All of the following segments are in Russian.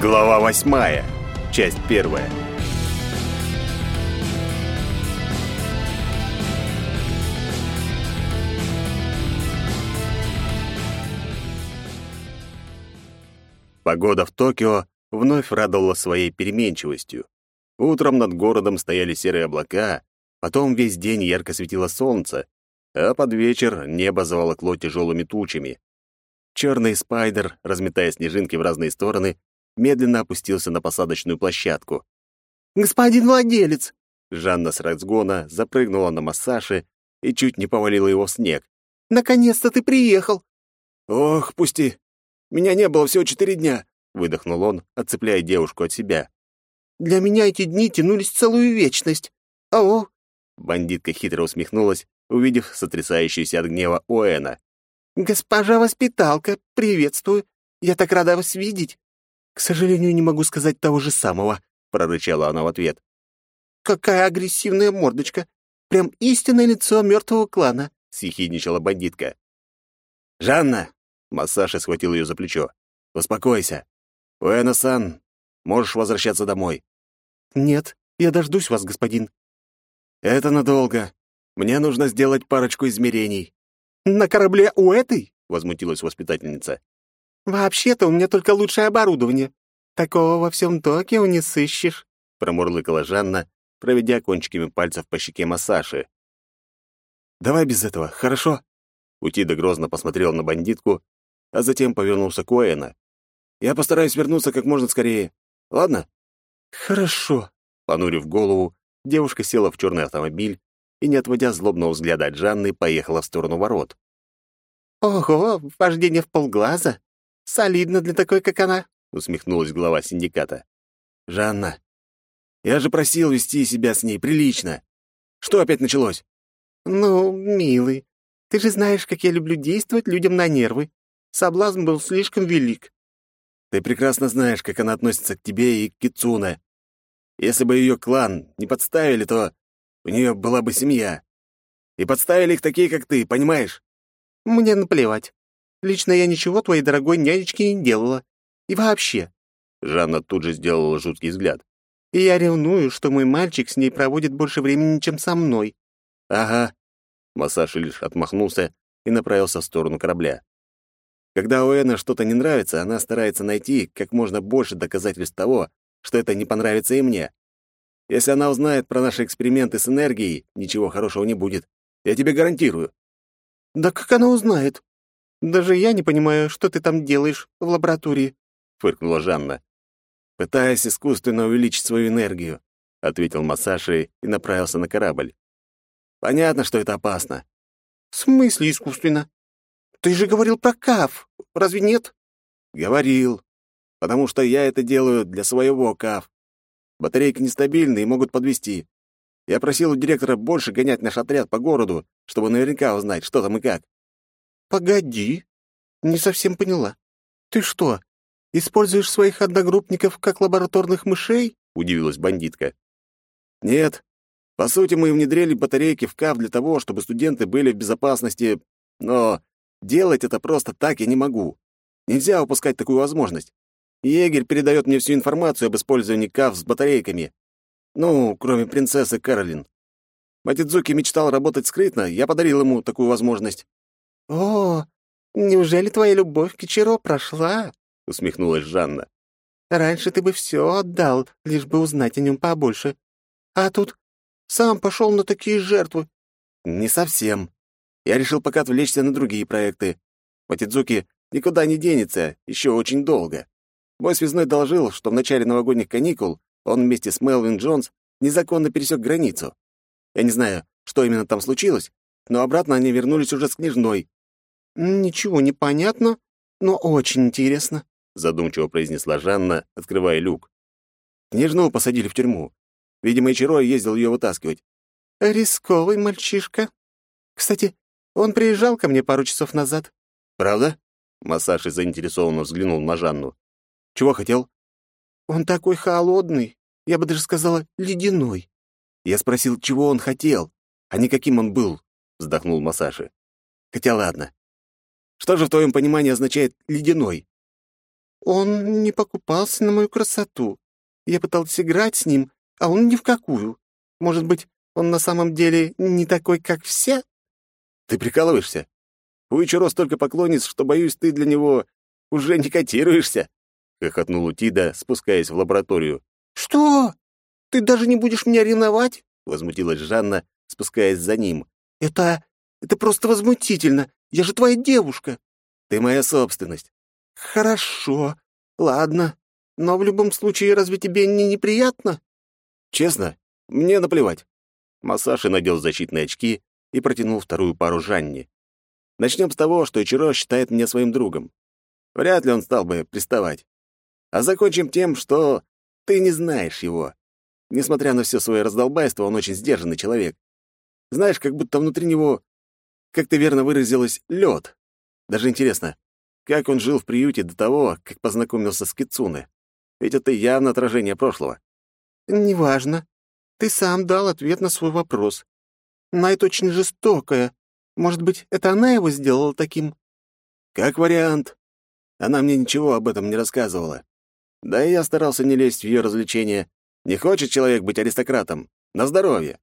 Глава восьмая. Часть первая. Погода в Токио вновь радовала своей переменчивостью. Утром над городом стояли серые облака, потом весь день ярко светило солнце, а под вечер небо заволокло тяжелыми тучами. Черный спайдер, разметая снежинки в разные стороны, медленно опустился на посадочную площадку. «Господин владелец!» Жанна с разгона запрыгнула на массаже и чуть не повалила его в снег. «Наконец-то ты приехал!» «Ох, пусти! Меня не было всего четыре дня!» — выдохнул он, отцепляя девушку от себя. «Для меня эти дни тянулись целую вечность. Ау!» Бандитка хитро усмехнулась, увидев сотрясающуюся от гнева Оэна. «Госпожа воспиталка, приветствую. Я так рада вас видеть. «К сожалению, не могу сказать того же самого», — прорычала она в ответ. «Какая агрессивная мордочка! Прям истинное лицо мертвого клана», — съехидничала бандитка. «Жанна!» — Массаша схватил ее за плечо. «Успокойся. Уэна-сан, можешь возвращаться домой». «Нет, я дождусь вас, господин». «Это надолго. Мне нужно сделать парочку измерений». «На корабле у этой?» — возмутилась воспитательница. «Вообще-то у меня только лучшее оборудование. Такого во всем Токио не сыщешь», — промурлыкала Жанна, проведя кончиками пальцев по щеке Масаши. «Давай без этого, хорошо?» Утида грозно посмотрел на бандитку, а затем повернулся к Уэна. «Я постараюсь вернуться как можно скорее. Ладно?» «Хорошо», — понурив голову, девушка села в черный автомобиль и, не отводя злобного взгляда от Жанны, поехала в сторону ворот. «Ого, вождение в полглаза! Солидно для такой, как она, усмехнулась глава синдиката. Жанна, я же просил вести себя с ней прилично. Что опять началось? Ну, милый, ты же знаешь, как я люблю действовать людям на нервы. Соблазн был слишком велик. Ты прекрасно знаешь, как она относится к тебе и к Кицуне. Если бы ее клан не подставили, то у нее была бы семья. И подставили их такие, как ты, понимаешь? Мне наплевать. Лично я ничего твоей дорогой нянечке не делала. И вообще...» Жанна тут же сделала жуткий взгляд. «И я ревную, что мой мальчик с ней проводит больше времени, чем со мной». «Ага». Массаж лишь отмахнулся и направился в сторону корабля. Когда у Эны что-то не нравится, она старается найти как можно больше доказательств того, что это не понравится и мне. Если она узнает про наши эксперименты с энергией, ничего хорошего не будет. Я тебе гарантирую. Да как она узнает? Даже я не понимаю, что ты там делаешь в лаборатории», — фыркнула Жанна. «Пытаясь искусственно увеличить свою энергию», — ответил Масаши и направился на корабль. «Понятно, что это опасно». «В смысле искусственно? Ты же говорил про КАФ, разве нет?» «Говорил. Потому что я это делаю для своего КАФ. Батарейки нестабильны и могут подвести. Я просил у директора больше гонять наш отряд по городу, чтобы наверняка узнать, что там и как. «Погоди, не совсем поняла. Ты что, используешь своих одногруппников как лабораторных мышей?» — удивилась бандитка. «Нет. По сути, мы внедрили батарейки в КАВ для того, чтобы студенты были в безопасности, но делать это просто так я не могу. Нельзя упускать такую возможность. Егерь передает мне всю информацию об использовании КАВ с батарейками. Ну, кроме принцессы Каролин. Матидзуки мечтал работать скрытно, я подарил ему такую возможность. «О, неужели твоя любовь к Ичиро прошла?» — усмехнулась Жанна. «Раньше ты бы все отдал, лишь бы узнать о нем побольше. А тут сам пошел на такие жертвы». «Не совсем. Я решил пока отвлечься на другие проекты. Матидзуки никуда не денется, еще очень долго. Мой связной доложил, что в начале новогодних каникул он вместе с Мелвин Джонс незаконно пересек границу. Я не знаю, что именно там случилось, но обратно они вернулись уже с княжной, «Ничего не понятно, но очень интересно», — задумчиво произнесла Жанна, открывая люк. Княжну посадили в тюрьму. Видимо, Ичиро ездил ее вытаскивать. «Рисковый мальчишка. Кстати, он приезжал ко мне пару часов назад». «Правда?» — Масаши заинтересованно взглянул на Жанну. «Чего хотел?» «Он такой холодный, я бы даже сказала, ледяной». Я спросил, чего он хотел, а не каким он был, — вздохнул Масаши. «Хотя ладно, что же в твоем понимании означает «ледяной»?» Он не покупался на мою красоту. Я пытался играть с ним, а он ни в какую. Может быть, он на самом деле не такой, как все?» «Ты прикалываешься? У Ичиро столько поклонниц, что, боюсь, ты для него уже не котируешься», — хохотнул Утида, спускаясь в лабораторию. «Что? Ты даже не будешь меня ревновать?» — возмутилась Жанна, спускаясь за ним. «Это... это просто возмутительно. Я же твоя девушка». «Ты моя собственность». «Хорошо. Ладно. Но в любом случае, разве тебе не неприятно?» «Честно, мне наплевать». Масаши надел защитные очки и протянул вторую пару Жанне. Начнем с того, что Ичиро считает меня своим другом. Вряд ли он стал бы приставать. А закончим тем, что ты не знаешь его. Несмотря на все свое раздолбайство, он очень сдержанный человек. Знаешь, как будто внутри него, как ты верно выразилась, лед. Даже интересно, как он жил в приюте до того, как познакомился с Кицуне. Ведь это явно отражение прошлого. «Неважно. Ты сам дал ответ на свой вопрос. Найт очень жестокая. Может быть, это она его сделала таким?» «Как вариант. Она мне ничего об этом не рассказывала. Да и я старался не лезть в ее развлечения. Не хочет человек быть аристократом. На здоровье.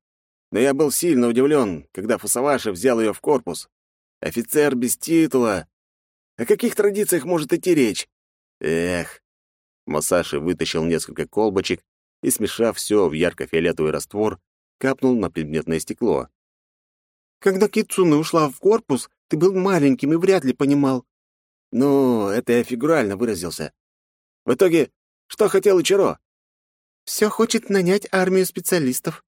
Но я был сильно удивлен, когда Фусаваши взял ее в корпус. Офицер без титула. О каких традициях может идти речь? Эх. Масаши вытащил несколько колбочек и, смешав все в ярко-фиолетовый раствор, капнул на предметное стекло. «Когда Кицуна ушла в корпус, ты был маленьким и вряд ли понимал». «Ну, это я фигурально выразился. В итоге, что хотел Ичиро?» «Все хочет нанять армию специалистов».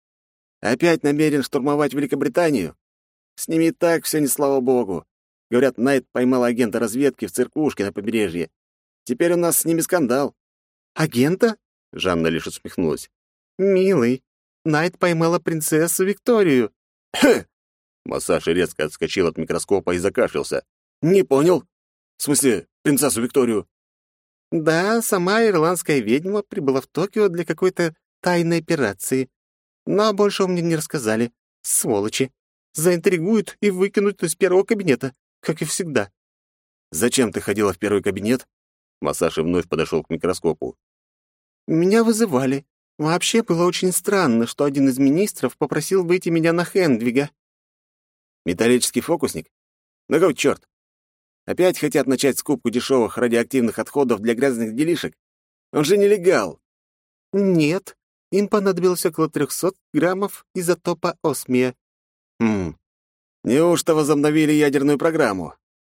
«Опять намерен штурмовать Великобританию? С ними и так все не слава богу. Говорят, Найт поймал агента разведки в циркушке на побережье. Теперь у нас с ними скандал». «Агента?» — Жанна лишь усмехнулась. «Милый, Найт поймала принцессу Викторию». «Хе!» Массаж резко отскочил от микроскопа и закашлялся. «Не понял. В смысле, принцессу Викторию?» «Да, сама ирландская ведьма прибыла в Токио для какой-то тайной операции. Но больше мне не рассказали. Сволочи. Заинтригуют и выкинут из первого кабинета, как и всегда». «Зачем ты ходила в первый кабинет?» Масаши вновь подошел к микроскопу. «Меня вызывали. Вообще было очень странно, что один из министров попросил выйти меня на Хендвига». «Металлический фокусник? Ну какой черт? Опять хотят начать скупку дешевых радиоактивных отходов для грязных делишек? Он же нелегал». «Нет, им понадобилось около трехсот граммов изотопа осмия». «Хм, неужто возобновили ядерную программу?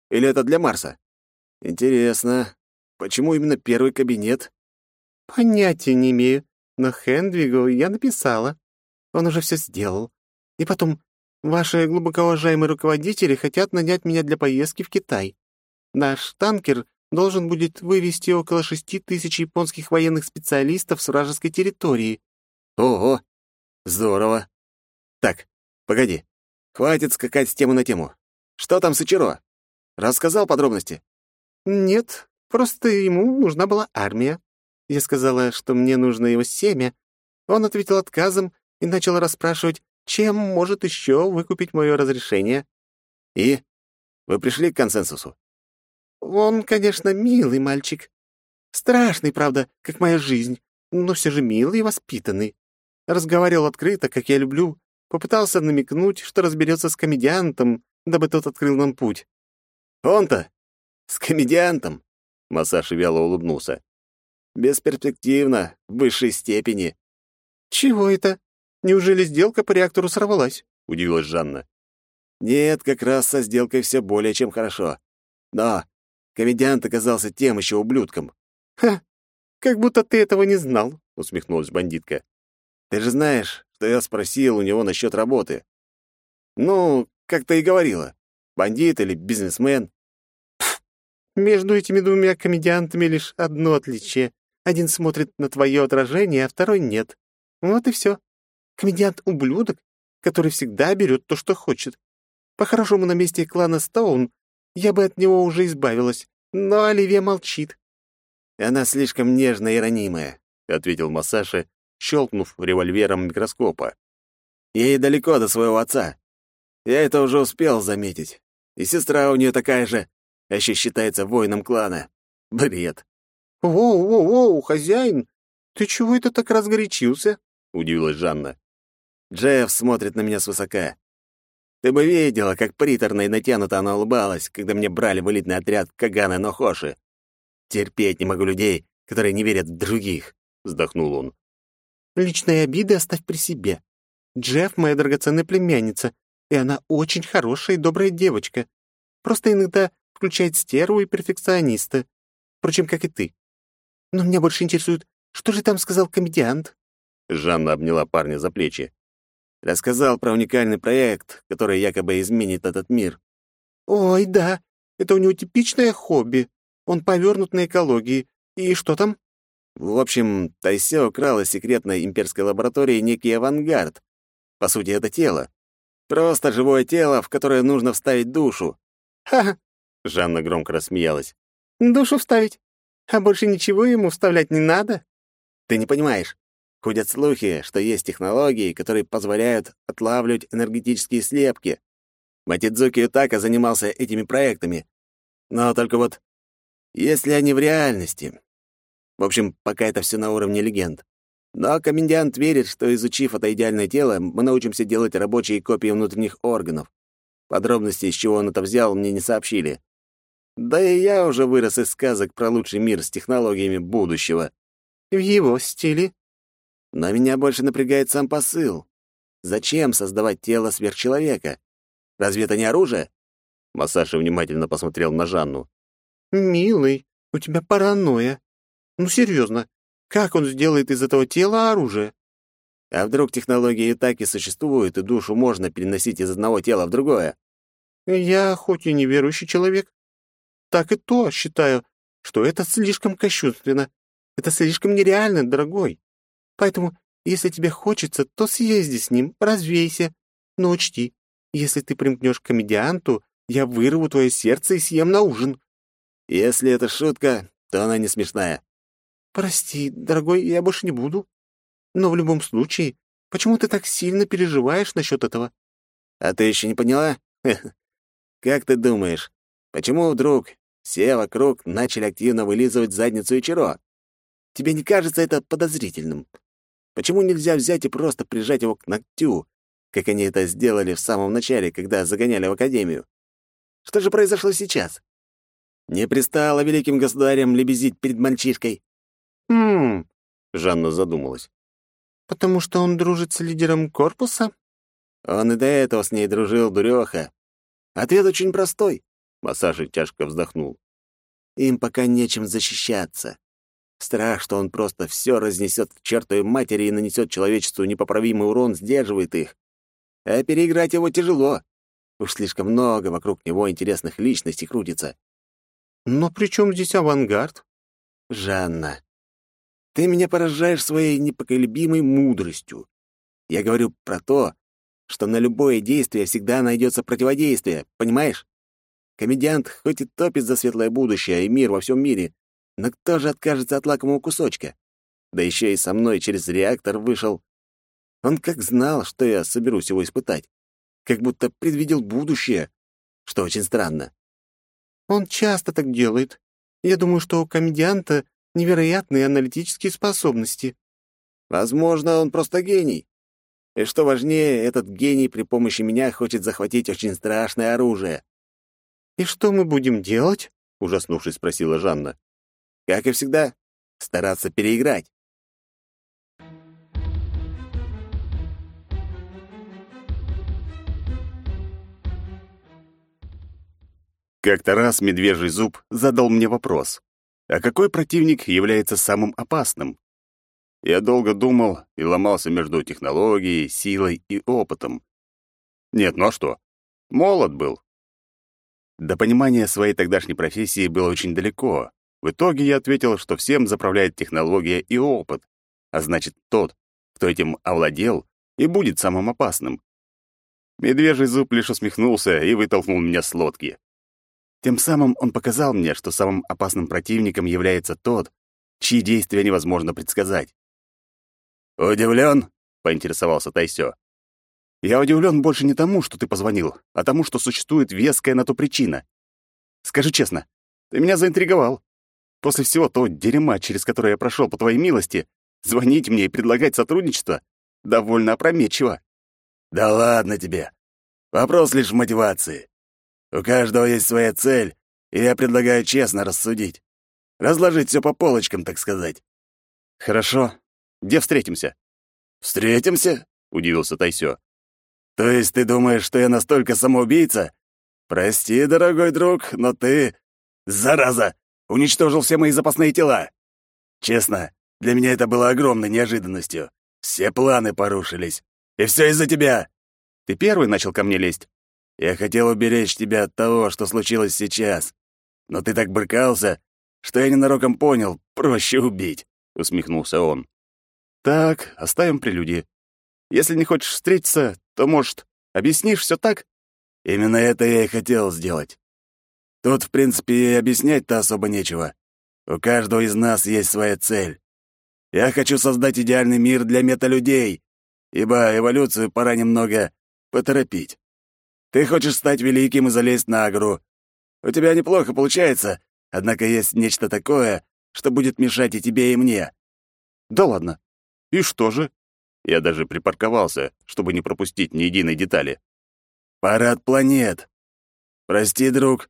Или это для Марса? Интересно, почему именно первый кабинет?» «Понятия не имею, но Хендвигу я написала. Он уже все сделал. И потом, ваши глубоко уважаемые руководители хотят нанять меня для поездки в Китай. Наш танкер должен будет вывести около шести тысяч японских военных специалистов с вражеской территории». «Ого! Здорово! Так, погоди. Хватит скакать с темы на тему. Что там с Ичиро? Рассказал подробности?» «Нет, просто ему нужна была армия. Я сказала, что мне нужно его семя. Он ответил отказом и начал расспрашивать, чем может еще выкупить мое разрешение. И? Вы пришли к консенсусу? Он, конечно, милый мальчик. Страшный, правда, как моя жизнь, но все же милый и воспитанный. Разговаривал открыто, как я люблю. Попытался намекнуть, что разберется с комедиантом, дабы тот открыл нам путь. Он-то? С комедиантом? Массаж вяло улыбнулся. Бесперспективно, в высшей степени. «Чего это? Неужели сделка по реактору сорвалась?» — удивилась Жанна. «Нет, как раз со сделкой все более чем хорошо. Но комедиант оказался тем еще ублюдком». «Ха! Как будто ты этого не знал», — усмехнулась бандитка. «Ты же знаешь, что я спросил у него насчет работы. Ну, как ты и говорила, бандит или бизнесмен». «Между этими двумя комедиантами лишь одно отличие. Один смотрит на твое отражение, а второй нет. Вот и все. Комедиант — ублюдок, который всегда берет то, что хочет. По-хорошему, на месте клана Стоун я бы от него уже избавилась, но Оливия молчит. «Она слишком нежная и ранимая», — ответил Масаши, щелкнув револьвером микроскопа. «Ей далеко до своего отца. Я это уже успел заметить. И сестра у нее такая же, а еще считается воином клана. Бред. «Воу-воу-воу, хозяин, ты чего это так разгорячился?» — удивилась Жанна. Джефф смотрит на меня свысока. Ты бы видела, как приторно и натянуто она улыбалась, когда мне брали в элитный отряд Кагана Нохоши. Терпеть не могу людей, которые не верят в других, вздохнул он. Личные обиды оставь при себе. Джефф — моя драгоценная племянница, и она очень хорошая и добрая девочка. Просто иногда включает стерву и перфекциониста. Впрочем, как и ты. Но меня больше интересует, что же там сказал комедиант?» Жанна обняла парня за плечи. Рассказал про уникальный проект, который якобы изменит этот мир. «Ой, да, это у него типичное хобби. Он повернут на экологии. И что там?» В общем, Тайсе украл из секретной имперской лаборатории некий авангард. По сути, это тело. Просто живое тело, в которое нужно вставить душу. «Ха-ха!» — Жанна громко рассмеялась. «Душу вставить? А больше ничего ему вставлять не надо?» «Ты не понимаешь. Ходят слухи, что есть технологии, которые позволяют отлавливать энергетические слепки. Матидзуки Ютака занимался этими проектами. Но только вот, если они в реальности, в общем, пока это все на уровне легенд. Но комендант верит, что, изучив это идеальное тело, мы научимся делать рабочие копии внутренних органов. Подробности, из чего он это взял, мне не сообщили. Да и я уже вырос из сказок про лучший мир с технологиями будущего. В его стиле. Но меня больше напрягает сам посыл. Зачем создавать тело сверхчеловека? Разве это не оружие? Масаши внимательно посмотрел на Жанну. «Милый, у тебя паранойя. Ну, серьезно, как он сделает из этого тела оружие? А вдруг технологии и так и существуют, и душу можно переносить из одного тела в другое? Я хоть и неверующий человек, так и то считаю, что это слишком кощунственно. Это слишком нереально, дорогой. Поэтому, если тебе хочется, то съезди с ним, развейся. Но учти, если ты примкнешь к комедианту, я вырву твое сердце и съем на ужин. Если это шутка, то она не смешная. «Прости, дорогой, я больше не буду. Но в любом случае, почему ты так сильно переживаешь насчет этого?» «А ты еще не поняла? Как ты думаешь, почему вдруг все вокруг начали активно вылизывать задницу Ичиро? Тебе не кажется это подозрительным? Почему нельзя взять и просто прижать его к ногтю, как они это сделали в самом начале, когда загоняли в академию? Что же произошло сейчас? Не пристало великим государям лебезить перед мальчишкой. «Хм...» — Жанна задумалась. «Потому что он дружит с лидером корпуса?» «Он и до этого с ней дружил, дуреха. Ответ очень простой», — Массажи тяжко вздохнул. «Им пока нечем защищаться. Страх, что он просто все разнесет к чертовой матери и нанесет человечеству непоправимый урон, сдерживает их. А переиграть его тяжело. Уж слишком много вокруг него интересных личностей крутится. Но при чем здесь авангард? Жанна, ты меня поражаешь своей непоколебимой мудростью. Я говорю про то, что на любое действие всегда найдется противодействие, понимаешь? Комедиант хоть и топит за светлое будущее и мир во всем мире, но кто же откажется от лакомого кусочка? Да еще и со мной через реактор вышел. Он как знал, что я соберусь его испытать. Как будто предвидел будущее, что очень странно. Он часто так делает. Я думаю, что у комедианта невероятные аналитические способности. Возможно, он просто гений. И что важнее, этот гений при помощи меня хочет захватить очень страшное оружие. «И что мы будем делать?» — ужаснувшись, спросила Жанна. «Как и всегда, стараться переиграть». Как-то раз медвежий зуб задал мне вопрос. А какой противник является самым опасным? Я долго думал и ломался между технологией, силой и опытом. Нет, ну а что? Молод был. До понимания своей тогдашней профессии было очень далеко. В итоге я ответил, что всем заправляет технология и опыт, а значит, тот, кто этим овладел, и будет самым опасным. Медвежий зуб лишь усмехнулся и вытолкнул меня с лодки. Тем самым он показал мне, что самым опасным противником является тот, чьи действия невозможно предсказать. «Удивлен?» — поинтересовался Тайсё. «Я удивлен больше не тому, что ты позвонил, а тому, что существует веская на то причина. Скажи честно, ты меня заинтриговал». После всего того дерьма, через которое я прошел по твоей милости, звонить мне и предлагать сотрудничество довольно опрометчиво. Да ладно тебе. Вопрос лишь в мотивации. У каждого есть своя цель, и я предлагаю честно рассудить. Разложить все по полочкам, так сказать. Хорошо. Где встретимся? Встретимся? удивился Тайсё. То есть ты думаешь, что я настолько самоубийца? Прости, дорогой друг, но ты зараза, уничтожил все мои запасные тела. Честно, для меня это было огромной неожиданностью. Все планы порушились. И все из-за тебя. Ты первый начал ко мне лезть. Я хотел уберечь тебя от того, что случилось сейчас. Но ты так брыкался, что я ненароком понял, проще убить, усмехнулся он. Так, оставим прелюдии. Если не хочешь встретиться, то, может, объяснишь все так? Именно это я и хотел сделать. Тут, в принципе, и объяснять-то особо нечего. У каждого из нас есть своя цель. Я хочу создать идеальный мир для металюдей, ибо эволюцию пора немного поторопить. Ты хочешь стать великим и залезть на гору. У тебя неплохо получается, однако есть нечто такое, что будет мешать и тебе, и мне. Да ладно. И что же? Я даже припарковался, чтобы не пропустить ни единой детали. Парад планет. Прости, друг,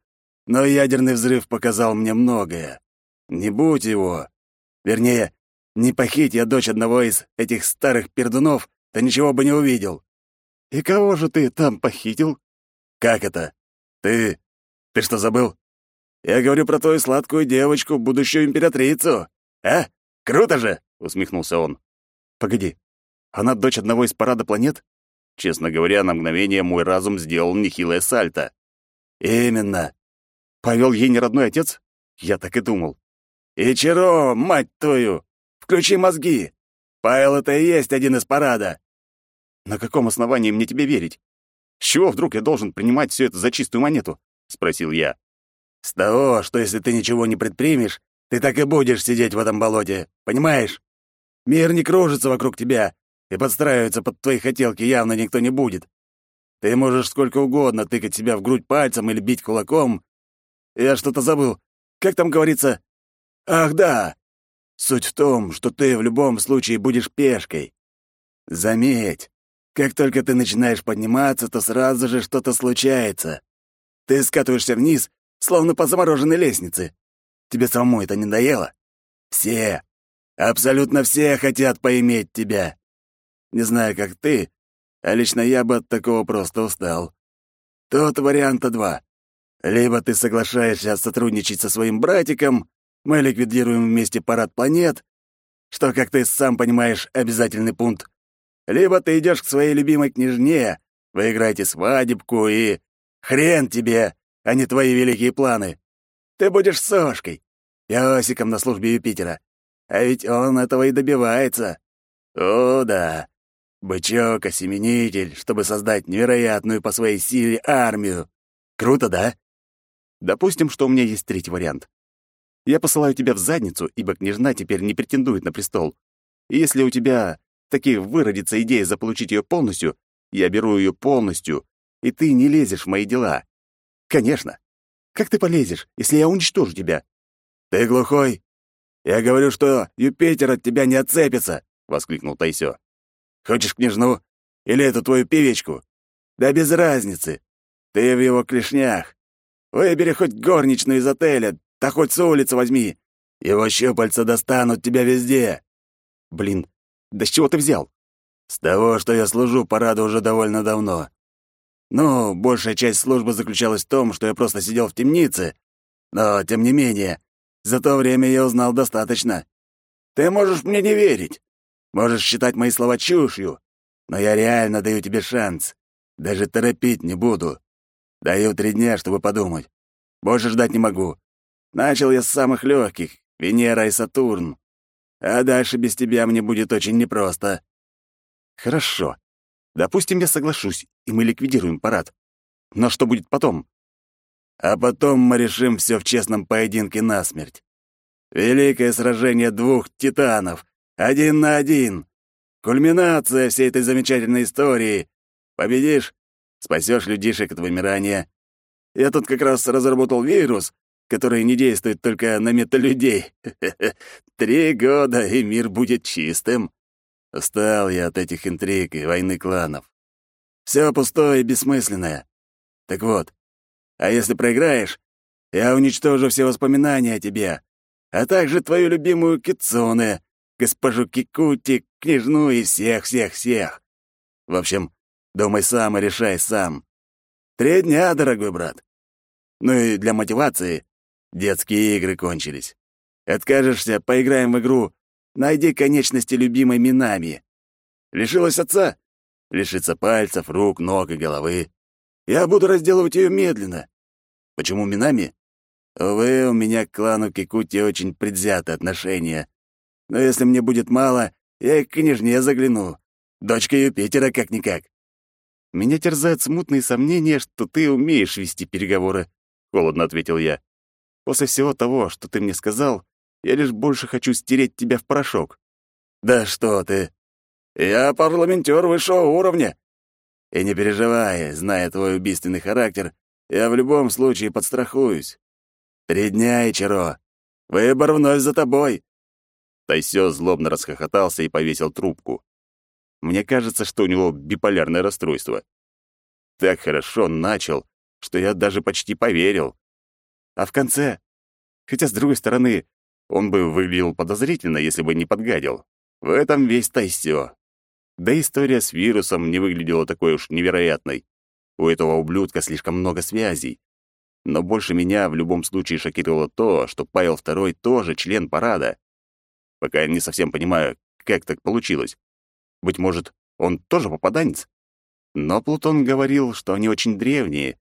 но ядерный взрыв показал мне многое. Не будь его. Вернее, не похить я дочь одного из этих старых пердунов, то ничего бы не увидел. И кого же ты там похитил? Как это? Ты... Ты что, забыл? Я говорю про твою сладкую девочку, будущую императрицу. А? Круто же!» — усмехнулся он. «Погоди, она дочь одного из парада планет?» Честно говоря, на мгновение мой разум сделал нехилое сальто. «Именно!» «Повел ей не родной отец?» Я так и думал. «Ичиро, мать твою! Включи мозги! Павел — это и есть один из парада!» «На каком основании мне тебе верить? С чего вдруг я должен принимать все это за чистую монету?» — спросил я. «С того, что если ты ничего не предпримешь, ты так и будешь сидеть в этом болоте, понимаешь? Мир не кружится вокруг тебя, и подстраиваться под твои хотелки явно никто не будет. Ты можешь сколько угодно тыкать себя в грудь пальцем или бить кулаком. Я что-то забыл. Как там говорится? Ах, да! Суть в том, что ты в любом случае будешь пешкой. Заметь, как только ты начинаешь подниматься, то сразу же что-то случается. Ты скатываешься вниз, словно по замороженной лестнице. Тебе самому это не надоело? Все, абсолютно все хотят поиметь тебя. Не знаю, как ты, а лично я бы от такого просто устал. Тут варианта два. Либо ты соглашаешься сотрудничать со своим братиком, мы ликвидируем вместе парад планет, что, как ты сам понимаешь, обязательный пункт, либо ты идешь к своей любимой княжне, вы играете свадебку и... Хрен тебе, а не твои великие планы. Ты будешь Сошкой, Иосиком на службе Юпитера. А ведь он этого и добивается. О, да. Бычок-осеменитель, чтобы создать невероятную по своей силе армию. Круто, да? Допустим, что у меня есть третий вариант. Я посылаю тебя в задницу, ибо княжна теперь не претендует на престол. И если у тебя таки выродится идея заполучить ее полностью, я беру ее полностью, и ты не лезешь в мои дела. Конечно. Как ты полезешь, если я уничтожу тебя? Ты глухой? Я говорю, что Юпитер от тебя не отцепится, воскликнул Тайсё. Хочешь княжну или эту твою певечку? Да без разницы. Ты в его клешнях. Выбери хоть горничную из отеля, да хоть с улицы возьми. Его щупальца достанут тебя везде. Блин, да с чего ты взял? С того, что я служу параду уже довольно давно. Ну, большая часть службы заключалась в том, что я просто сидел в темнице. Но, тем не менее, за то время я узнал достаточно. Ты можешь мне не верить. Можешь считать мои слова чушью. Но я реально даю тебе шанс. Даже торопить не буду. Даю три дня, чтобы подумать. Больше ждать не могу. Начал я с самых легких — Венера и Сатурн. А дальше без тебя мне будет очень непросто». «Хорошо. Допустим, я соглашусь, и мы ликвидируем парад. Но что будет потом?» «А потом мы решим все в честном поединке насмерть. Великое сражение двух титанов, один на один. Кульминация всей этой замечательной истории. Победишь — спасешь людишек от вымирания. Я тут как раз разработал вирус, которые не действуют только на металюдей. Три года, и мир будет чистым. Устал я от этих интриг и войны кланов. Все пустое и бессмысленное. Так вот, а если проиграешь, я уничтожу все воспоминания о тебе, а также твою любимую Кицуне, госпожу Кикути, княжну и всех-всех-всех. В общем, думай сам и решай сам. Три дня, дорогой брат. Ну и для мотивации детские игры кончились. Откажешься, поиграем в игру «Найди конечности любимой Минами». Лишилась отца? Лишится пальцев, рук, ног и головы. Я буду разделывать ее медленно. Почему Минами? Увы, у меня к клану Кикути очень предвзятое отношение. Но если мне будет мало, я и к княжне загляну. Дочка Юпитера как-никак. Меня терзают смутные сомнения, что ты умеешь вести переговоры, — холодно ответил я. После всего того, что ты мне сказал, я лишь больше хочу стереть тебя в порошок. Да что ты! Я парламентер высшего уровня. И не переживай, зная твой убийственный характер, я в любом случае подстрахуюсь. Три дня, Ичиро. Выбор вновь за тобой. Тайсё злобно расхохотался и повесил трубку. Мне кажется, что у него биполярное расстройство. Так хорошо начал, что я даже почти поверил. А в конце... Хотя, с другой стороны, он бы выглядел подозрительно, если бы не подгадил. В этом весь Тайсё. Да история с вирусом не выглядела такой уж невероятной. У этого ублюдка слишком много связей. Но больше меня в любом случае шокировало то, что Павел II тоже член парада. Пока я не совсем понимаю, как так получилось. Быть может, он тоже попаданец? Но Плутон говорил, что они очень древние,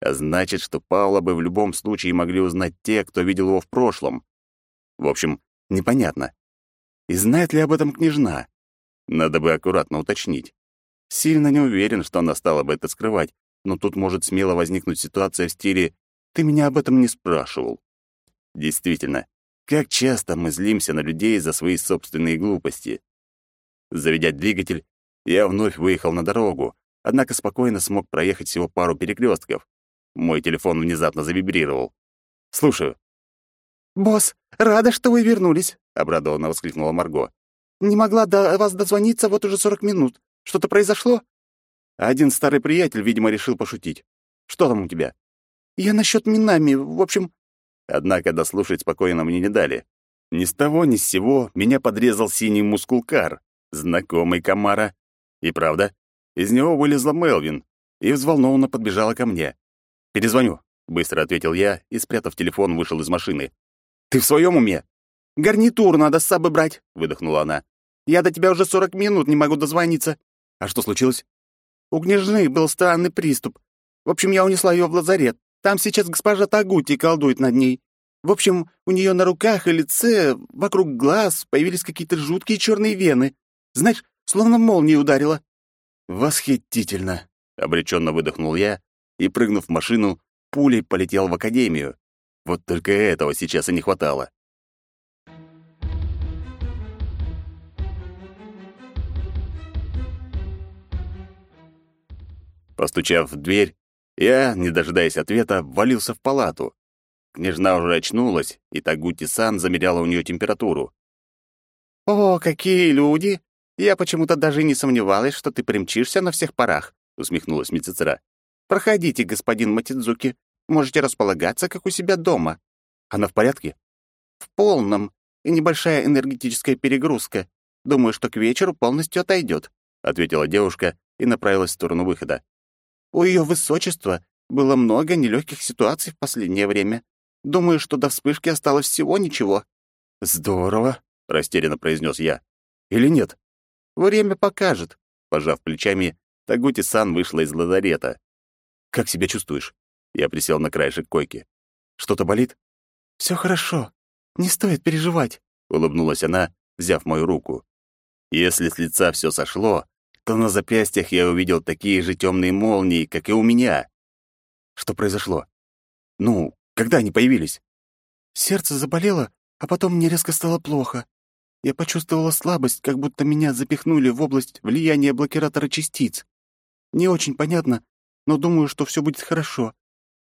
а значит, что Павла бы в любом случае могли узнать те, кто видел его в прошлом. В общем, непонятно. И знает ли об этом княжна? Надо бы аккуратно уточнить. Сильно не уверен, что она стала бы это скрывать, но тут может смело возникнуть ситуация в стиле «ты меня об этом не спрашивал». Действительно, как часто мы злимся на людей за свои собственные глупости. Заведя двигатель, я вновь выехал на дорогу, однако спокойно смог проехать всего пару перекрестков. Мой телефон внезапно завибрировал. «Слушаю». «Босс, рада, что вы вернулись», — обрадованно воскликнула Марго. «Не могла до вас дозвониться вот уже сорок минут. Что-то произошло?» Один старый приятель, видимо, решил пошутить. «Что там у тебя?» «Я насчет Минами. В общем...» Однако дослушать спокойно мне не дали. Ни с того, ни с сего меня подрезал синий мускулкар, знакомый Камара. И правда, из него вылезла Мелвин и взволнованно подбежала ко мне. «Перезвоню», — быстро ответил я и, спрятав телефон, вышел из машины. «Ты в своем уме?» «Гарнитур надо с собой брать», — выдохнула она. «Я до тебя уже сорок минут не могу дозвониться». «А что случилось?» «У княжны был странный приступ. В общем, я унесла ее в лазарет. Там сейчас госпожа Тагути колдует над ней. В общем, у нее на руках и лице, вокруг глаз появились какие-то жуткие черные вены. Знаешь, словно молнией ударила». «Восхитительно!» — обреченно выдохнул я и, прыгнув в машину, пулей полетел в академию. Вот только этого сейчас и не хватало. Постучав в дверь, я, не дожидаясь ответа, ввалился в палату. Княжна уже очнулась, и Тагути-сан замеряла у нее температуру. «О, какие люди! Я почему-то даже не сомневалась, что ты примчишься на всех парах», — усмехнулась медсестра. «Проходите, господин Матидзуки. Можете располагаться, как у себя дома». «Она в порядке?» «В полном. И небольшая энергетическая перегрузка. Думаю, что к вечеру полностью отойдет», — ответила девушка и направилась в сторону выхода. «У ее высочества было много нелегких ситуаций в последнее время. Думаю, что до вспышки осталось всего ничего». «Здорово», — растерянно произнес я. «Или нет?» «Время покажет», — пожав плечами, Тагути-сан вышла из лазарета. «Как себя чувствуешь?» Я присел на краешек койки. «Что-то болит?» «Все хорошо. Не стоит переживать», — улыбнулась она, взяв мою руку. Если с лица все сошло, то на запястьях я увидел такие же темные молнии, как и у меня. Что произошло? Ну, когда они появились? Сердце заболело, а потом мне резко стало плохо. Я почувствовала слабость, как будто меня запихнули в область влияния блокиратора частиц. Не очень понятно, но думаю, что все будет хорошо.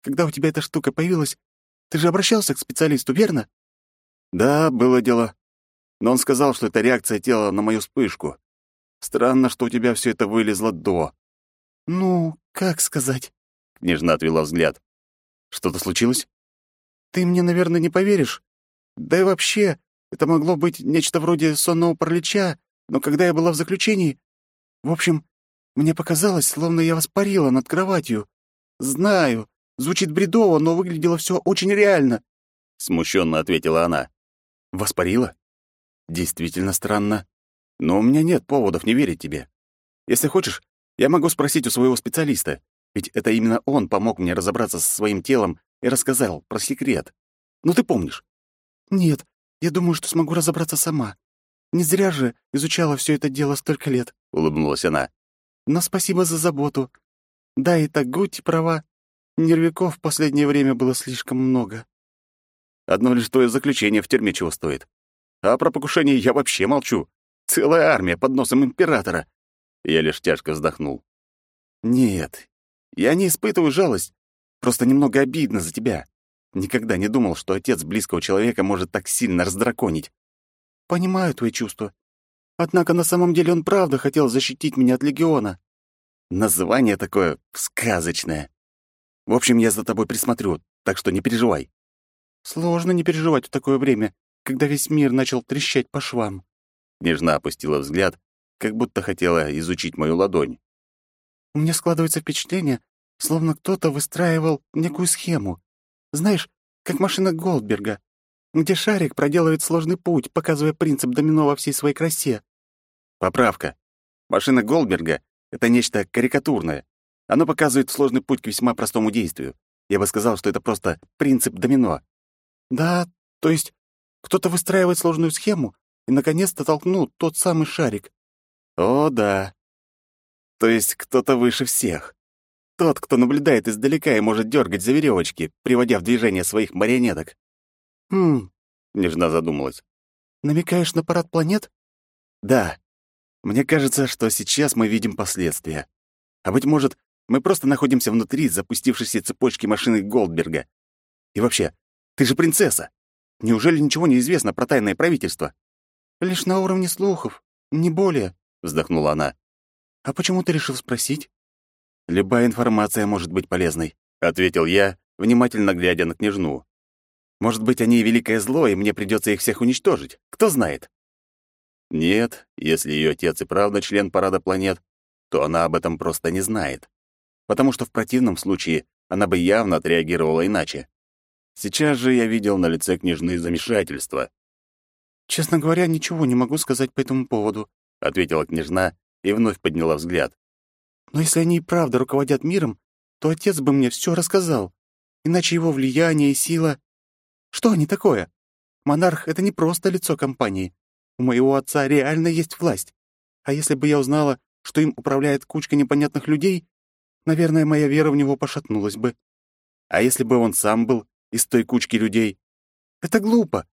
Когда у тебя эта штука появилась, Ты же обращался к специалисту, верно?» «Да, было дело. Но он сказал, что это реакция тела на мою вспышку. Странно, что у тебя все это вылезло до». «Ну, как сказать?» — княжна отвела взгляд. «Что-то случилось?» «Ты мне, наверное, не поверишь. Да и вообще, это могло быть нечто вроде сонного паралича, но когда я была в заключении... В общем, мне показалось, словно я воспарила над кроватью. Знаю, звучит бредово, но выглядело все очень реально», — смущенно ответила она. «Воспарила? Действительно странно. Но у меня нет поводов не верить тебе. Если хочешь, я могу спросить у своего специалиста, ведь это именно он помог мне разобраться со своим телом и рассказал про секрет. Ну, ты помнишь?» «Нет, я думаю, что смогу разобраться сама. Не зря же изучала все это дело столько лет», — улыбнулась она. «Но спасибо за заботу. Да, и так Гути права. Нервяков в последнее время было слишком много». Одно лишь твое заключение в тюрьме чего стоит. А про покушение я вообще молчу. Целая армия под носом императора. Я лишь тяжко вздохнул. Нет, я не испытываю жалость. Просто немного обидно за тебя. Никогда не думал, что отец близкого человека может так сильно раздраконить. Понимаю твои чувства. Однако на самом деле он правда хотел защитить меня от легиона. Название такое сказочное. В общем, я за тобой присмотрю, так что не переживай. Сложно не переживать в такое время, когда весь мир начал трещать по швам. Нежна опустила взгляд, как будто хотела изучить мою ладонь. У меня складывается впечатление, словно кто-то выстраивал некую схему. Знаешь, как машина Голдберга где шарик проделывает сложный путь, показывая принцип домино во всей своей красе. Поправка. Машина Голдберга — это нечто карикатурное. Оно показывает сложный путь к весьма простому действию. Я бы сказал, что это просто принцип домино. Да, то есть кто-то выстраивает сложную схему и, наконец-то, толкнул тот самый шарик. О, да. То есть кто-то выше всех. Тот, кто наблюдает издалека и может дергать за веревочки, приводя в движение своих марионеток. «Хм...» — Нежна задумалась. «Намекаешь на парад планет?» «Да. Мне кажется, что сейчас мы видим последствия. А, быть может, мы просто находимся внутри запустившейся цепочки машины Голдберга. И вообще, ты же принцесса. Неужели ничего не известно про тайное правительство?» «Лишь на уровне слухов, не более», — вздохнула она. «А почему ты решил спросить?» «Любая информация может быть полезной», — ответил я, внимательно глядя на княжну. Может быть, они великое зло, и мне придется их всех уничтожить. Кто знает? Нет, если ее отец и правда член парада планет, то она об этом просто не знает. Потому что в противном случае она бы явно отреагировала иначе. Сейчас же я видел на лице княжны замешательство. «Честно говоря, ничего не могу сказать по этому поводу», — ответила княжна и вновь подняла взгляд. «Но если они и правда руководят миром, то отец бы мне все рассказал. Иначе его влияние и сила что они такое? Монарх — это не просто лицо компании. У моего отца реально есть власть. А если бы я узнала, что им управляет кучка непонятных людей, наверное, моя вера в него пошатнулась бы. А если бы он сам был из той кучки людей? Это глупо.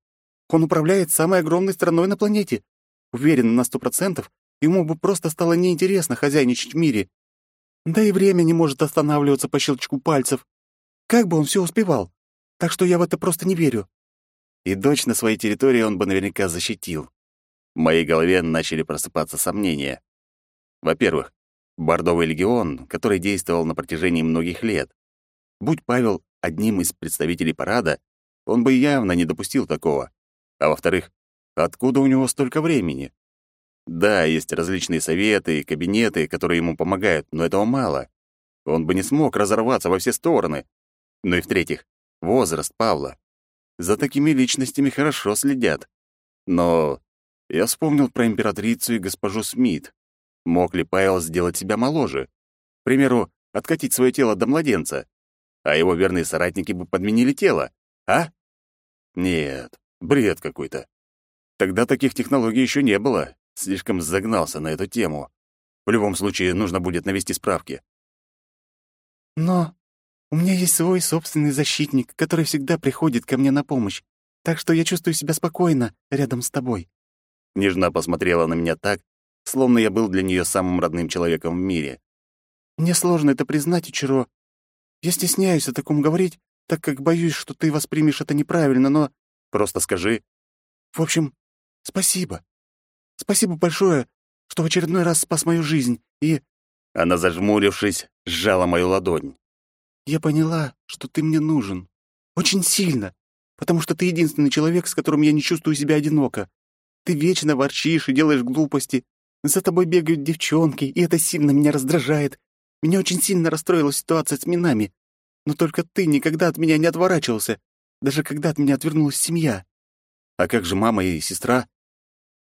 Он управляет самой огромной страной на планете. Уверен на сто процентов, ему бы просто стало неинтересно хозяйничать в мире. Да и время не может останавливаться по щелчку пальцев. Как бы он все успевал? Так что я в это просто не верю. И дочь на своей территории он бы наверняка защитил. В моей голове начали просыпаться сомнения. Во-первых, Бордовый легион, который действовал на протяжении многих лет. Будь Павел одним из представителей парада, он бы явно не допустил такого. А во-вторых, откуда у него столько времени? Да, есть различные советы и кабинеты, которые ему помогают, но этого мало. Он бы не смог разорваться во все стороны. Ну и в-третьих, Возраст Павла. За такими личностями хорошо следят. Но я вспомнил про императрицу и госпожу Смит. Мог ли Павел сделать себя моложе? К примеру, откатить свое тело до младенца? А его верные соратники бы подменили тело, а? Нет, бред какой-то. Тогда таких технологий еще не было. Слишком загнался на эту тему. В любом случае, нужно будет навести справки. Но у меня есть свой собственный защитник, который всегда приходит ко мне на помощь, так что я чувствую себя спокойно рядом с тобой». Нежна посмотрела на меня так, словно я был для нее самым родным человеком в мире. «Мне сложно это признать, Ичиро. Я стесняюсь о таком говорить, так как боюсь, что ты воспримешь это неправильно, но...» «Просто скажи». «В общем, спасибо. Спасибо большое, что в очередной раз спас мою жизнь, и...» Она, зажмурившись, сжала мою ладонь. «Я поняла, что ты мне нужен. Очень сильно, потому что ты единственный человек, с которым я не чувствую себя одиноко. Ты вечно ворчишь и делаешь глупости. За тобой бегают девчонки, и это сильно меня раздражает. Меня очень сильно расстроила ситуация с минами. Но только ты никогда от меня не отворачивался, даже когда от меня отвернулась семья. А как же мама и сестра?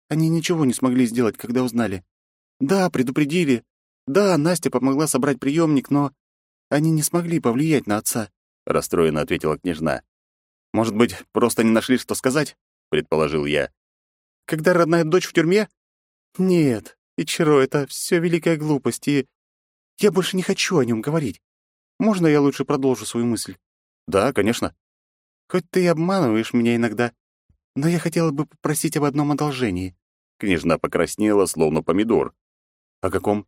Они ничего не смогли сделать, когда узнали. Да, предупредили. Да, Настя помогла собрать приемник, но они не смогли повлиять на отца, расстроенно ответила княжна. Может быть, просто не нашли, что сказать, предположил я. Когда родная дочь в тюрьме? Нет, Ичиро, это все великая глупость, и я больше не хочу о нем говорить. Можно я лучше продолжу свою мысль? Да, конечно. Хоть ты и обманываешь меня иногда, но я хотела бы попросить об одном одолжении. Княжна покраснела, словно помидор. О каком?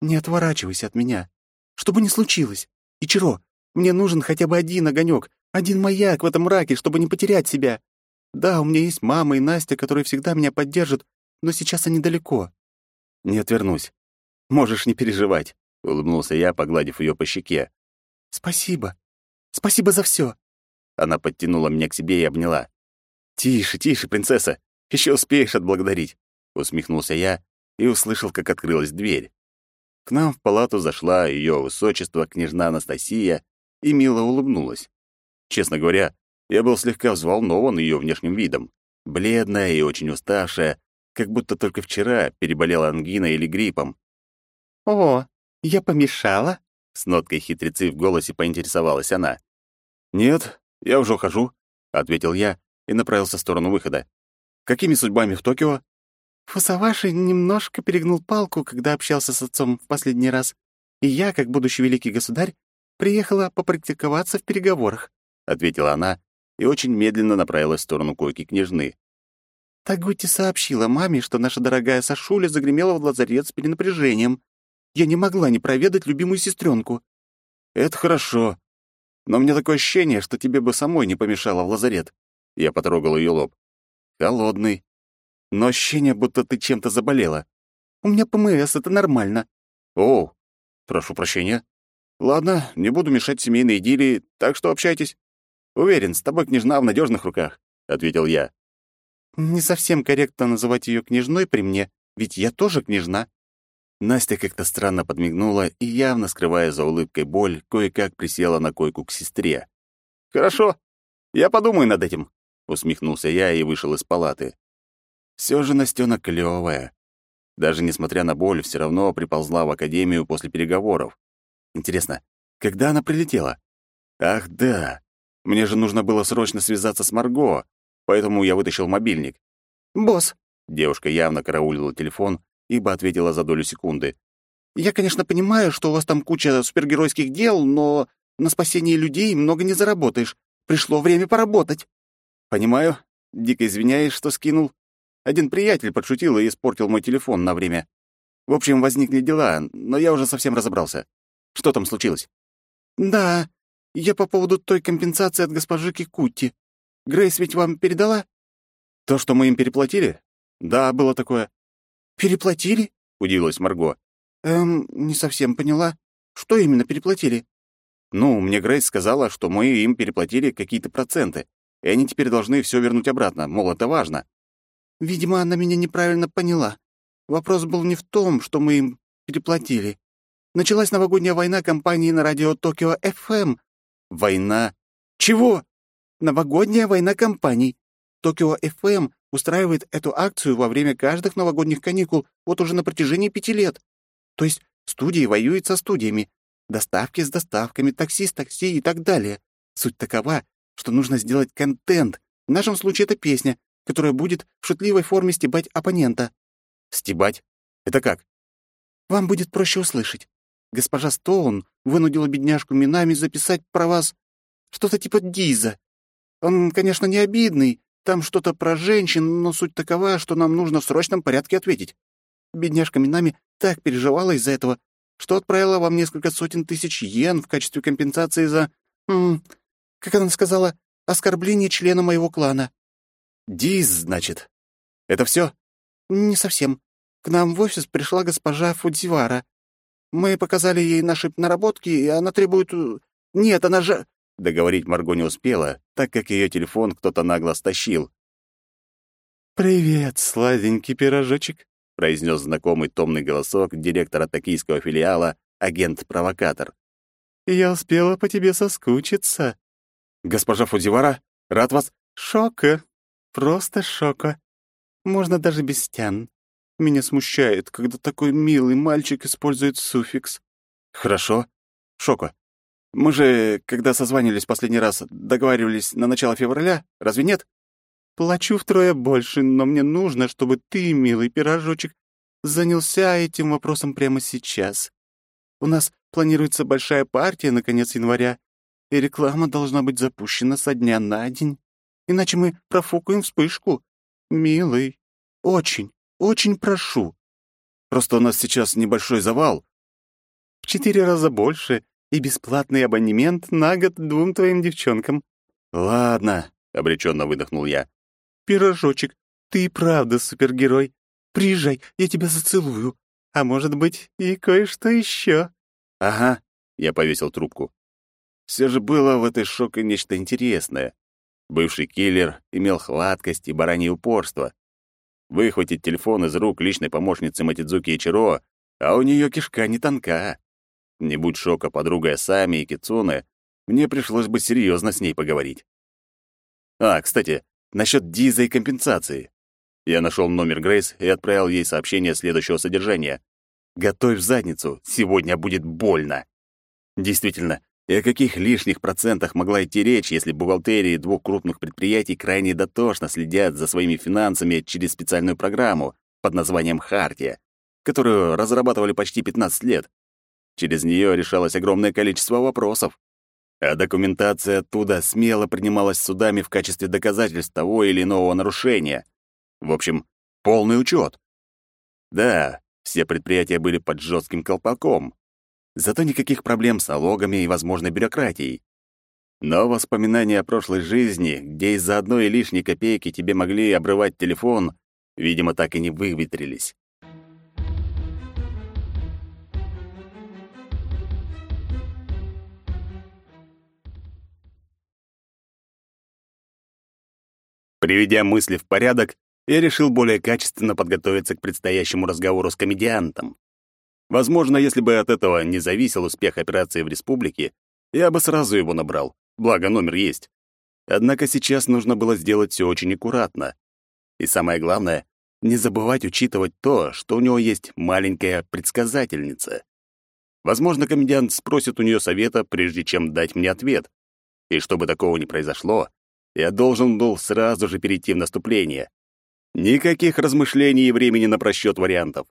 Не отворачивайся от меня. Что бы ни случилось. Ичиро, мне нужен хотя бы один огонек, один маяк в этом мраке, чтобы не потерять себя. Да, у меня есть мама и Настя, которые всегда меня поддержат, но сейчас они далеко. Не отвернусь. Можешь не переживать улыбнулся я, погладив ее по щеке. Спасибо. Спасибо за все. Она подтянула меня к себе и обняла. Тише, тише, принцесса. Еще успеешь отблагодарить, усмехнулся я и услышал, как открылась дверь. К нам в палату зашла ее высочество княжна Анастасия и мило улыбнулась. Честно говоря, я был слегка взволнован ее внешним видом. Бледная и очень уставшая, как будто только вчера переболела ангиной или гриппом. «О, «Я помешала?» — с ноткой хитрецы в голосе поинтересовалась она. «Нет, я уже ухожу», — ответил я и направился в сторону выхода. «Какими судьбами в Токио?» Фусаваши немножко перегнул палку, когда общался с отцом в последний раз, и я, как будущий великий государь, приехала попрактиковаться в переговорах», — ответила она и очень медленно направилась в сторону койки княжны. Тагути сообщила маме, что наша дорогая Сашуля загремела в лазарет с перенапряжением, я не могла не проведать любимую сестренку. Это хорошо. Но меня такое ощущение, что тебе бы самой не помешало в лазарет. Я потрогал ее лоб. Холодный. Но ощущение, будто ты чем-то заболела. У меня ПМС, это нормально. О, прошу прощения. Ладно, не буду мешать семейной идиллии, так что общайтесь. Уверен, с тобой княжна в надежных руках, ответил я. Не совсем корректно называть ее княжной при мне, ведь я тоже княжна. Настя как-то странно подмигнула и, явно скрывая за улыбкой боль, кое-как присела на койку к сестре. «Хорошо, я подумаю над этим», — усмехнулся я и вышел из палаты. Все же Настена клевая. Даже несмотря на боль, все равно приползла в академию после переговоров. Интересно, когда она прилетела? Ах, да. Мне же нужно было срочно связаться с Марго, поэтому я вытащил мобильник. «Босс!» — девушка явно караулила телефон ибо ответила за долю секунды. «Я, конечно, понимаю, что у вас там куча супергеройских дел, но на спасение людей много не заработаешь. Пришло время поработать». «Понимаю. Дико извиняюсь, что скинул. Один приятель подшутил и испортил мой телефон на время. В общем, возникли дела, но я уже совсем разобрался. Что там случилось?» «Да, я по поводу той компенсации от госпожи Кикутти. Грейс ведь вам передала?» «То, что мы им переплатили? Да, было такое. «Переплатили?» — удивилась Марго. «Эм, не совсем поняла. Что именно переплатили?» «Ну, мне Грейс сказала, что мы им переплатили какие-то проценты, и они теперь должны все вернуть обратно, мол, это важно». «Видимо, она меня неправильно поняла. Вопрос был не в том, что мы им переплатили. Началась новогодняя война компании на радио Токио FM. Война? Чего? Новогодняя война компаний. Токио FM устраивает эту акцию во время каждых новогодних каникул вот уже на протяжении пяти лет. То есть студии воюют со студиями, доставки с доставками, такси с такси и так далее. Суть такова, что нужно сделать контент. В нашем случае это песня, которая будет в шутливой форме стебать оппонента. Стебать? Это как? Вам будет проще услышать. Госпожа Стоун вынудила бедняжку Минами записать про вас что-то типа Диза. Он, конечно, не обидный, там что-то про женщин, но суть такова, что нам нужно в срочном порядке ответить. Бедняжка Минами так переживала из-за этого, что отправила вам несколько сотен тысяч йен в качестве компенсации за... как она сказала, оскорбление члена моего клана». «Диз, значит. Это все? «Не совсем. К нам в офис пришла госпожа Фудзивара. Мы показали ей наши наработки, и она требует... Нет, она же...» Договорить Марго не успела, так как ее телефон кто-то нагло стащил. «Привет, сладенький пирожочек», — произнес знакомый томный голосок директора токийского филиала, агент-провокатор. «Я успела по тебе соскучиться». «Госпожа Фудзивара, рад вас...» «Шока. Просто шока. Можно даже без стян. Меня смущает, когда такой милый мальчик использует суффикс». «Хорошо. Шока. Мы же, когда созванивались последний раз, договаривались на начало февраля, разве нет?» Плачу втрое больше, но мне нужно, чтобы ты, милый пирожочек, занялся этим вопросом прямо сейчас. У нас планируется большая партия на конец января, и реклама должна быть запущена со дня на день. Иначе мы профукаем вспышку. Милый, очень, очень прошу. Просто у нас сейчас небольшой завал. В четыре раза больше и бесплатный абонемент на год двум твоим девчонкам. Ладно, — обреченно выдохнул я. «Пирожочек, ты и правда супергерой. Приезжай, я тебя зацелую. А может быть, и кое-что еще». «Ага», — я повесил трубку. Все же было в этой шоке нечто интересное. Бывший киллер имел хваткость и баранье упорство. Выхватить телефон из рук личной помощницы Матидзуки Ичиро, а у нее кишка не тонка. Не будь шока подругой Сами и Кицуне, мне пришлось бы серьезно с ней поговорить. А, кстати, насчет Диза и компенсации. Я нашел номер Грейс и отправил ей сообщение следующего содержания. «Готовь задницу, сегодня будет больно». Действительно, и о каких лишних процентах могла идти речь, если бухгалтерии двух крупных предприятий крайне дотошно следят за своими финансами через специальную программу под названием «Хартия», которую разрабатывали почти 15 лет. Через нее решалось огромное количество вопросов а документация оттуда смело принималась судами в качестве доказательств того или иного нарушения. В общем, полный учет. Да, все предприятия были под жестким колпаком. Зато никаких проблем с налогами и возможной бюрократией. Но воспоминания о прошлой жизни, где из-за одной лишней копейки тебе могли обрывать телефон, видимо, так и не выветрились. Приведя мысли в порядок, я решил более качественно подготовиться к предстоящему разговору с комедиантом. Возможно, если бы от этого не зависел успех операции в республике, я бы сразу его набрал, благо номер есть. Однако сейчас нужно было сделать все очень аккуратно. И самое главное, не забывать учитывать то, что у него есть маленькая предсказательница. Возможно, комедиант спросит у нее совета, прежде чем дать мне ответ. И чтобы такого не произошло, я должен был сразу же перейти в наступление. Никаких размышлений и времени на просчет вариантов.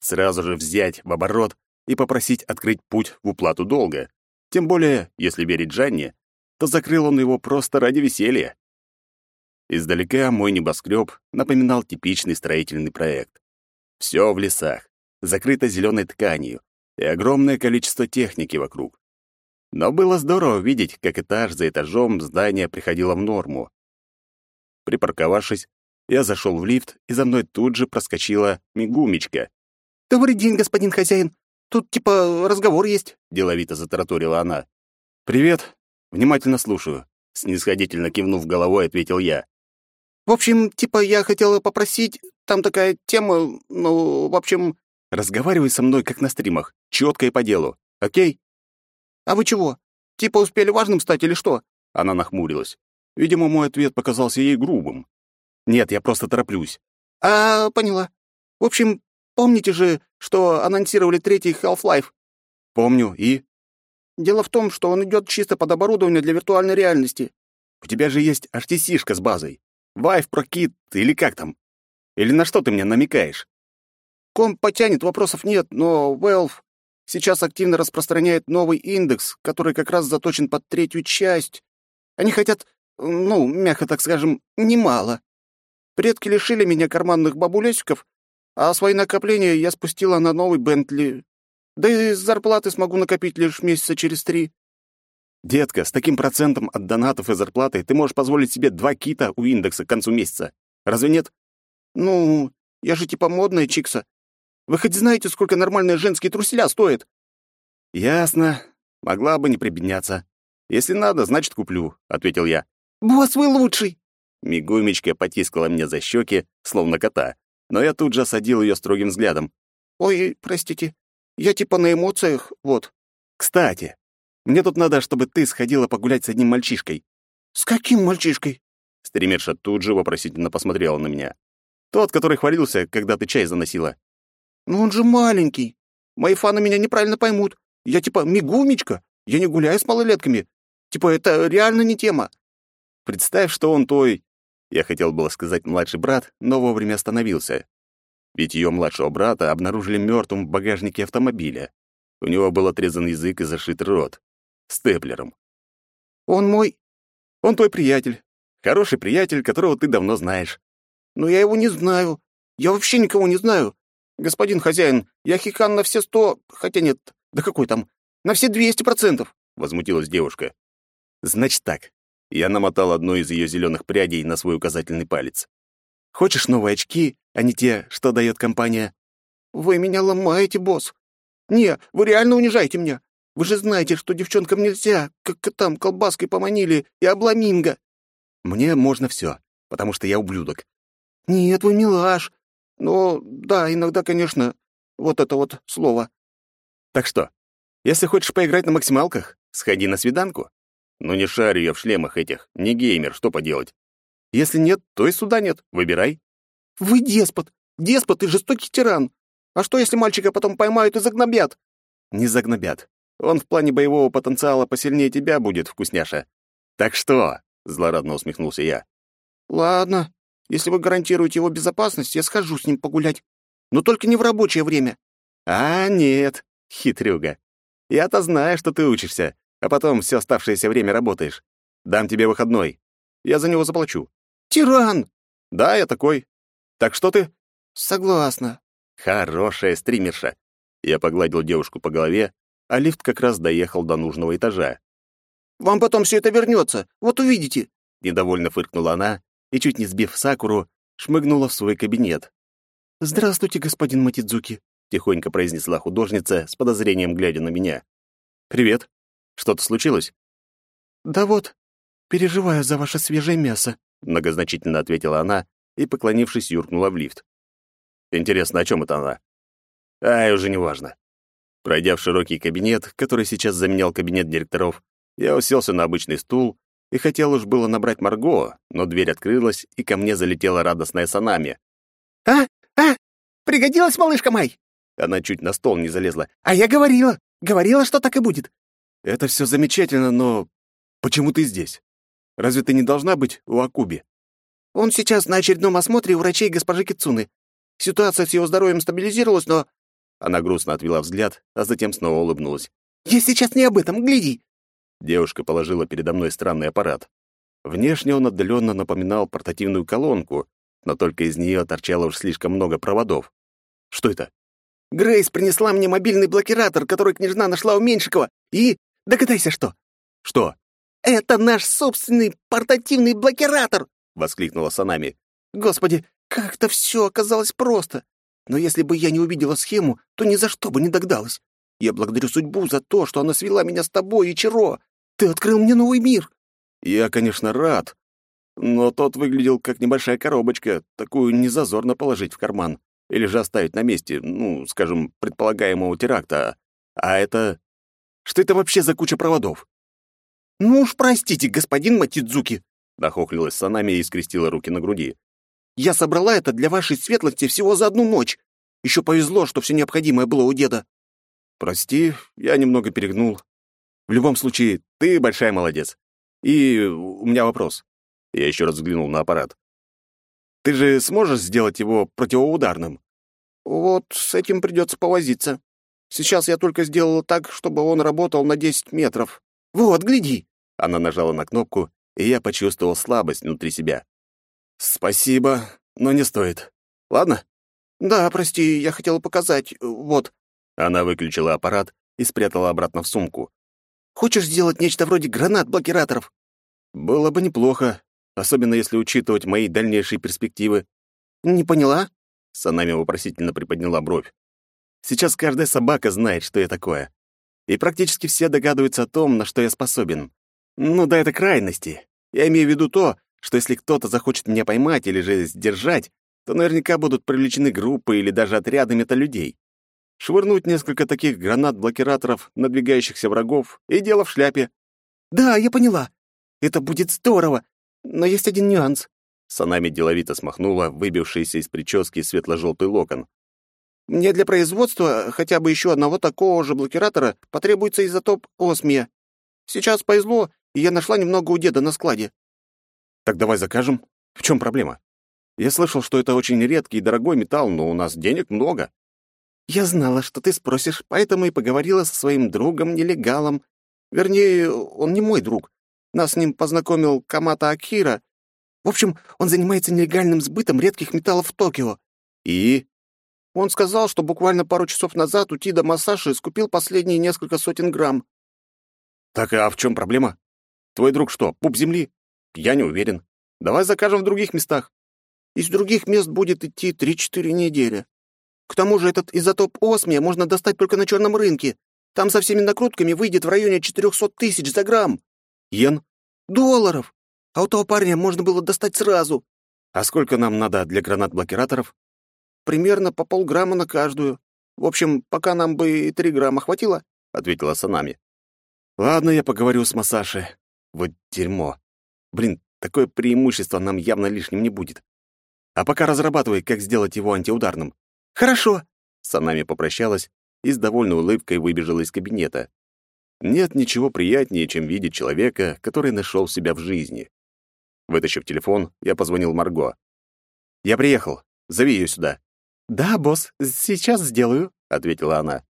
Сразу же взять в оборот и попросить открыть путь в уплату долга. Тем более, если верить Жанне, то закрыл он его просто ради веселья. Издалека мой небоскреб напоминал типичный строительный проект. Все в лесах, закрыто зеленой тканью и огромное количество техники вокруг. Но было здорово видеть, как этаж за этажом здание приходило в норму. Припарковавшись, я зашел в лифт, и за мной тут же проскочила Мигумечка. «Добрый день, господин хозяин. Тут типа разговор есть», — деловито затараторила она. «Привет. Внимательно слушаю», — снисходительно кивнув головой, ответил я. «В общем, типа я хотела попросить, там такая тема, ну, в общем...» «Разговаривай со мной, как на стримах, четко и по делу, окей?» «А вы чего? Типа успели важным стать или что?» Она нахмурилась. Видимо, мой ответ показался ей грубым. «Нет, я просто тороплюсь». «А, поняла. В общем, помните же, что анонсировали третий Half-Life?» «Помню. И?» «Дело в том, что он идет чисто под оборудование для виртуальной реальности». «У тебя же есть HTC-шка с базой. Vive Pro Kit или как там? Или на что ты мне намекаешь?» «Комп потянет, вопросов нет, но Valve Сейчас активно распространяет новый индекс, который как раз заточен под третью часть. Они хотят, ну, мягко так скажем, немало. Предки лишили меня карманных бабулесиков, а свои накопления я спустила на новый Бентли. Да и зарплаты смогу накопить лишь месяца через три. Детка, с таким процентом от донатов и зарплаты ты можешь позволить себе два кита у индекса к концу месяца. Разве нет? Ну, я же типа модная чикса. Вы хоть знаете, сколько нормальные женские труселя стоят? Ясно. Могла бы не прибедняться. Если надо, значит, куплю, ответил я. Босс, вы лучший. Мигумечка потискала мне за щеки, словно кота, но я тут же осадил ее строгим взглядом. Ой, простите, я типа на эмоциях, вот. Кстати, мне тут надо, чтобы ты сходила погулять с одним мальчишкой. С каким мальчишкой? Стримерша тут же вопросительно посмотрела на меня. Тот, который хвалился, когда ты чай заносила. Ну он же маленький. Мои фаны меня неправильно поймут. Я типа мигумечка. Я не гуляю с малолетками. Типа это реально не тема. Представь, что он твой... Я хотел было сказать младший брат, но вовремя остановился. Ведь ее младшего брата обнаружили мертвым в багажнике автомобиля. У него был отрезан язык и зашит рот. Степлером. Он мой... Он твой приятель. Хороший приятель, которого ты давно знаешь. Но я его не знаю. Я вообще никого не знаю. Господин хозяин, я хикан на все сто... Хотя нет, да какой там? На все двести процентов. Возмутилась девушка. Значит так. Я намотал одну из ее зеленых прядей на свой указательный палец. Хочешь новые очки, а не те, что дает компания? Вы меня ломаете, босс. Не, вы реально унижаете меня. Вы же знаете, что девчонкам нельзя, как там колбаской поманили и обламинго. Мне можно все, потому что я ублюдок. Нет, вы милаш. Но да, иногда, конечно, вот это вот слово. Так что, если хочешь поиграть на максималках, сходи на свиданку. Ну не шарю я в шлемах этих, не геймер, что поделать. Если нет, то и суда нет, выбирай. Вы деспот, деспот и жестокий тиран. А что, если мальчика потом поймают и загнобят? Не загнобят. Он в плане боевого потенциала посильнее тебя будет, вкусняша. Так что? Злорадно усмехнулся я. Ладно, если вы гарантируете его безопасность, я схожу с ним погулять. Но только не в рабочее время. А, нет, хитрюга. Я-то знаю, что ты учишься, а потом все оставшееся время работаешь. Дам тебе выходной. Я за него заплачу. Тиран! Да, я такой. Так что ты? Согласна. Хорошая стримерша. Я погладил девушку по голове, а лифт как раз доехал до нужного этажа. «Вам потом все это вернется, вот увидите!» Недовольно фыркнула она и, чуть не сбив Сакуру, шмыгнула в свой кабинет. «Здравствуйте, господин Матидзуки», — тихонько произнесла художница с подозрением, глядя на меня. «Привет. Что-то случилось?» «Да вот, переживаю за ваше свежее мясо», — многозначительно ответила она и, поклонившись, юркнула в лифт. «Интересно, о чем это она?» «Ай, уже неважно. Пройдя в широкий кабинет, который сейчас заменял кабинет директоров, я уселся на обычный стул и хотел уж было набрать Марго, но дверь открылась, и ко мне залетела радостная Санами. «А? А? Пригодилась малышка Май?» Она чуть на стол не залезла. «А я говорила! Говорила, что так и будет!» «Это все замечательно, но почему ты здесь? Разве ты не должна быть у Акуби?» «Он сейчас на очередном осмотре у врачей госпожи Кицуны. Ситуация с его здоровьем стабилизировалась, но она грустно отвела взгляд, а затем снова улыбнулась. «Я сейчас не об этом, гляди!» Девушка положила передо мной странный аппарат. Внешне он отдаленно напоминал портативную колонку, но только из нее торчало уж слишком много проводов. Что это? «Грейс принесла мне мобильный блокиратор, который княжна нашла у Меньшикова, и... Догадайся, что?» «Что?» «Это наш собственный портативный блокиратор!» — воскликнула Санами. «Господи, как-то все оказалось просто. Но если бы я не увидела схему, то ни за что бы не догадалась. Я благодарю судьбу за то, что она свела меня с тобой, Ичиро. Ты открыл мне новый мир. Я, конечно, рад. Но тот выглядел как небольшая коробочка, такую незазорно положить в карман. Или же оставить на месте, ну, скажем, предполагаемого теракта. А это... Что это вообще за куча проводов? «Ну уж простите, господин Матидзуки», — нахохлилась Санами и скрестила руки на груди. Я собрала это для вашей светлости всего за одну ночь. Еще повезло, что все необходимое было у деда». «Прости, я немного перегнул. В любом случае, ты большая молодец. И у меня вопрос». Я еще раз взглянул на аппарат. «Ты же сможешь сделать его противоударным?» «Вот с этим придется повозиться. Сейчас я только сделала так, чтобы он работал на 10 метров. Вот, гляди!» Она нажала на кнопку, и я почувствовал слабость внутри себя. «Спасибо, но не стоит. Ладно?» «Да, прости, я хотела показать. Вот». Она выключила аппарат и спрятала обратно в сумку. Хочешь сделать нечто вроде гранат-блокираторов?» «Было бы неплохо, особенно если учитывать мои дальнейшие перспективы». «Не поняла?» — Санами вопросительно приподняла бровь. «Сейчас каждая собака знает, что я такое. И практически все догадываются о том, на что я способен. Ну да, это крайности. Я имею в виду то, что если кто-то захочет меня поймать или же сдержать, то наверняка будут привлечены группы или даже отряды металюдей. Швырнуть несколько таких гранат-блокираторов, надвигающихся врагов, и дело в шляпе. «Да, я поняла. Это будет здорово. Но есть один нюанс». Санами деловито смахнула выбившийся из прически светло-желтый локон. «Мне для производства хотя бы еще одного такого же блокиратора потребуется изотоп осмия. Сейчас повезло, и я нашла немного у деда на складе». «Так давай закажем. В чем проблема? Я слышал, что это очень редкий и дорогой металл, но у нас денег много». «Я знала, что ты спросишь, поэтому и поговорила со своим другом-нелегалом. Вернее, он не мой друг. Нас с ним познакомил Камата Акира. В общем, он занимается нелегальным сбытом редких металлов в Токио. И? Он сказал, что буквально пару часов назад у Тида Масаши скупил последние несколько сотен грамм. Так а в чем проблема? Твой друг что, пуп земли? Я не уверен. Давай закажем в других местах. Из других мест будет идти три-четыре недели. К тому же этот изотоп осмия можно достать только на черном рынке. Там со всеми накрутками выйдет в районе 400 тысяч за грамм. Йен? Долларов. А у того парня можно было достать сразу. А сколько нам надо для гранат-блокираторов? Примерно по полграмма на каждую. В общем, пока нам бы и три грамма хватило, — ответила Санами. Ладно, я поговорю с Масаши. Вот дерьмо. Блин, такое преимущество нам явно лишним не будет. А пока разрабатывай, как сделать его антиударным. Хорошо. Санами попрощалась и с довольной улыбкой выбежала из кабинета. Нет ничего приятнее, чем видеть человека, который нашел себя в жизни. Вытащив телефон, я позвонил Марго. «Я приехал. Зови ее сюда». «Да, босс, сейчас сделаю», — ответила она.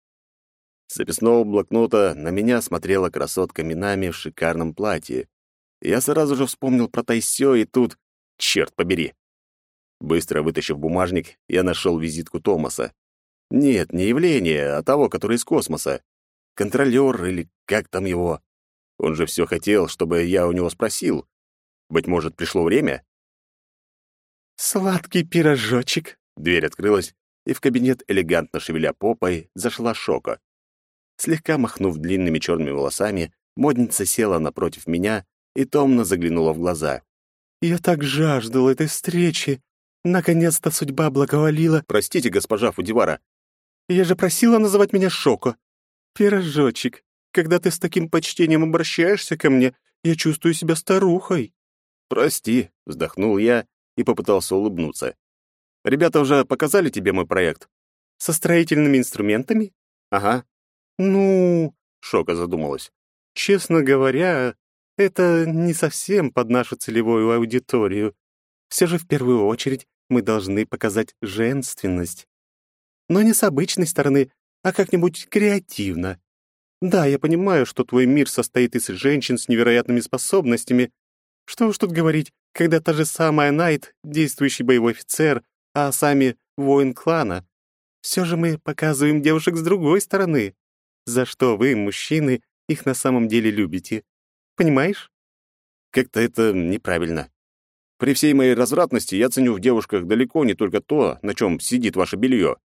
С записного блокнота на меня смотрела красотка Минами в шикарном платье. Я сразу же вспомнил про Тайсё, и тут... Черт побери! Быстро вытащив бумажник, я нашел визитку Томаса. Нет, не явление, а того, который из космоса. Контролер или как там его. Он же все хотел, чтобы я у него спросил. Быть может, пришло время? «Сладкий пирожочек», — дверь открылась, и в кабинет, элегантно шевеля попой, зашла Шока. Слегка махнув длинными черными волосами, модница села напротив меня и томно заглянула в глаза. «Я так жаждал этой встречи. Наконец-то судьба благоволила...» «Простите, госпожа Фудивара». «Я же просила называть меня Шоко. Пирожочек, когда ты с таким почтением обращаешься ко мне, я чувствую себя старухой». «Прости», — вздохнул я и попытался улыбнуться. «Ребята уже показали тебе мой проект?» «Со строительными инструментами?» «Ага. «Ну...» — Шока задумалась. «Честно говоря, это не совсем под нашу целевую аудиторию. Все же в первую очередь мы должны показать женственность. Но не с обычной стороны, а как-нибудь креативно. Да, я понимаю, что твой мир состоит из женщин с невероятными способностями. Что уж тут говорить, когда та же самая Найт — действующий боевой офицер, а сами — воин клана. Все же мы показываем девушек с другой стороны за что вы, мужчины, их на самом деле любите. Понимаешь? Как-то это неправильно. При всей моей развратности я ценю в девушках далеко не только то, на чем сидит ваше белье.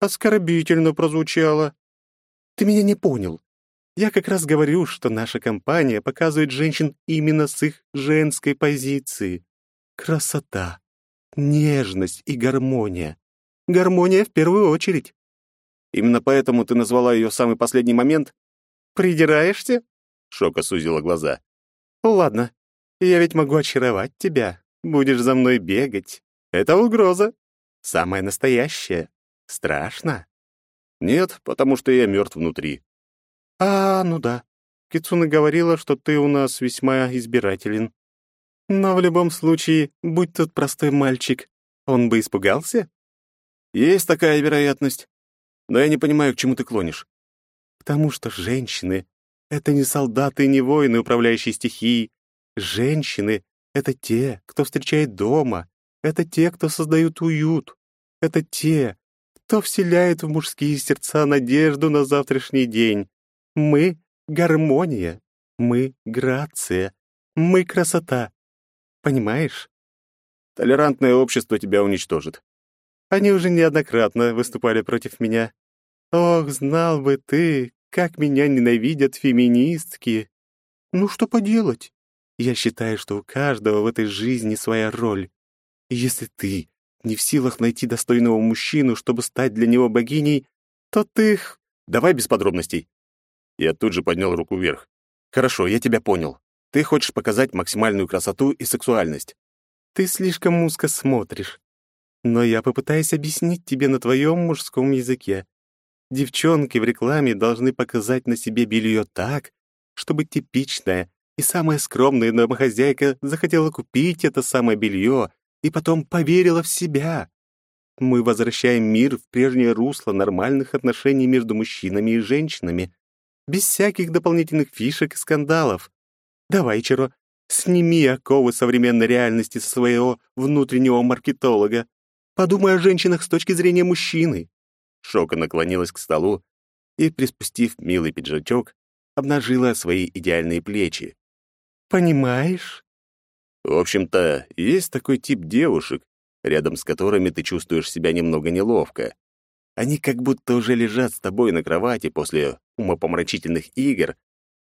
Оскорбительно прозвучало. Ты меня не понял. Я как раз говорю, что наша компания показывает женщин именно с их женской позиции. Красота, нежность и гармония. Гармония в первую очередь. Именно поэтому ты назвала ее самый последний момент? Придираешься? Шока сузила глаза. Ладно, я ведь могу очаровать тебя. Будешь за мной бегать. Это угроза. Самая настоящая. Страшно? Нет, потому что я мертв внутри. А, ну да. Кицуна говорила, что ты у нас весьма избирателен. Но в любом случае, будь тот простой мальчик, он бы испугался? Есть такая вероятность. Но я не понимаю, к чему ты клонишь. Потому что женщины — это не солдаты и не воины, управляющие стихией. Женщины — это те, кто встречает дома. Это те, кто создают уют. Это те, кто вселяет в мужские сердца надежду на завтрашний день. Мы гармония, мы — грация, мы — красота. Понимаешь? Толерантное общество тебя уничтожит. Они уже неоднократно выступали против меня. Ох, знал бы ты, как меня ненавидят феминистки. Ну что поделать? Я считаю, что у каждого в этой жизни своя роль. И если ты не в силах найти достойного мужчину, чтобы стать для него богиней, то ты... Давай без подробностей. Я тут же поднял руку вверх. Хорошо, я тебя понял. Ты хочешь показать максимальную красоту и сексуальность. Ты слишком узко смотришь. Но я попытаюсь объяснить тебе на твоем мужском языке. Девчонки в рекламе должны показать на себе белье так, чтобы типичная и самая скромная домохозяйка захотела купить это самое белье и потом поверила в себя. Мы возвращаем мир в прежнее русло нормальных отношений между мужчинами и женщинами, без всяких дополнительных фишек и скандалов. Давай, Чаро, сними оковы современной реальности со своего внутреннего маркетолога. Подумай о женщинах с точки зрения мужчины. Шока наклонилась к столу и, приспустив милый пиджачок, обнажила свои идеальные плечи. «Понимаешь?» В общем-то, есть такой тип девушек, рядом с которыми ты чувствуешь себя немного неловко. Они как будто уже лежат с тобой на кровати после умопомрачительных игр,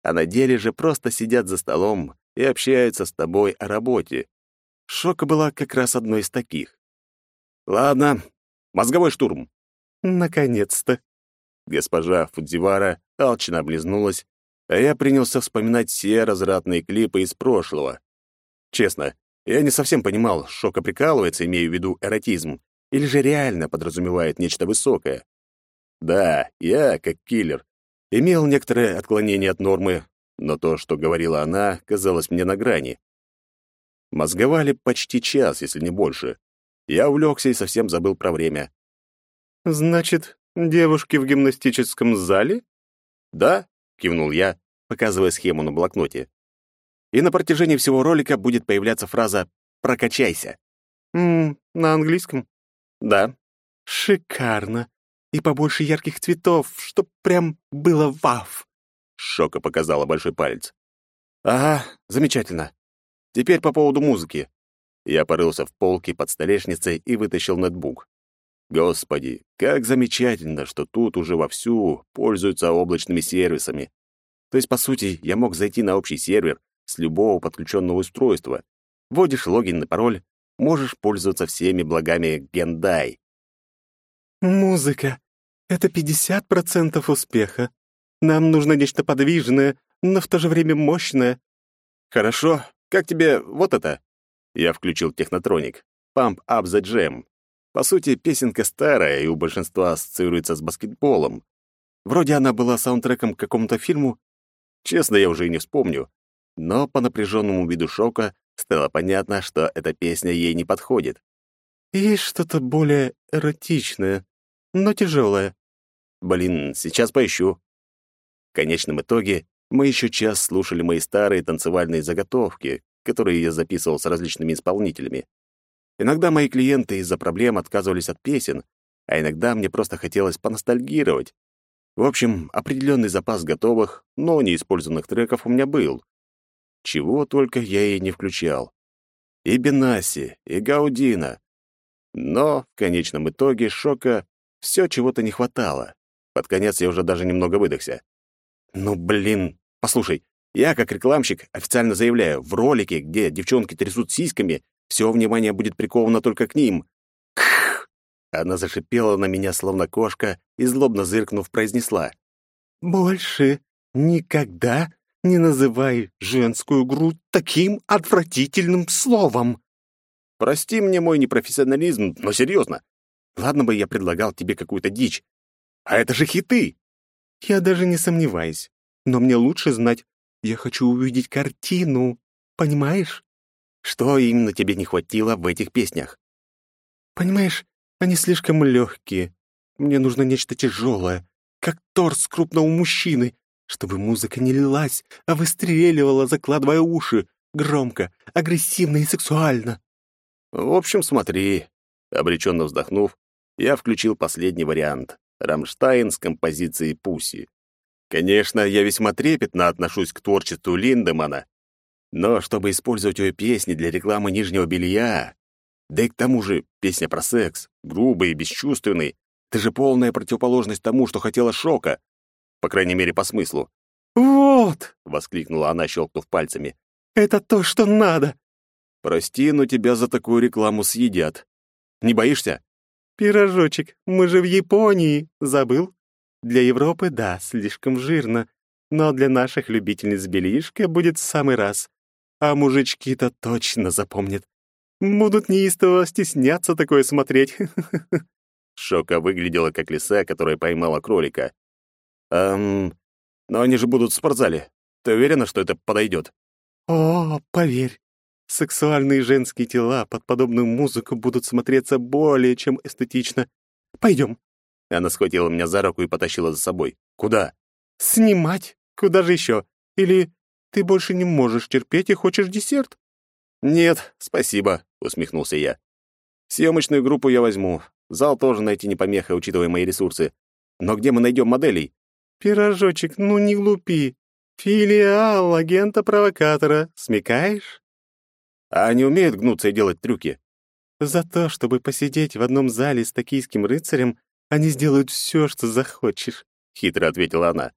а на деле же просто сидят за столом и общаются с тобой о работе. Шока была как раз одной из таких. Ладно, мозговой штурм. Наконец-то. Госпожа Фудзивара алчно облизнулась, а я принялся вспоминать все развратные клипы из прошлого. Честно, я не совсем понимал, Шока прикалывается, имея в виду эротизм, или же реально подразумевает нечто высокое. Да, я, как киллер, имел некоторое отклонение от нормы, но то, что говорила она, казалось мне на грани. Мозговали почти час, если не больше. Я увлекся и совсем забыл про время. «Значит, девушки в гимнастическом зале?» «Да», — кивнул я, показывая схему на блокноте. И на протяжении всего ролика будет появляться фраза «прокачайся». «Ммм, на английском?» «Да». «Шикарно и побольше ярких цветов, чтоб прям было вав!» Шока показала большой палец. «Ага, замечательно. Теперь по поводу музыки». Я порылся в полке под столешницей и вытащил ноутбук. Господи, как замечательно, что тут уже вовсю пользуются облачными сервисами. То есть, по сути, я мог зайти на общий сервер с любого подключенного устройства. Вводишь логин и пароль, можешь пользоваться всеми благами Гендай. Музыка — это 50% успеха. Нам нужно нечто подвижное, но в то же время мощное. Хорошо. Как тебе вот это? Я включил технотроник. Pump Up the Jam. По сути, песенка старая и у большинства ассоциируется с баскетболом. Вроде она была саундтреком к какому-то фильму. Честно, я уже и не вспомню. Но по напряженному виду шока стало понятно, что эта песня ей не подходит. Есть что-то более эротичное, но тяжелое. Блин, сейчас поищу. В конечном итоге мы еще час слушали мои старые танцевальные заготовки, которые я записывал с различными исполнителями. Иногда мои клиенты из-за проблем отказывались от песен, а иногда мне просто хотелось поностальгировать. В общем, определенный запас готовых, но неиспользованных треков у меня был. Чего только я ей не включал. И Бенаси, и Гаудина, но в конечном итоге шока все чего-то не хватало. Под конец я уже даже немного выдохся. Ну, блин, послушай, я, как рекламщик, официально заявляю, в ролике, где девчонки трясут сиськами, все внимание будет приковано только к ним. Она зашипела на меня, словно кошка, и, злобно зыркнув, произнесла. «Больше никогда не называй женскую грудь таким отвратительным словом!» Прости мне мой непрофессионализм, но серьезно. Ладно бы я предлагал тебе какую-то дичь. А это же хиты. Я даже не сомневаюсь. Но мне лучше знать. Я хочу увидеть картину. Понимаешь? Что именно тебе не хватило в этих песнях? Понимаешь, они слишком легкие. Мне нужно нечто тяжелое, как торс крупного мужчины, чтобы музыка не лилась, а выстреливала, закладывая уши, громко, агрессивно и сексуально. В общем, смотри. Обреченно вздохнув, я включил последний вариант — «Рамштайн» с композицией «Пуси». Конечно, я весьма трепетно отношусь к творчеству Линдемана, но чтобы использовать ее песни для рекламы нижнего белья, да и к тому же песня про секс, грубый и бесчувственный, это же полная противоположность тому, что хотела Шока, по крайней мере, по смыслу. «Вот!» — воскликнула она, щелкнув пальцами. «Это то, что надо!» «Прости, но тебя за такую рекламу съедят. Не боишься?» «Пирожочек, мы же в Японии, забыл? Для Европы, да, слишком жирно, но для наших любительниц белишка будет в самый раз. А мужички-то точно запомнят. Будут неистово стесняться такое смотреть. Шока выглядела как лиса, которая поймала кролика. «Эм, но они же будут в спортзале. Ты уверена, что это подойдет? «О, поверь, сексуальные женские тела под подобную музыку будут смотреться более чем эстетично. Пойдем. Она схватила меня за руку и потащила за собой. «Куда?» «Снимать. Куда же еще? Или ты больше не можешь терпеть и хочешь десерт?» «Нет, спасибо», — усмехнулся я. «Съемочную группу я возьму. Зал тоже найти не помеха, учитывая мои ресурсы. Но где мы найдем моделей?» «Пирожочек, ну не глупи. Филиал агента-провокатора. Смекаешь?» «А они умеют гнуться и делать трюки?» «За то, чтобы посидеть в одном зале с токийским рыцарем, они сделают все, что захочешь», — хитро ответила она.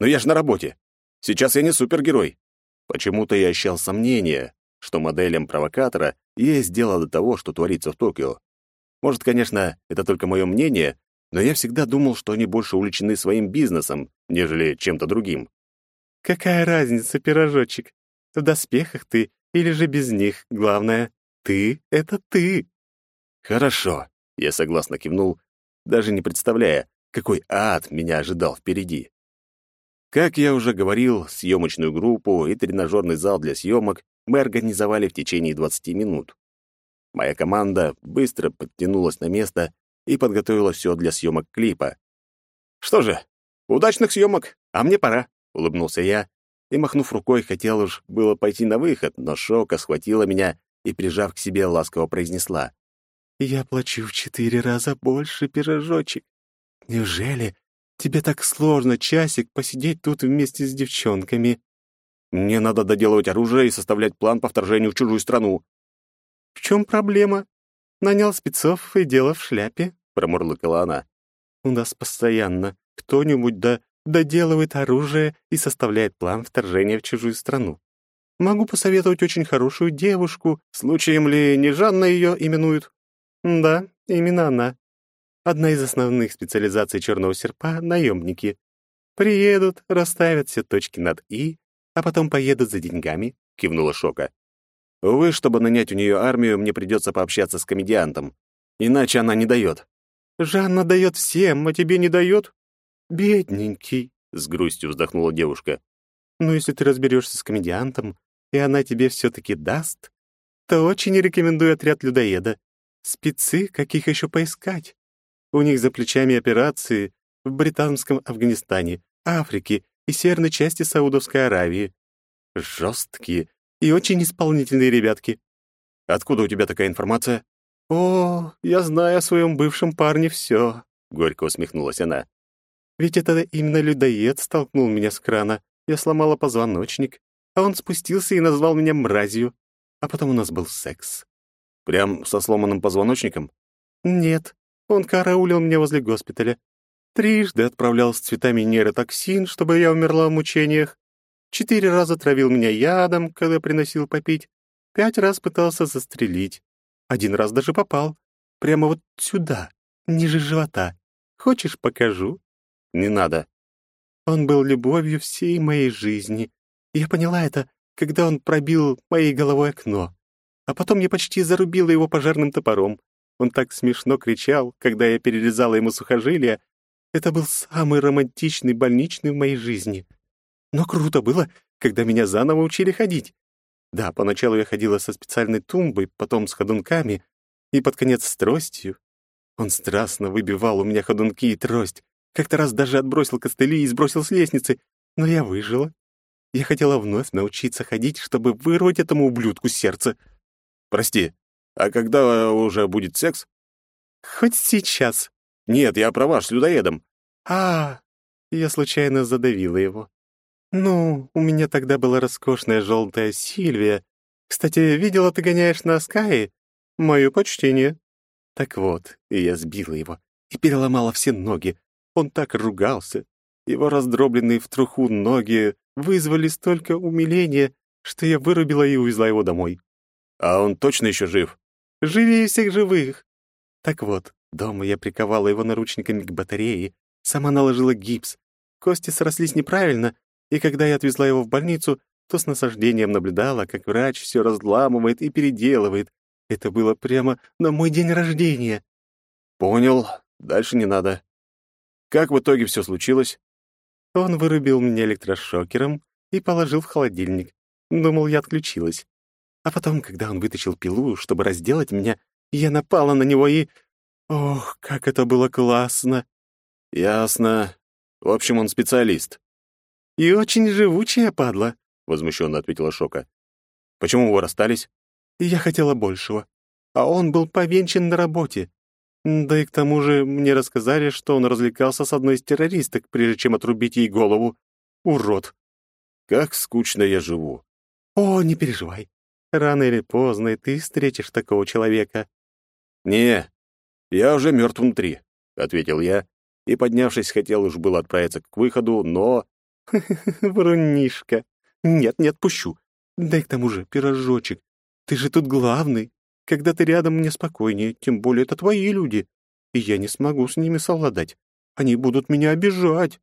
«Но я же на работе. Сейчас я не супергерой». Почему-то я ощущал сомнения, что моделям провокатора есть дело до того, что творится в Токио. Может, конечно, это только мое мнение, но я всегда думал, что они больше увлечены своим бизнесом, нежели чем-то другим. «Какая разница, пирожочек? В доспехах ты или же без них? Главное, ты — это ты». «Хорошо», — я согласно кивнул, даже не представляя, какой ад меня ожидал впереди. Как я уже говорил, съемочную группу и тренажерный зал для съемок мы организовали в течение 20 минут. Моя команда быстро подтянулась на место и подготовила все для съемок клипа. «Что же, удачных съемок, а мне пора», — улыбнулся я, и, махнув рукой, хотел уж было пойти на выход, но Шока схватила меня и, прижав к себе, ласково произнесла. «Я плачу в четыре раза больше, пирожочек. Неужели тебе так сложно часик посидеть тут вместе с девчонками?» Мне надо доделывать оружие и составлять план по вторжению в чужую страну. В чем проблема? Нанял спецов и дело в шляпе, промурлыкала она. У нас постоянно кто-нибудь да доделывает оружие и составляет план вторжения в чужую страну. Могу посоветовать очень хорошую девушку. Случаем ли не Жанна ее именуют? Да, именно она. Одна из основных специализаций черного серпа — наемники. Приедут, расставят все точки над «и», а потом поедут за деньгами», — кивнула Шока. «Увы, чтобы нанять у нее армию, мне придется пообщаться с комедиантом. Иначе она не дает». «Жанна дает всем, а тебе не дает?» «Бедненький», — с грустью вздохнула девушка. «Но если ты разберешься с комедиантом, и она тебе все-таки даст, то очень рекомендую отряд людоеда. Спецы, каких еще поискать? У них за плечами операции в британском Афганистане, Африке и северной части Саудовской Аравии. Жесткие и очень исполнительные ребятки. Откуда у тебя такая информация? О, я знаю о своем бывшем парне все, горько усмехнулась она. Ведь это именно людоед столкнул меня с крана. Я сломала позвоночник, а он спустился и назвал меня мразью. А потом у нас был секс. Прям со сломанным позвоночником? Нет, он караулил меня возле госпиталя. Трижды отправлял с цветами нейротоксин, чтобы я умерла в мучениях. Четыре раза травил меня ядом, когда приносил попить. Пять раз пытался застрелить. Один раз даже попал. Прямо вот сюда, ниже живота. Хочешь, покажу? Не надо. Он был любовью всей моей жизни. Я поняла это, когда он пробил моей головой окно. А потом я почти зарубила его пожарным топором. Он так смешно кричал, когда я перерезала ему сухожилия, это был самый романтичный больничный в моей жизни. Но круто было, когда меня заново учили ходить. Да, поначалу я ходила со специальной тумбой, потом с ходунками и под конец с тростью. Он страстно выбивал у меня ходунки и трость. Как-то раз даже отбросил костыли и сбросил с лестницы. Но я выжила. Я хотела вновь научиться ходить, чтобы вырвать этому ублюдку сердце. Прости, а когда уже будет секс? Хоть сейчас, «Нет, я про ваш с людоедом». «А, Я случайно задавила его. Ну, у меня тогда была роскошная желтая Сильвия. Кстати, видела, ты гоняешь на Скае? Мое почтение. Так вот, я сбила его и переломала все ноги. Он так ругался. Его раздробленные в труху ноги вызвали столько умиления, что я вырубила и увезла его домой. А он точно еще жив? Живее всех живых. Так вот, дома я приковала его наручниками к батарее, сама наложила гипс. Кости срослись неправильно, и когда я отвезла его в больницу, то с насаждением наблюдала, как врач все разламывает и переделывает. Это было прямо на мой день рождения. Понял. Дальше не надо. Как в итоге все случилось? Он вырубил меня электрошокером и положил в холодильник. Думал, я отключилась. А потом, когда он вытащил пилу, чтобы разделать меня, я напала на него и... Ох, как это было классно! Ясно. В общем, он специалист. И очень живучая падла, — возмущенно ответила Шока. Почему вы расстались? Я хотела большего. А он был повенчан на работе. Да и к тому же мне рассказали, что он развлекался с одной из террористок, прежде чем отрубить ей голову. Урод. Как скучно я живу. О, не переживай. Рано или поздно ты встретишь такого человека. Не, я уже мертв внутри, ответил я и, поднявшись, хотел уж было отправиться к выходу, но... Врунишка. Нет, не отпущу. Дай к тому же пирожочек. Ты же тут главный. Когда ты рядом, мне спокойнее, тем более это твои люди. И я не смогу с ними совладать. Они будут меня обижать.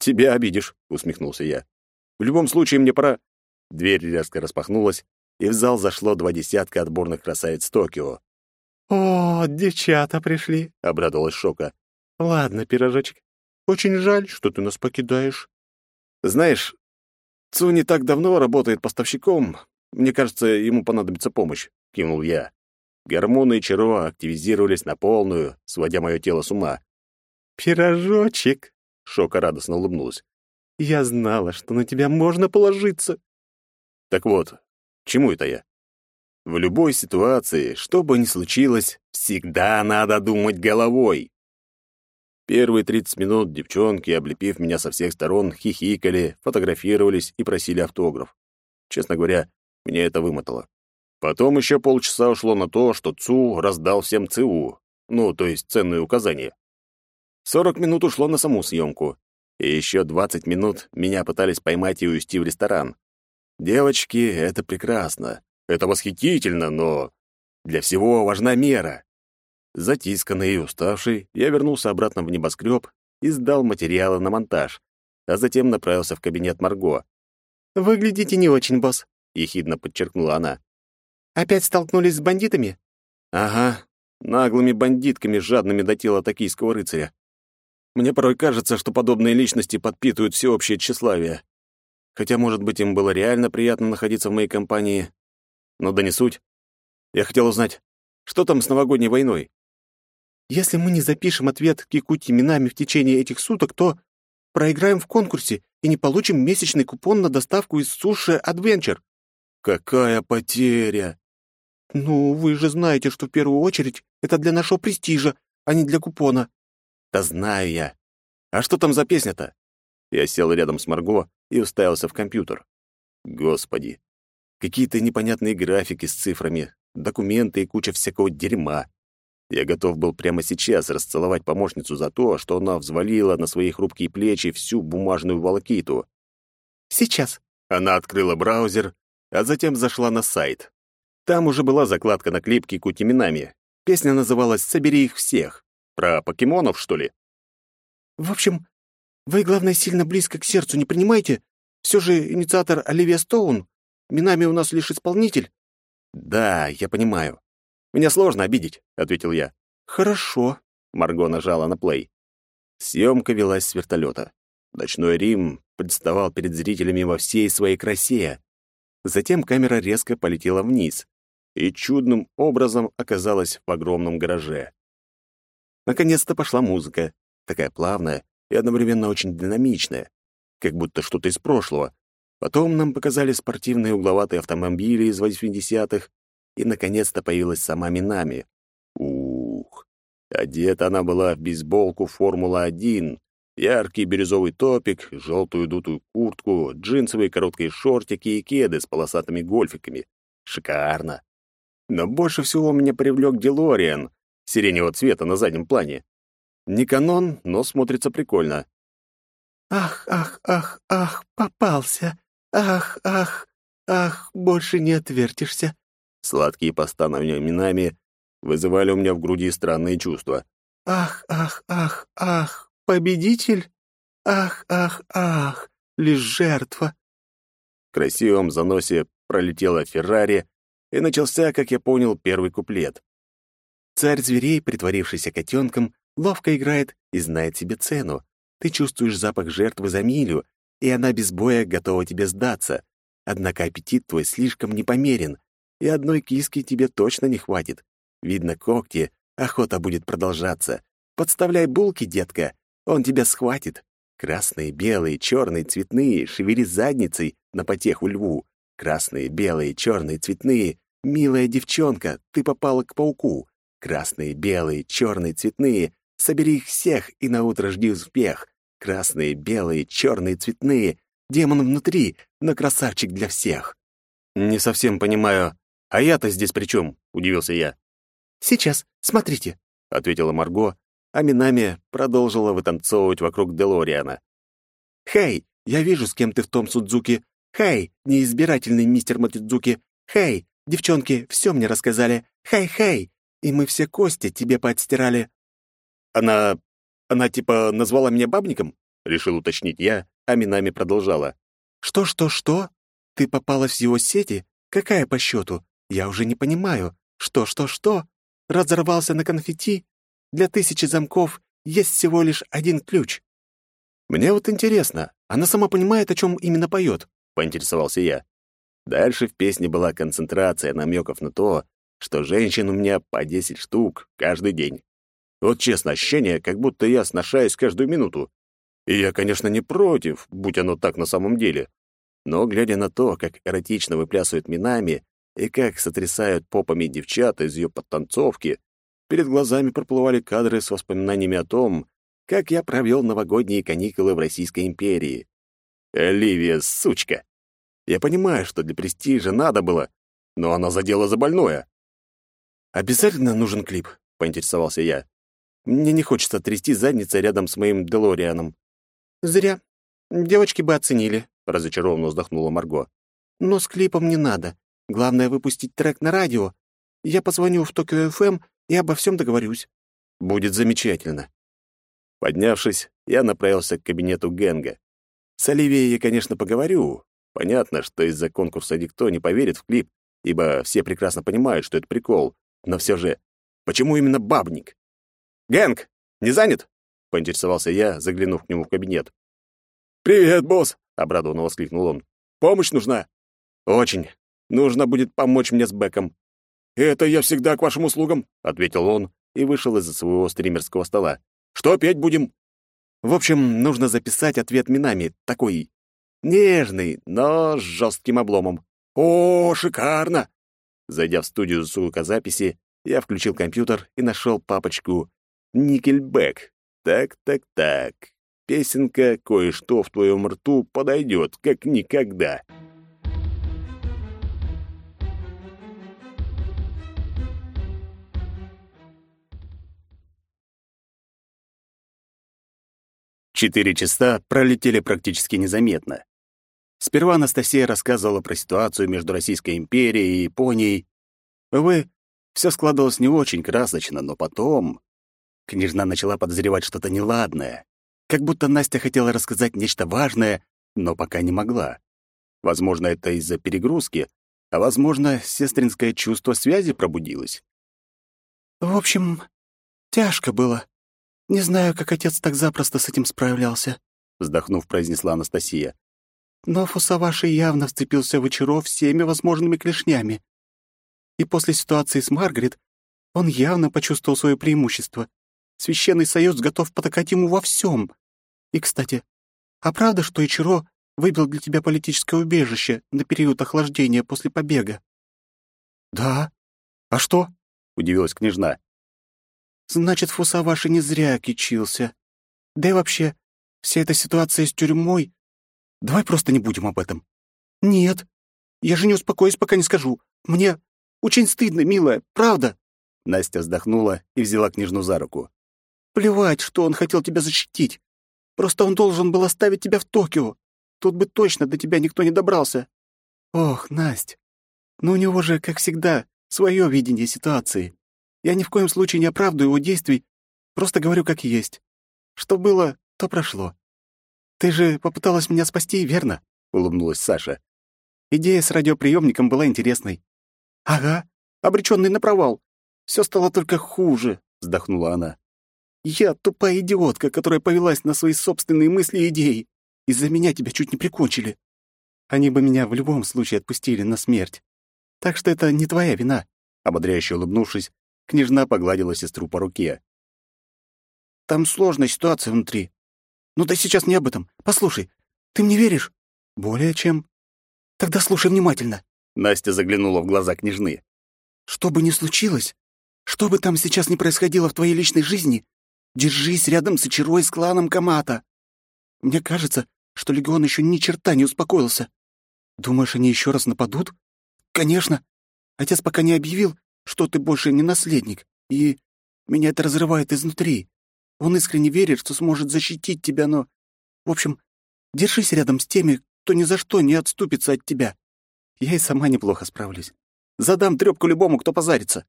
Тебя обидишь, усмехнулся я. В любом случае мне пора... Дверь резко распахнулась, и в зал зашло два десятка отборных красавиц Токио. «О, девчата пришли!» — обрадовалась Шока. «Ладно, пирожочек, очень жаль, что ты нас покидаешь». «Знаешь, Цу не так давно работает поставщиком. Мне кажется, ему понадобится помощь», — кивнул я. Гормоны Чаро активизировались на полную, сводя мое тело с ума. «Пирожочек!» — Шока радостно улыбнулась. «Я знала, что на тебя можно положиться». Так вот, чему это я? В любой ситуации, что бы ни случилось, всегда надо думать головой. Первые 30 минут девчонки, облепив меня со всех сторон, хихикали, фотографировались и просили автограф. Честно говоря, меня это вымотало. Потом еще полчаса ушло на то, что ЦУ раздал всем ЦУ, ну, то есть ценные указания. 40 минут ушло на саму съемку, и еще 20 минут меня пытались поймать и увезти в ресторан. Девочки, это прекрасно, это восхитительно, но для всего важна мера. Затисканный и уставший, я вернулся обратно в небоскреб и сдал материалы на монтаж, а затем направился в кабинет Марго. «Выглядите не очень, босс», — ехидно подчеркнула она. «Опять столкнулись с бандитами?» «Ага, наглыми бандитками, жадными до тела токийского рыцаря. Мне порой кажется, что подобные личности подпитывают всеобщее тщеславие. Хотя, может быть, им было реально приятно находиться в моей компании. Но да не суть. Я хотел узнать, что там с новогодней войной? Если мы не запишем ответ Кикути именами в течение этих суток, то проиграем в конкурсе и не получим месячный купон на доставку из Суши Adventure. Какая потеря! Ну, вы же знаете, что в первую очередь это для нашего престижа, а не для купона. Да знаю я. А что там за песня-то? Я сел рядом с Марго и уставился в компьютер. Господи, какие-то непонятные графики с цифрами, документы и куча всякого дерьма. Я готов был прямо сейчас расцеловать помощницу за то, что она взвалила на свои хрупкие плечи всю бумажную волокиту. «Сейчас». Она открыла браузер, а затем зашла на сайт. Там уже была закладка на клип Кикути именами. Песня называлась «Собери их всех». Про покемонов, что ли? «В общем, вы, главное, сильно близко к сердцу не принимайте. Все же инициатор Оливия Стоун. Минами у нас лишь исполнитель». «Да, я понимаю. Меня сложно обидеть», — ответил я. «Хорошо», — Марго нажала на плей. Съемка велась с вертолета. Ночной Рим представал перед зрителями во всей своей красе. Затем камера резко полетела вниз и чудным образом оказалась в огромном гараже. Наконец-то пошла музыка, такая плавная и одновременно очень динамичная, как будто что-то из прошлого. Потом нам показали спортивные угловатые автомобили из 80-х, и, наконец-то, появилась сама Минами. Ух! Одета она была в бейсболку «Формула-1», Яркий бирюзовый топик, желтую дутую куртку, джинсовые короткие шортики и кеды с полосатыми гольфиками. Шикарно. Но больше всего меня привлек Делориан сиреневого цвета на заднем плане. Не канон, но смотрится прикольно. «Ах, ах, ах, ах, попался! Ах, ах, ах, больше не отвертишься!» Сладкие постановления именами вызывали у меня в груди странные чувства. «Ах, ах, ах, ах, победитель! Ах, ах, ах, лишь жертва!» В красивом заносе пролетела Феррари, и начался, как я понял, первый куплет. Царь зверей, притворившийся котенком, ловко играет и знает себе цену. Ты чувствуешь запах жертвы за милю, и она без боя готова тебе сдаться. Однако аппетит твой слишком непомерен, и одной киски тебе точно не хватит. Видно когти, охота будет продолжаться. Подставляй булки, детка, он тебя схватит. Красные, белые, черные, цветные, шевели задницей на потеху льву. Красные, белые, черные, цветные. Милая девчонка, ты попала к пауку. Красные, белые, черные, цветные. Собери их всех и наутро жди успех. Красные, белые, черные, цветные. Демон внутри, но красавчик для всех. Не совсем понимаю. А я-то здесь при чем? Удивился я. «Сейчас, смотрите», — ответила Марго, а Минами продолжила вытанцовывать вокруг Делориана. «Хей, я вижу, с кем ты в том Судзуки. Хей, неизбирательный мистер Матидзуки. Хей, девчонки все мне рассказали. Хей-хей, и мы все кости тебе подстирали». «Она... она типа назвала меня бабником?» — решил уточнить я, а Минами продолжала. «Что-что-что? Ты попалась в его сети? Какая по счету? Я уже не понимаю. Что-что-что? разорвался на конфетти, для тысячи замков есть всего лишь один ключ. Мне вот интересно, она сама понимает, о чем именно поет, поинтересовался я. Дальше в песне была концентрация намеков на то, что женщин у меня по десять штук каждый день. Вот честно, ощущение, как будто я сношаюсь каждую минуту. И я, конечно, не против, будь оно так на самом деле. Но, глядя на то, как эротично выплясывают минами, и как сотрясают попами девчата из ее подтанцовки, перед глазами проплывали кадры с воспоминаниями о том, как я провел новогодние каникулы в Российской империи. Оливия, сучка! Я понимаю, что для престижа надо было, но она задела за больное. «Обязательно нужен клип?» — поинтересовался я. «Мне не хочется трясти задницей рядом с моим Делорианом». «Зря. Девочки бы оценили», — разочарованно вздохнула Марго. «Но с клипом не надо. Главное — выпустить трек на радио. Я позвоню в Токио ФМ и обо всем договорюсь». «Будет замечательно». Поднявшись, я направился к кабинету Генга. С Оливией я, конечно, поговорю. Понятно, что из-за конкурса никто не поверит в клип, ибо все прекрасно понимают, что это прикол. Но все же, почему именно бабник? «Гэнг, не занят?» — поинтересовался я, заглянув к нему в кабинет. «Привет, босс!» — обрадованно воскликнул он. «Помощь нужна?» «Очень. Нужно будет помочь мне с бэком». «Это я всегда к вашим услугам», — ответил он и вышел из-за своего стримерского стола. «Что петь будем?» «В общем, нужно записать ответ Минами, такой нежный, но с жестким обломом». «О, шикарно!» Зайдя в студию звукозаписи, я включил компьютер и нашел папочку «Никельбэк». Так-так-так. Песенка «Кое-что в твоем рту» подойдет, как никогда. Четыре часа пролетели практически незаметно. Сперва Анастасия рассказывала про ситуацию между Российской империей и Японией. Увы, все складывалось не очень красочно, но потом... Княжна начала подозревать что-то неладное. Как будто Настя хотела рассказать нечто важное, но пока не могла. Возможно, это из-за перегрузки, а, возможно, сестринское чувство связи пробудилось. «В общем, тяжко было», не знаю, как отец так запросто с этим справлялся, вздохнув, произнесла Анастасия. Но Фусаваши явно вцепился в Ичиро всеми возможными клешнями. И после ситуации с Маргарет он явно почувствовал свое преимущество. Священный союз готов потакать ему во всем. И, кстати, а правда, что Ичиро выбил для тебя политическое убежище на период охлаждения после побега? Да. А что? удивилась княжна. Значит, Фусаваши не зря кичился. Да и вообще, Вся эта ситуация с тюрьмой... Давай просто не будем об этом. Нет, я же не успокоюсь, пока не скажу. Мне очень стыдно, милая, правда. Настя вздохнула и взяла княжну за руку. Плевать, что он хотел тебя защитить. Просто он должен был оставить тебя в Токио. Тут бы точно до тебя никто не добрался. Ох, Настя, ну у него же, как всегда, свое видение ситуации. Я ни в коем случае не оправдываю его действий, просто говорю как есть. Что было, то прошло. Ты же попыталась меня спасти, верно? улыбнулась Саша. Идея с радиоприемником была интересной. Ага, обреченный на провал. Все стало только хуже, вздохнула она. Я тупая идиотка, которая повелась на свои собственные мысли и идеи. Из-за меня тебя чуть не прикончили. Они бы меня в любом случае отпустили на смерть. Так что это не твоя вина. Ободряюще улыбнувшись, княжна погладила сестру по руке. Там сложная ситуация внутри. Но ты сейчас не об этом. Послушай, ты мне веришь? Более чем. Тогда слушай внимательно. Настя заглянула в глаза княжны. Что бы ни случилось, что бы там сейчас ни происходило в твоей личной жизни, Держись рядом с Ичарой с кланом Камата. Мне кажется, что легион еще ни черта не успокоился. Думаешь, они еще раз нападут? Конечно. Отец пока не объявил, что ты больше не наследник, и меня это разрывает изнутри. Он искренне верит, что сможет защитить тебя, но... В общем, держись рядом с теми, кто ни за что не отступится от тебя. Я и сама неплохо справлюсь. Задам трёпку любому, кто позарится.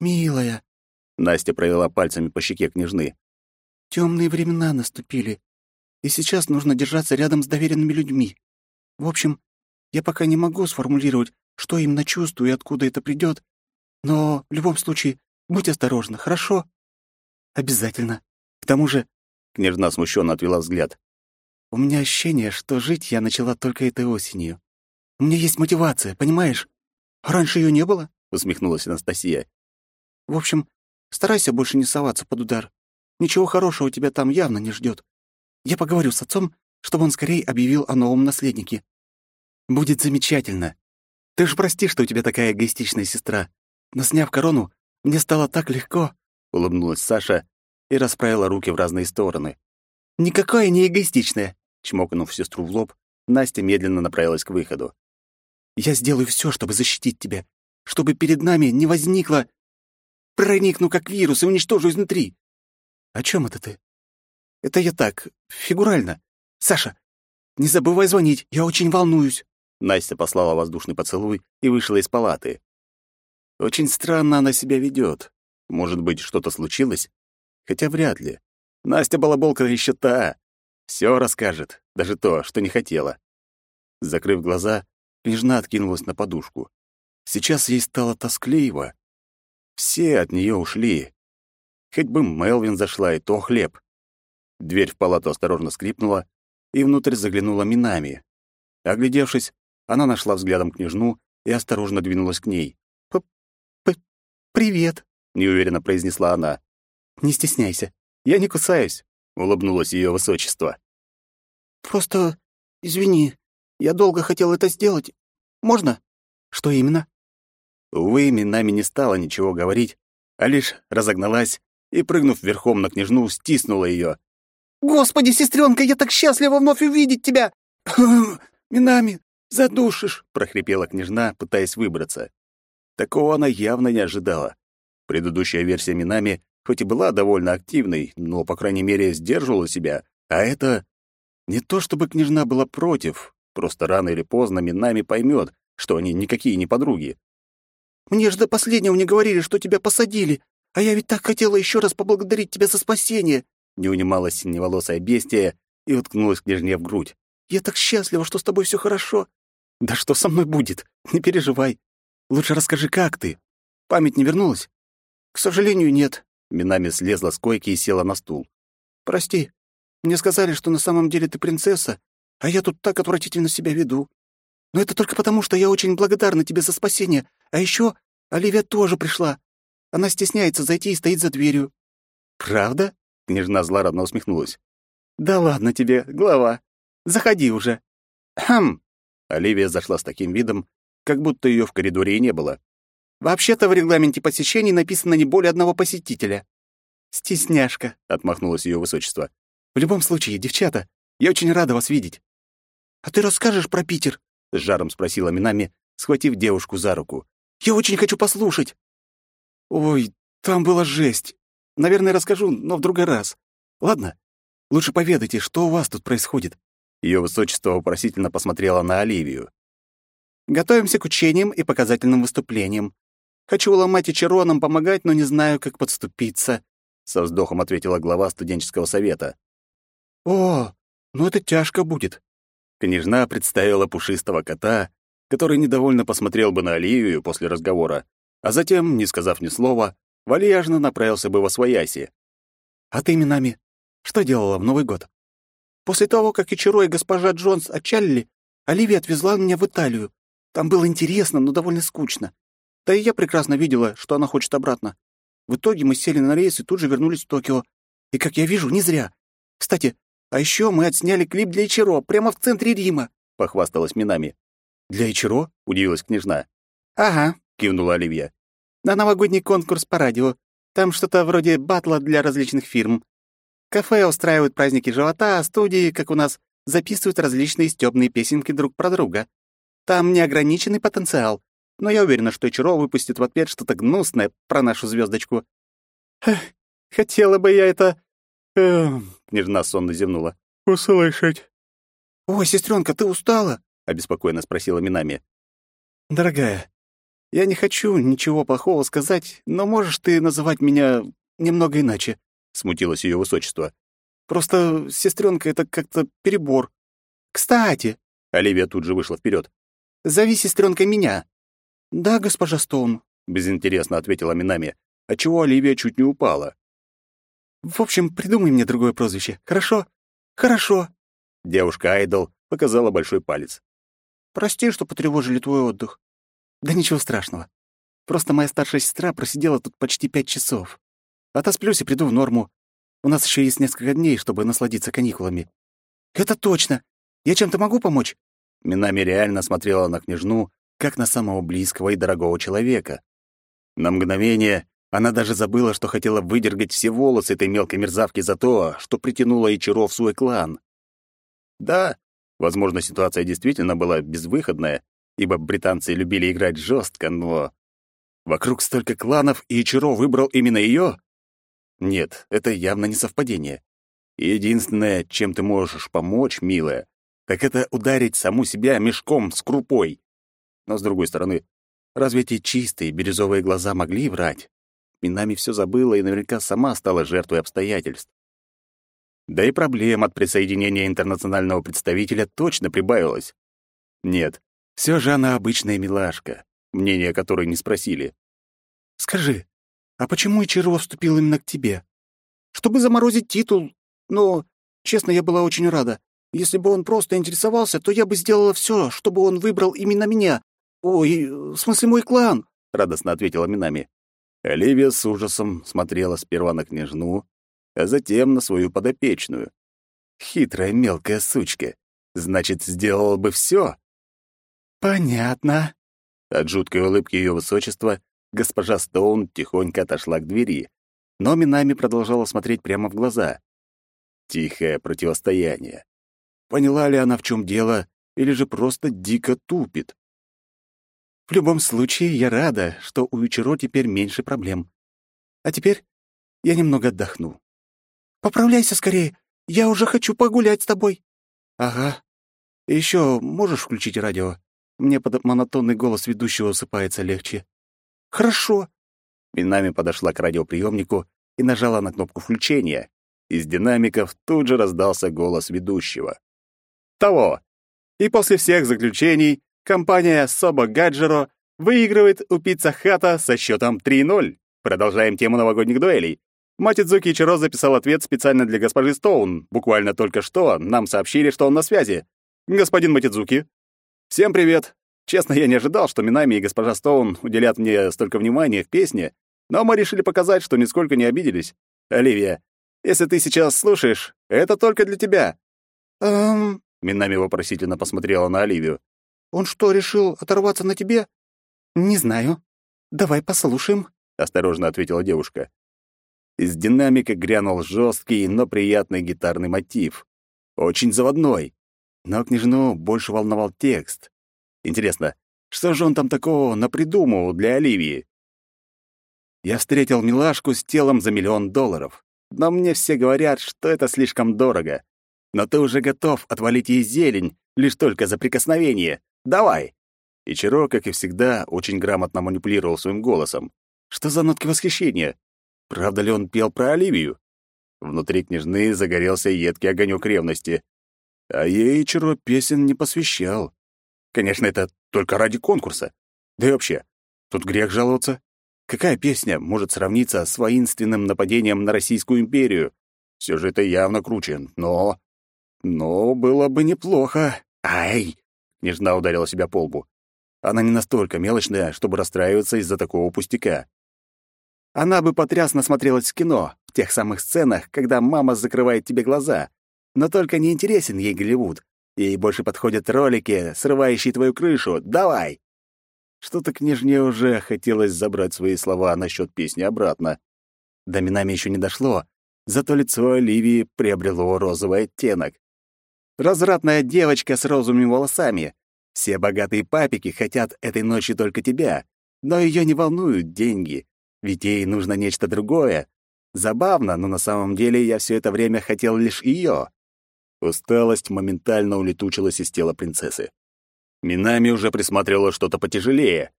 Милая, Настя провела пальцами по щеке княжны. Темные времена наступили, и сейчас нужно держаться рядом с доверенными людьми. В общем, я пока не могу сформулировать, что именно чувствую и откуда это придет, но в любом случае будь осторожна, хорошо? Обязательно. К тому же, княжна смущенно отвела взгляд. У меня ощущение, что жить я начала только этой осенью. У меня есть мотивация, понимаешь? Раньше ее не было, усмехнулась Анастасия. В общем, Старайся больше не соваться под удар. Ничего хорошего тебя там явно не ждет. Я поговорю с отцом, чтобы он скорее объявил о новом наследнике. Будет замечательно. Ты ж прости, что у тебя такая эгоистичная сестра. Но сняв корону, мне стало так легко, — улыбнулась Саша и расправила руки в разные стороны. «Никакая не эгоистичная!» Чмокнув сестру в лоб, Настя медленно направилась к выходу. «Я сделаю все, чтобы защитить тебя, чтобы перед нами не возникло Проникну как вирус и уничтожу изнутри. О чем это ты? Это я так, фигурально. Саша, не забывай звонить, я очень волнуюсь. Настя послала воздушный поцелуй и вышла из палаты. Очень странно она себя ведет. Может быть, что-то случилось? Хотя вряд ли. Настя балаболка еще та. Все расскажет, даже то, что не хотела. Закрыв глаза, княжна откинулась на подушку. Сейчас ей стало тоскливо. Все от нее ушли. Хоть бы Мелвин зашла, и то хлеб. Дверь в палату осторожно скрипнула, и внутрь заглянула Минами. Оглядевшись, она нашла взглядом княжну и осторожно двинулась к ней. «П -п «Привет», — неуверенно произнесла она. «Не стесняйся, я не кусаюсь», — улыбнулось ее высочество. «Просто извини, я долго хотел это сделать. Можно?» «Что именно?» Увы, Минами не стала ничего говорить, а лишь разогналась и, прыгнув верхом на княжну, стиснула ее. «Господи, сестренка, я так счастлива вновь увидеть тебя!» «Минами, задушишь!» — прохрипела княжна, пытаясь выбраться. Такого она явно не ожидала. Предыдущая версия Минами хоть и была довольно активной, но, по крайней мере, сдерживала себя, а это... Не то чтобы княжна была против, просто рано или поздно Минами поймет, что они никакие не подруги. Мне же до последнего не говорили, что тебя посадили, а я ведь так хотела еще раз поблагодарить тебя за спасение!» Не унималась синеволосая бестия и уткнулась княжне в грудь. «Я так счастлива, что с тобой все хорошо!» «Да что со мной будет? Не переживай. Лучше расскажи, как ты? Память не вернулась?» «К сожалению, нет». Минами слезла с койки и села на стул. «Прости, мне сказали, что на самом деле ты принцесса, а я тут так отвратительно себя веду. Но это только потому, что я очень благодарна тебе за спасение, а еще Оливия тоже пришла. Она стесняется зайти и стоит за дверью». «Правда?» — княжна злорадно усмехнулась. «Да ладно тебе, глава. Заходи уже». «Хм!» Оливия зашла с таким видом, как будто ее в коридоре и не было. «Вообще-то в регламенте посещений написано не более одного посетителя». «Стесняшка», — отмахнулось ее высочество. В любом случае, девчата, я очень рада вас видеть». «А ты расскажешь про Питер?» — с жаром спросила Минами, схватив девушку за руку. «Я очень хочу послушать». «Ой, там была жесть. Наверное, расскажу, но в другой раз. Ладно, лучше поведайте, что у вас тут происходит». Ее высочество вопросительно посмотрела на Оливию. «Готовимся к учениям и показательным выступлениям. Хочу уломать Ичаро помогать, но не знаю, как подступиться», — со вздохом ответила глава студенческого совета. «О, ну это тяжко будет». Княжна представила пушистого кота, который недовольно посмотрел бы на Оливию после разговора, а затем, не сказав ни слова, вальяжно направился бы во свояси. «А ты, Минами, что делала в Новый год?» «После того, как Ичиро и госпожа Джонс отчалили, Оливия отвезла меня в Италию. Там было интересно, но довольно скучно. Да и я прекрасно видела, что она хочет обратно. В итоге мы сели на рейс и тут же вернулись в Токио. И, как я вижу, не зря. Кстати, а еще мы отсняли клип для Ичиро прямо в центре Рима», — похвасталась Минами. «Для Ичиро?» — удивилась княжна. «Ага», — кивнула Оливия. «На новогодний конкурс по радио. Там что-то вроде батла для различных фирм. Кафе устраивают праздники живота, а студии, как у нас, записывают различные стёбные песенки друг про друга. Там неограниченный потенциал, но я уверена, что Ичиро выпустит в ответ что-то гнусное про нашу звездочку. Хотела бы я это «Эм...» — княжна сонно зевнула. «Услышать». «Ой, сестренка, ты устала?» — обеспокоенно спросила Минами. «Дорогая, я не хочу ничего плохого сказать, но можешь ты называть меня немного иначе?» — смутилось ее высочество. «Просто сестренка это как-то перебор. Кстати...» — Оливия тут же вышла вперед. «Зови сестренкой меня». «Да, госпожа Стоун», — безинтересно ответила Минами, отчего Оливия чуть не упала. В общем, придумай мне другое прозвище, хорошо? Хорошо. Девушка-айдол показала большой палец. Прости, что потревожили твой отдых. Да ничего страшного. Просто моя старшая сестра просидела тут почти пять часов. Отосплюсь и приду в норму. У нас еще есть несколько дней, чтобы насладиться каникулами. Это точно. Я чем-то могу помочь? Минами реально смотрела на княжну, как на самого близкого и дорогого человека. На мгновение она даже забыла, что хотела выдергать все волосы этой мелкой мерзавки за то, что притянула Ичиро в свой клан. Да, возможно, ситуация действительно была безвыходная, ибо британцы любили играть жестко, но... Вокруг столько кланов, и Ичиро выбрал именно ее? Нет, это явно не совпадение. Единственное, чем ты можешь помочь, милая, так это ударить саму себя мешком с крупой. Но, с другой стороны, разве эти чистые бирюзовые глаза могли врать? Минами все забыла и наверняка сама стала жертвой обстоятельств. Да и проблем от присоединения интернационального представителя точно прибавилось. Нет, все же она обычная милашка, мнение которой не спросили. «Скажи, а почему Ичиро вступил именно к тебе? Чтобы заморозить титул. Но, честно, я была очень рада. Если бы он просто интересовался, то я бы сделала все, чтобы он выбрал именно меня. Ой, в смысле мой клан», — радостно ответила Минами. Оливия с ужасом смотрела сперва на княжну, а затем на свою подопечную. Хитрая мелкая сучка. Значит, сделала бы все. Понятно. От жуткой улыбки ее высочества госпожа Стоун тихонько отошла к двери, но Минами продолжала смотреть прямо в глаза. Тихое противостояние. Поняла ли она, в чем дело, или же просто дико тупит? В любом случае, я рада, что у Ичиро теперь меньше проблем. А теперь я немного отдохну. Поправляйся скорее, я уже хочу погулять с тобой. Ага. Еще можешь включить радио? Мне под монотонный голос ведущего усыпается легче. Хорошо. Минами подошла к радиоприемнику и нажала на кнопку включения. Из динамиков тут же раздался голос ведущего. Того. И после всех заключений Компания Собо Гаджеро выигрывает у Пицца Хата со счетом 3-0. Продолжаем тему новогодних дуэлей. Матидзуки Ичиро записал ответ специально для госпожи Стоун. Буквально только что нам сообщили, что он на связи. Господин Матидзуки. Всем привет. Честно, я не ожидал, что Минами и госпожа Стоун уделят мне столько внимания в песне, но мы решили показать, что нисколько не обиделись. Оливия, если ты сейчас слушаешь, это только для тебя. Эм... Минами вопросительно посмотрела на Оливию. Он что, решил оторваться на тебе? Не знаю. Давай послушаем, осторожно ответила девушка. Из динамика грянул жесткий, но приятный гитарный мотив. Очень заводной. Но княжну больше волновал текст. Интересно, что же он там такого напридумывал для Оливии? Я встретил милашку с телом за миллион долларов. Но мне все говорят, что это слишком дорого. Но ты уже готов отвалить ей зелень, лишь только за прикосновение. Давай!» И Чиро, как и всегда, очень грамотно манипулировал своим голосом. Что за нотки восхищения? Правда ли он пел про Оливию? Внутри княжны загорелся едкий огонек ревности. А ей Чиро песен не посвящал. Конечно, это только ради конкурса. Да и вообще, тут грех жаловаться. Какая песня может сравниться с воинственным нападением на Российскую империю? Все же это явно круче, но... Но было бы неплохо. Ай! Княжна ударила себя по лбу. Она не настолько мелочная, чтобы расстраиваться из-за такого пустяка. Она бы потрясно смотрелась в кино, в тех самых сценах, когда мама закрывает тебе глаза. Но только не интересен ей Голливуд. Ей больше подходят ролики, срывающие твою крышу. Давай! Что-то княжне уже хотелось забрать свои слова насчет песни обратно. До Минами еще не дошло, зато лицо Оливии приобрело розовый оттенок. Развратная девочка с розовыми волосами. Все богатые папики хотят этой ночью только тебя, но ее не волнуют деньги, ведь ей нужно нечто другое. Забавно, но на самом деле я все это время хотел лишь ее. Усталость моментально улетучилась из тела принцессы. Минами уже присматривала что-то потяжелее.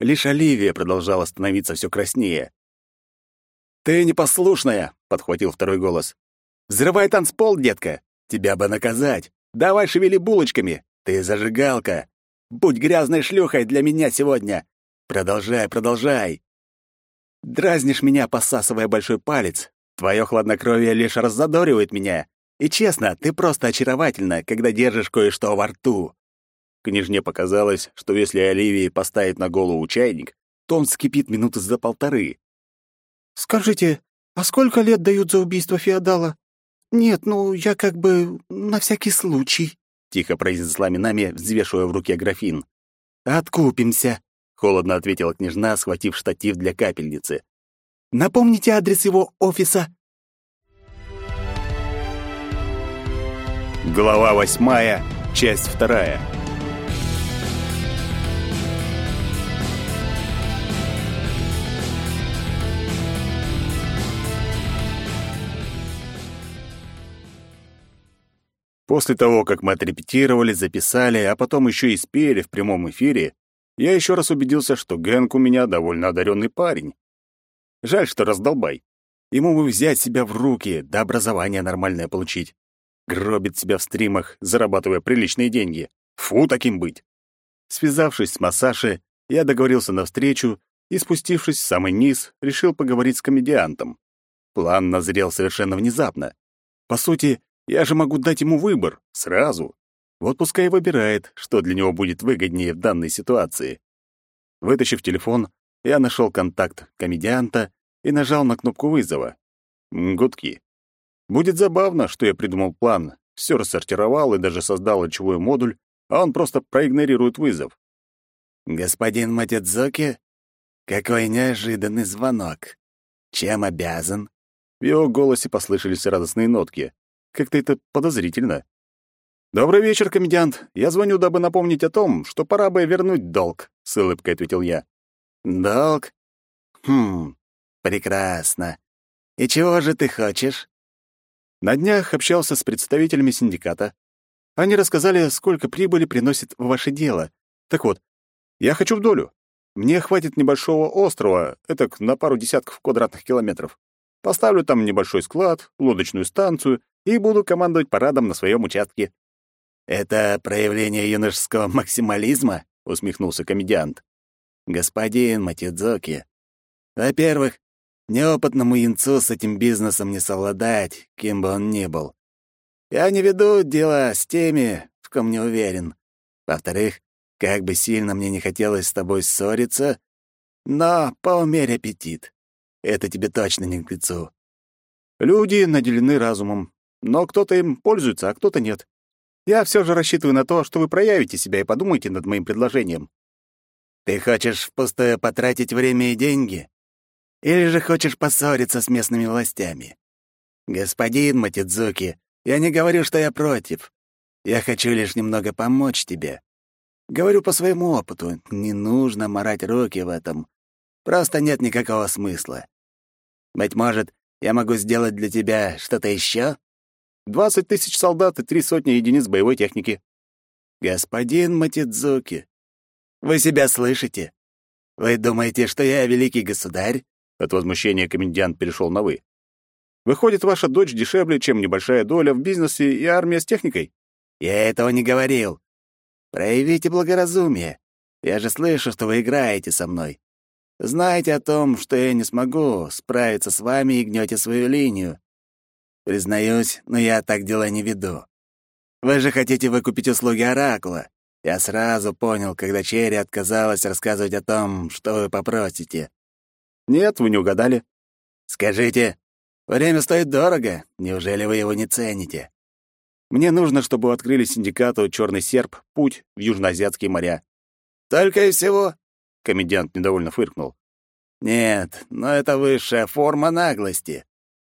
Лишь Оливия продолжала становиться все краснее. «Ты непослушная!» — подхватил второй голос. «Взрывай танцпол, детка! Тебя бы наказать! Давай шевели булочками! Ты зажигалка! Будь грязной шлюхой для меня сегодня! Продолжай, продолжай!» Дразнишь меня, посасывая большой палец. Твое хладнокровие лишь раззадоривает меня. И честно, ты просто очаровательна, когда держишь кое-что во рту. Княжне показалось, что если Оливии поставить на голову чайник, то он вскипит минуты за полторы. «Скажите, а сколько лет дают за убийство феодала?» «Нет, ну, я как бы на всякий случай», — тихо произнесла Минами, взвешивая в руке графин. «Откупимся», — холодно ответила княжна, схватив штатив для капельницы. «Напомните адрес его офиса». Глава восьмая, часть вторая. После того, как мы отрепетировали, записали, а потом еще и спели в прямом эфире, я еще раз убедился, что Гэнк у меня довольно одаренный парень. Жаль, что раздолбай. Ему бы взять себя в руки, да образование нормальное получить. Гробит себя в стримах, зарабатывая приличные деньги. Фу, таким быть. Связавшись с Масаши, я договорился на встречу и, спустившись в самый низ, решил поговорить с комедиантом. План назрел совершенно внезапно. По сути, я же могу дать ему выбор сразу. Вот пускай выбирает, что для него будет выгоднее в данной ситуации. Вытащив телефон, я нашел контакт комедианта и нажал на кнопку вызова. Гудки. Будет забавно, что я придумал план, все рассортировал и даже создал лучевой модуль, а он просто проигнорирует вызов. «Господин Матидзоки, какой неожиданный звонок. Чем обязан?» В его голосе послышались радостные нотки. Как-то это подозрительно. «Добрый вечер, комедиант. Я звоню, дабы напомнить о том, что пора бы вернуть долг», — с улыбкой ответил я. «Долг? Хм, прекрасно. И чего же ты хочешь?» На днях общался с представителями синдиката. Они рассказали, сколько прибыли приносит ваше дело. Так вот, я хочу в долю. Мне хватит небольшого острова, это на пару десятков квадратных километров. Поставлю там небольшой склад, лодочную станцию и буду командовать парадом на своем участке». «Это проявление юношеского максимализма?» — усмехнулся комедиант. «Господин Матидзоки, во-первых, неопытному янцу с этим бизнесом не совладать, кем бы он ни был. Я не веду дела с теми, в ком не уверен. Во-вторых, как бы сильно мне не хотелось с тобой ссориться, но поумерь аппетит. Это тебе точно не к лицу. Люди наделены разумом, но кто-то им пользуется, а кто-то нет. Я все же рассчитываю на то, что вы проявите себя и подумаете над моим предложением. Ты хочешь впустую потратить время и деньги? Или же хочешь поссориться с местными властями? Господин Матидзуки, я не говорю, что я против. Я хочу лишь немного помочь тебе. Говорю по своему опыту, не нужно морать руки в этом. Просто нет никакого смысла. Быть может, я могу сделать для тебя что-то еще? Двадцать тысяч солдат и три сотни единиц боевой техники. Господин Матидзуки, вы себя слышите? Вы думаете, что я великий государь? От возмущения комендант перешел на «вы». «Выходит, ваша дочь дешевле, чем небольшая доля в бизнесе и армия с техникой?» «Я этого не говорил. Проявите благоразумие. Я же слышу, что вы играете со мной. Знаете о том, что я не смогу справиться с вами и гнете свою линию. Признаюсь, но я так дела не веду. Вы же хотите выкупить услуги Оракула. Я сразу понял, когда Черри отказалась рассказывать о том, что вы попросите. Нет, вы не угадали. Скажите, время стоит дорого. Неужели вы его не цените? Мне нужно, чтобы открыли синдикату «Черный серп» путь в южноазиатские моря. Только и всего? Комедиант недовольно фыркнул. Нет, но это высшая форма наглости.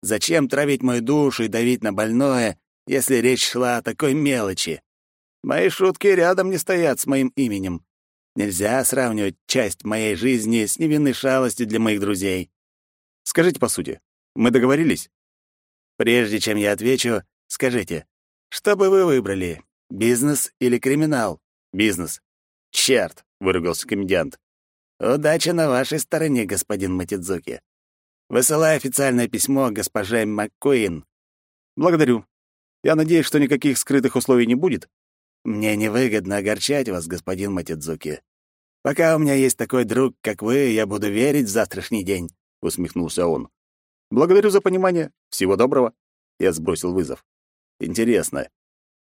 Зачем травить мою душу и давить на больное, если речь шла о такой мелочи? Мои шутки рядом не стоят с моим именем. Нельзя сравнивать часть моей жизни с невинной шалостью для моих друзей. Скажите по сути, мы договорились? Прежде чем я отвечу, скажите, что бы вы выбрали, бизнес или криминал? Бизнес. Черт, выругался комедиант. Удача на вашей стороне, господин Матидзуки. Высылаю официальное письмо госпоже МакКуин. Благодарю. Я надеюсь, что никаких скрытых условий не будет. Мне невыгодно огорчать вас, господин Матидзуки. Пока у меня есть такой друг, как вы, я буду верить в завтрашний день, усмехнулся он. Благодарю за понимание. Всего доброго. Я сбросил вызов. Интересно,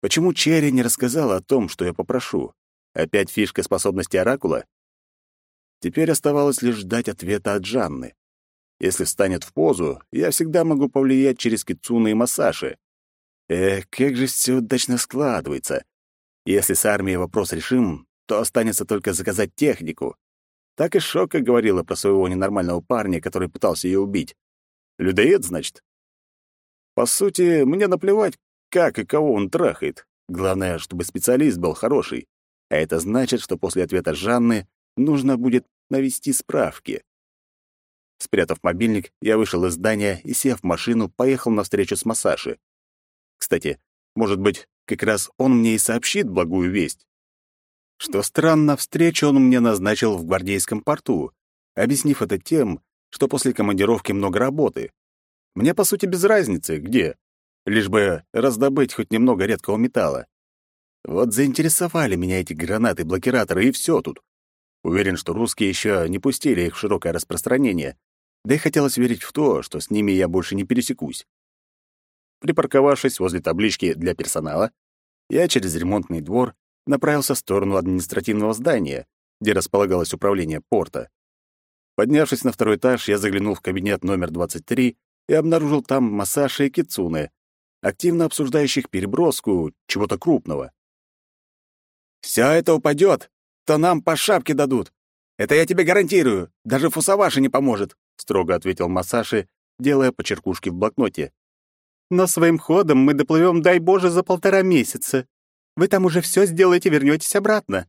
почему Черри не рассказала о том, что я попрошу? Опять фишка способности оракула? Теперь оставалось лишь ждать ответа от Жанны. Если встанет в позу, я всегда могу повлиять через Кицуна и Масаши. Эх, как же все удачно складывается. Если с армией вопрос решим, то останется только заказать технику. Так и Шока говорила про своего ненормального парня, который пытался ее убить. Людоед, значит? По сути, мне наплевать, как и кого он трахает. Главное, чтобы специалист был хороший. А это значит, что после ответа Жанны нужно будет навести справки. Спрятав мобильник, я вышел из здания и, сев в машину, поехал на встречу с Масаши. Кстати, может быть, как раз он мне и сообщит благую весть. Что странно, встречу он мне назначил в гвардейском порту, объяснив это тем, что после командировки много работы. Мне, по сути, без разницы, где, лишь бы раздобыть хоть немного редкого металла. Вот заинтересовали меня эти гранаты-блокираторы, и все тут. Уверен, что русские еще не пустили их в широкое распространение, да и хотелось верить в то, что с ними я больше не пересекусь. Припарковавшись возле таблички «Для персонала», я через ремонтный двор направился в сторону административного здания, где располагалось управление порта. Поднявшись на второй этаж, я заглянул в кабинет номер 23 и обнаружил там Масаши и Кицуне, активно обсуждающих переброску чего-то крупного. «Все это упадет, то нам по шапке дадут. Это я тебе гарантирую. Даже Фусаваши не поможет», — строго ответил Масаши, делая почеркушки в блокноте. Но своим ходом мы доплывем, дай Боже, за полтора месяца. Вы там уже все сделаете, вернетесь обратно.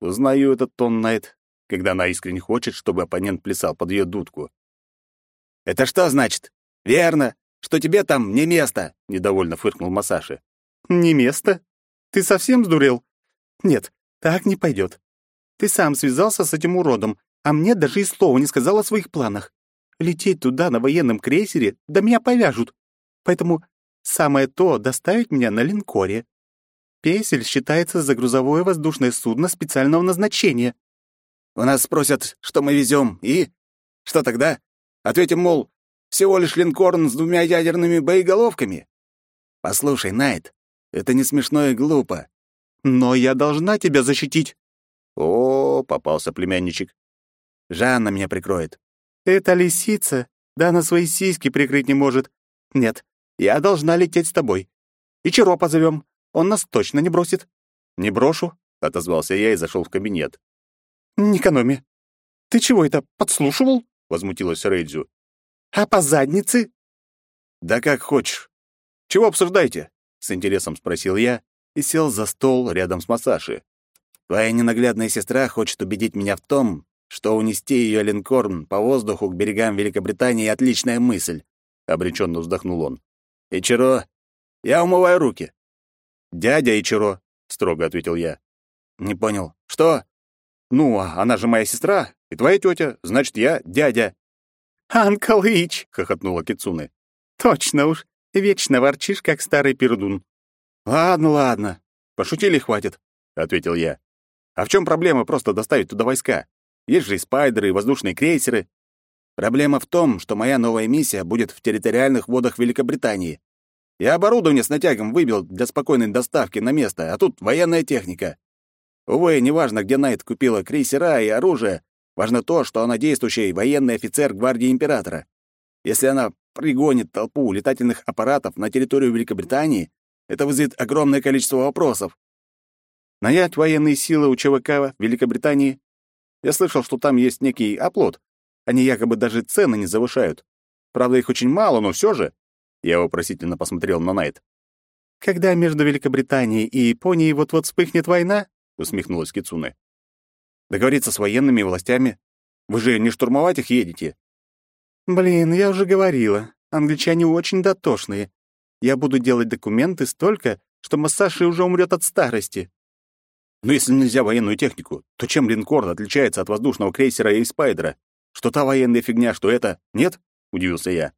Узнаю этот тон Найт, когда она искренне хочет, чтобы оппонент плясал под ее дудку. «Это что значит? Верно, что тебе там не место!» — недовольно фыркнул Масаши. «Не место? Ты совсем сдурел? Нет, так не пойдет. Ты сам связался с этим уродом, а мне даже и слова не сказал о своих планах. Лететь туда на военном крейсере, да меня повяжут. Поэтому самое то доставить меня на линкоре. Песель считается за грузовое воздушное судно специального назначения. У нас спросят, что мы везем, и... Что тогда? Ответим, мол, всего лишь линкорн с двумя ядерными боеголовками. Послушай, Найт, это не смешно и глупо. Но я должна тебя защитить. О, попался племянничек. Жанна меня прикроет. Это лисица, да она свои сиськи прикрыть не может. Нет, я должна лететь с тобой. И Чиро позовем. Он нас точно не бросит». «Не брошу», — отозвался я и зашел в кабинет. «Никономи, ты чего это, подслушивал?» — возмутилась Рейдзю. «А по заднице?» «Да как хочешь. Чего обсуждаете?» — с интересом спросил я и сел за стол рядом с Масаши. «Твоя ненаглядная сестра хочет убедить меня в том, что унести ее линкорн по воздуху к берегам Великобритании — отличная мысль», — обреченно вздохнул он. «Ичиро, я умываю руки». «Дядя Ичиро», — строго ответил я. «Не понял. Что?» «Ну, а она же моя сестра, и твоя тетя, значит, я дядя». «Анкл Ич!» — хохотнула Кицуне. «Точно уж, вечно ворчишь, как старый пердун». «Ладно, ладно, пошутили хватит», — ответил я. «А в чем проблема просто доставить туда войска? Есть же и спайдеры, и воздушные крейсеры. Проблема в том, что моя новая миссия будет в территориальных водах Великобритании. Я оборудование с натягом выбил для спокойной доставки на место, а тут военная техника. Увы, неважно, где Найт купила крейсера и оружие, важно то, что она действующий военный офицер гвардии императора. Если она пригонит толпу летательных аппаратов на территорию Великобритании, это вызовет огромное количество вопросов. Нанять военные силы у ЧВК Великобритании? Я слышал, что там есть некий оплот, они якобы даже цены не завышают. Правда, их очень мало, но все же. Я вопросительно посмотрел на Найт. «Когда между Великобританией и Японией вот-вот вспыхнет война?» — усмехнулась Кицуне. «Договориться с военными властями? Вы же не штурмовать их едете?» «Блин, я уже говорила. Англичане очень дотошные. Я буду делать документы столько, что Массаши уже умрет от старости». «Но если нельзя военную технику, то чем линкор отличается от воздушного крейсера и спайдера? Что та военная фигня, что это? Нет? удивился я.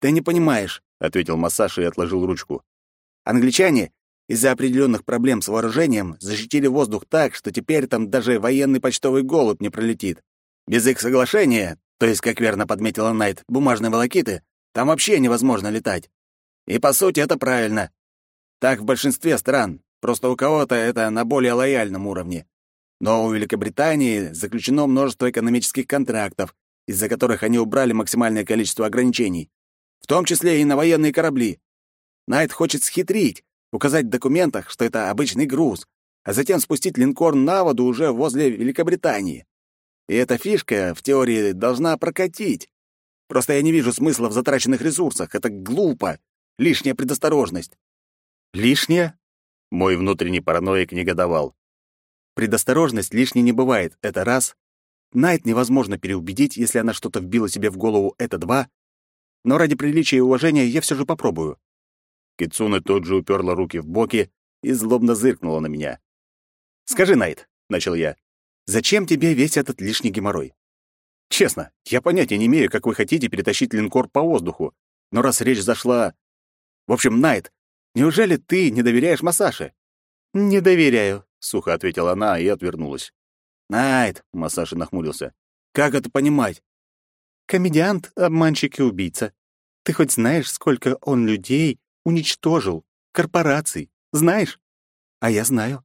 Ты не понимаешь, ответил Масаши и отложил ручку. Англичане из-за определенных проблем с вооружением защитили воздух так, что теперь там даже военный почтовый голубь не пролетит. Без их соглашения, то есть, как верно подметила Найт, бумажные волокиты, там вообще невозможно летать. И по сути это правильно. Так в большинстве стран, просто у кого-то это на более лояльном уровне. Но у Великобритании заключено множество экономических контрактов, из-за которых они убрали максимальное количество ограничений, в том числе и на военные корабли. Найт хочет схитрить, указать в документах, что это обычный груз, а затем спустить линкор на воду уже возле Великобритании. И эта фишка, в теории, должна прокатить. Просто я не вижу смысла в затраченных ресурсах. Это глупо. Лишняя предосторожность. Лишняя? Мой внутренний параноик негодовал. Предосторожность лишней не бывает, это раз. Найт невозможно переубедить, если она что-то вбила себе в голову, это два. Но ради приличия и уважения я все же попробую. Кицуна тут же уперла руки в боки и злобно зыркнула на меня. «Скажи, Найт», — начал я, — «зачем тебе весь этот лишний геморрой? Честно, я понятия не имею, как вы хотите перетащить линкор по воздуху, но раз речь зашла... В общем, Найт, неужели ты не доверяешь Масаше?» «Не доверяю», — сухо ответила она и отвернулась. «Найт», — Масаши нахмурился, — «как это понимать?» «Комедиант, обманщик и убийца. Ты хоть знаешь, сколько он людей уничтожил, корпораций? Знаешь? А я знаю.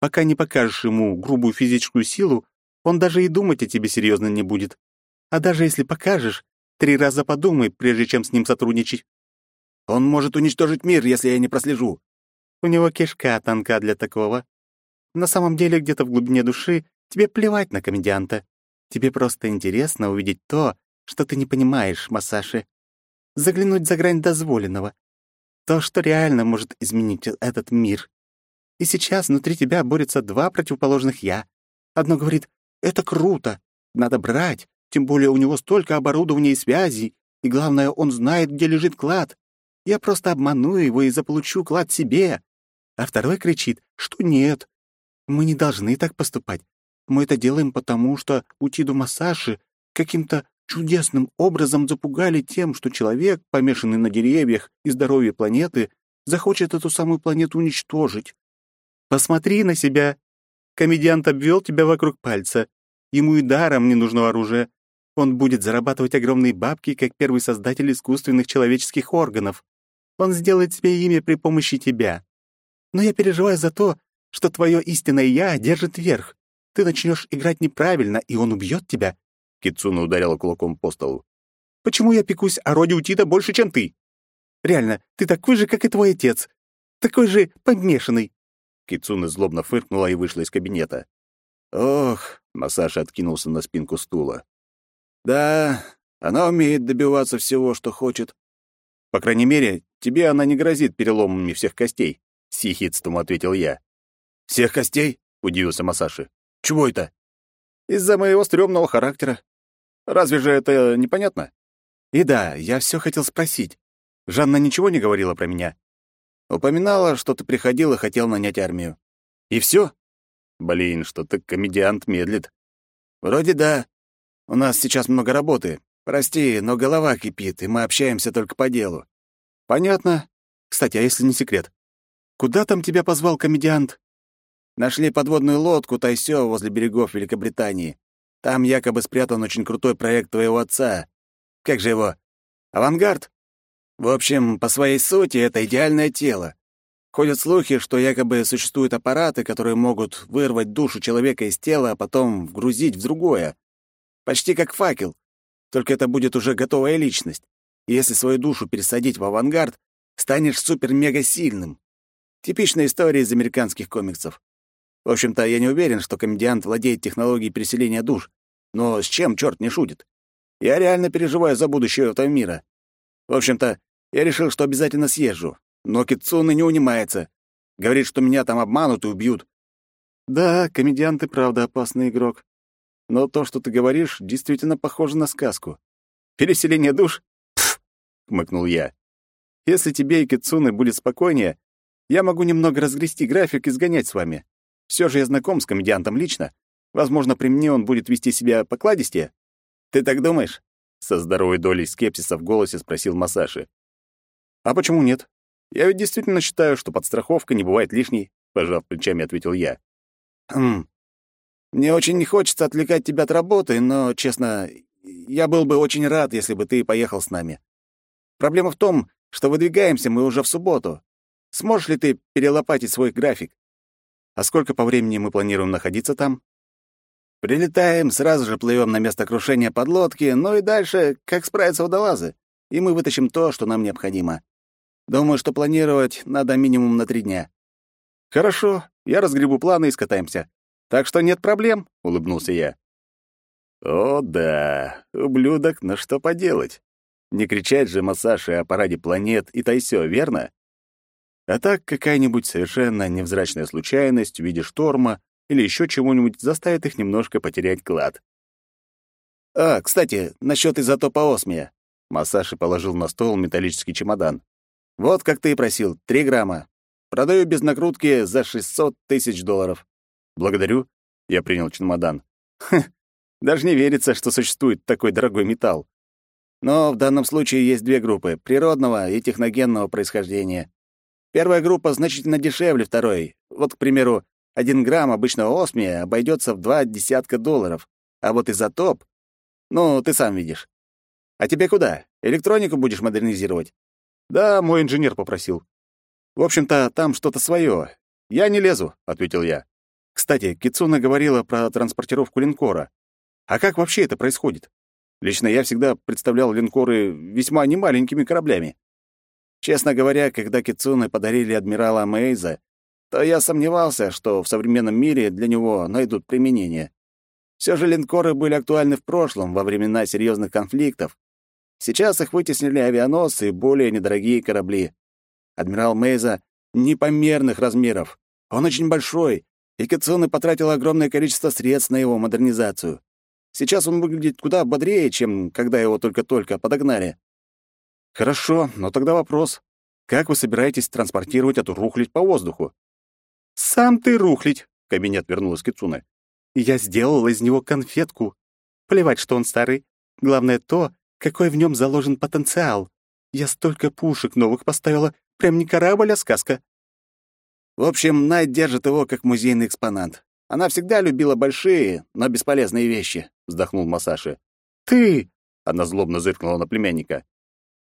Пока не покажешь ему грубую физическую силу, он даже и думать о тебе серьезно не будет. А даже если покажешь, три раза подумай, прежде чем с ним сотрудничать. Он может уничтожить мир, если я не прослежу. У него кишка тонка для такого. На самом деле, где-то в глубине души тебе плевать на комедианта. Тебе просто интересно увидеть то, что ты не понимаешь, Масаши. Заглянуть за грань дозволенного. То, что реально может изменить этот мир. И сейчас внутри тебя борются два противоположных «я». Одно говорит «это круто, надо брать», тем более у него столько оборудования и связей, и главное, он знает, где лежит клад. Я просто обману его и заполучу клад себе. А второй кричит, что нет, мы не должны так поступать. Мы это делаем потому, что Утиду Масаши каким-то чудесным образом запугали тем, что человек, помешанный на деревьях и здоровье планеты, захочет эту самую планету уничтожить. Посмотри на себя. Комедиант обвел тебя вокруг пальца. Ему и даром не нужно оружие. Он будет зарабатывать огромные бабки, как первый создатель искусственных человеческих органов. Он сделает себе имя при помощи тебя. Но я переживаю за то, что твое истинное «я» держит верх. Ты начнешь играть неправильно, и он убьет тебя». Кицуна ударила кулаком по столу. «Почему я пекусь о роде Утида больше, чем ты? Реально, ты такой же, как и твой отец. Такой же помешанный». Кицуна злобно фыркнула и вышла из кабинета. «Ох!» — Масаша откинулся на спинку стула. Да, она умеет добиваться всего, что хочет. По крайней мере, тебе она не грозит переломами всех костей, с ехидством ответил я. Всех костей? удивился Масаши. Чего это? Из-за моего стрёмного характера. Разве же это непонятно? И да, я все хотел спросить. Жанна ничего не говорила про меня? Упоминала, что ты приходил и хотел нанять армию. И все? Блин, что-то комедиант медлит. Вроде да. У нас сейчас много работы. Прости, но голова кипит, и мы общаемся только по делу. Понятно. Кстати, а если не секрет? Куда там тебя позвал комедиант? Нашли подводную лодку Тайсё возле берегов Великобритании. Там якобы спрятан очень крутой проект твоего отца. Как же его? Авангард? В общем, по своей сути, это идеальное тело. Ходят слухи, что якобы существуют аппараты, которые могут вырвать душу человека из тела, а потом вгрузить в другое. Почти как факел. Только это будет уже готовая личность. Если свою душу пересадить в авангард, станешь супер-мега сильным. Типичная история из американских комиксов. В общем-то, я не уверен, что комедиант владеет технологией переселения душ. Но с чем черт не шутит? Я реально переживаю за будущее этого мира. В общем-то, я решил, что обязательно съезжу. Но Китсуна не унимается. Говорит, что меня там обманут и убьют. Да, комедиант и правда опасный игрок. Но то, что ты говоришь, действительно похоже на сказку. Переселение душ? Хмыкнул я. Если тебе и Китсуны будет спокойнее, я могу немного разгрести график и сгонять с вами. Все же я знаком с комедиантом лично. Возможно, при мне он будет вести себя покладистее. Ты так думаешь? Со здоровой долей скепсиса в голосе спросил Масаши. А почему нет? Я ведь действительно считаю, что подстраховка не бывает лишней, пожав плечами, ответил я. Хм. Мне очень не хочется отвлекать тебя от работы, но, честно, я был бы очень рад, если бы ты поехал с нами. Проблема в том, что выдвигаемся мы уже в субботу. Сможешь ли ты перелопатить свой график? А сколько по времени мы планируем находиться там? Прилетаем, сразу же плывем на место крушения подлодки, ну и дальше, как справятся водолазы, и мы вытащим то, что нам необходимо. Думаю, что планировать надо минимум на три дня. Хорошо, я разгребу планы и скатаемся. Так что нет проблем, улыбнулся я. О, да, ублюдок, но что поделать? Не кричать же массаж о параде планет и тайсё, верно? А так какая-нибудь совершенно невзрачная случайность в виде шторма или еще чего-нибудь заставит их немножко потерять клад. «А, кстати, насчет изотопа осмия». Масаши положил на стол металлический чемодан. «Вот, как ты и просил, три грамма. Продаю без накрутки за 600 тысяч долларов». «Благодарю». Я принял чемодан. Хм, даже не верится, что существует такой дорогой металл. Но в данном случае есть две группы — природного и техногенного происхождения. Первая группа значительно дешевле второй. Вот, к примеру, один грамм обычного осмия обойдется в два десятка долларов, а вот изотоп... Ну, ты сам видишь. А тебе куда? Электронику будешь модернизировать? Да, мой инженер попросил. В общем-то, там что-то свое. Я не лезу, ответил я. Кстати, Кицуна говорила про транспортировку линкора. А как вообще это происходит? Лично я всегда представлял линкоры весьма немаленькими кораблями. Честно говоря, когда Кицуны подарили адмирала Мейза, то я сомневался, что в современном мире для него найдут применение. Все же линкоры были актуальны в прошлом, во времена серьезных конфликтов. Сейчас их вытеснили авианосцы и более недорогие корабли. Адмирал Мейза непомерных размеров. Он очень большой, и Кацуны потратил огромное количество средств на его модернизацию. Сейчас он выглядит куда бодрее, чем когда его только-только подогнали. Хорошо, но тогда вопрос. Как вы собираетесь транспортировать эту рухлядь по воздуху? «Сам ты рухлить!» — в кабинет вернулась Кицуна. «Я сделала из него конфетку. Плевать, что он старый. Главное то, какой в нем заложен потенциал. Я столько пушек новых поставила, прям не корабль, а сказка». В общем, Найт держит его как музейный экспонат. Она всегда любила большие, но бесполезные вещи, — вздохнул Масаши. «Ты!» — она злобно зыркнула на племянника.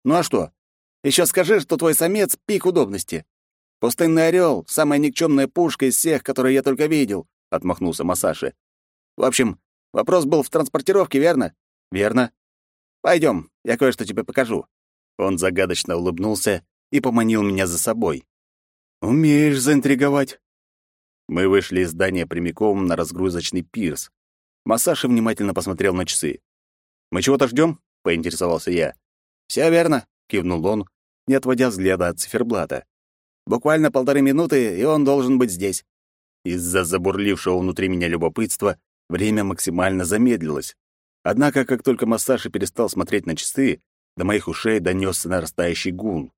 «Ну а что? Еще скажи, что твой самец — пик удобности. «Пустынный орел — самая никчемная пушка из всех, которые я только видел», — отмахнулся Масаши. «В общем, вопрос был в транспортировке, верно?» «Верно». Пойдем, я кое-что тебе покажу». Он загадочно улыбнулся и поманил меня за собой. «Умеешь заинтриговать». Мы вышли из здания прямиком на разгрузочный пирс. Масаши внимательно посмотрел на часы. «Мы чего-то ждем?» — поинтересовался я. «Все верно», — кивнул он, не отводя взгляда от циферблата. «Буквально полторы минуты, и он должен быть здесь». Из-за забурлившего внутри меня любопытства время максимально замедлилось. Однако, как только Массаши перестал смотреть на часы, до моих ушей донесся нарастающий гул.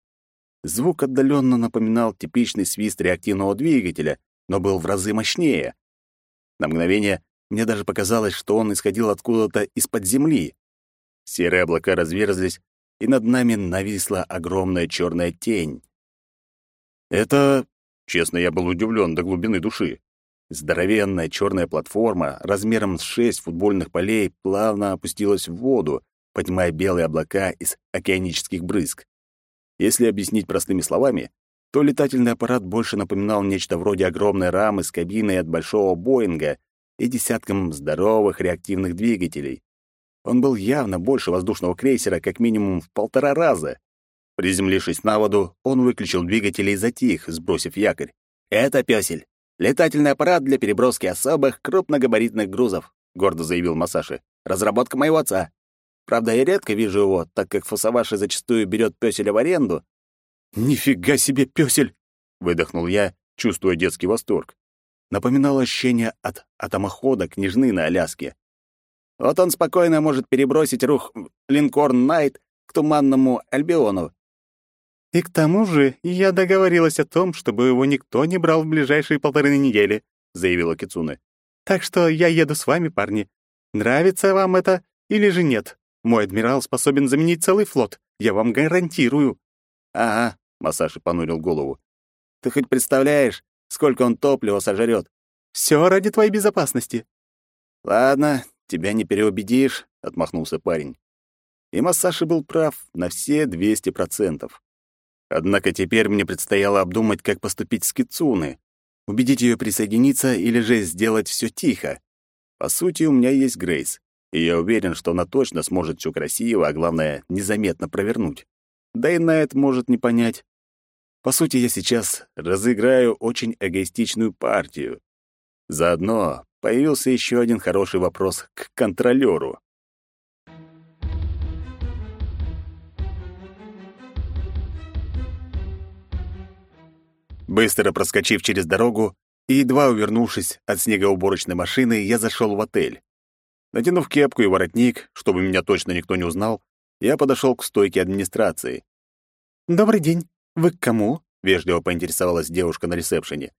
Звук отдаленно напоминал типичный свист реактивного двигателя, но был в разы мощнее. На мгновение мне даже показалось, что он исходил откуда-то из-под земли. Серые облака разверзлись, и над нами нависла огромная черная тень. Это, честно, я был удивлен до глубины души. Здоровенная черная платформа размером с шесть футбольных полей плавно опустилась в воду, поднимая белые облака из океанических брызг. Если объяснить простыми словами, то летательный аппарат больше напоминал нечто вроде огромной рамы с кабиной от большого Боинга и десятком здоровых реактивных двигателей. Он был явно больше воздушного крейсера как минимум в полтора раза. Приземлившись на воду, он выключил двигатели и затих, сбросив якорь. «Это пёсель. Летательный аппарат для переброски особых крупногабаритных грузов», — гордо заявил Масаши. «Разработка моего отца. Правда, я редко вижу его, так как Фусаваши зачастую берет пёселя в аренду». «Нифига себе пёсель!» — выдохнул я, чувствуя детский восторг. Напоминало ощущение от атомохода княжны на Аляске. Вот он спокойно может перебросить рух Линкорн Найт к Туманному Альбиону. «И к тому же я договорилась о том, чтобы его никто не брал в ближайшие полторы недели», — заявила Кицуне. «Так что я еду с вами, парни. Нравится вам это или же нет? Мой адмирал способен заменить целый флот, я вам гарантирую». «Ага», — Масаши понурил голову. «Ты хоть представляешь, сколько он топлива сожрет?» «Все ради твоей безопасности». «Ладно, тебя не переубедишь», — отмахнулся парень. И Масаши был прав на все 200%. Однако теперь мне предстояло обдумать, как поступить с Кицуны. Убедить ее присоединиться или же сделать все тихо. По сути, у меня есть Грейс, и я уверен, что она точно сможет все красиво, а главное, незаметно провернуть. Да и Найт может не понять. По сути, я сейчас разыграю очень эгоистичную партию. Заодно появился еще один хороший вопрос к контролеру. Быстро проскочив через дорогу и едва увернувшись от снегоуборочной машины, я зашел в отель. Натянув кепку и воротник, чтобы меня точно никто не узнал, я подошел к стойке администрации. «Добрый день. Вы к кому?» — вежливо поинтересовалась девушка на ресепшене.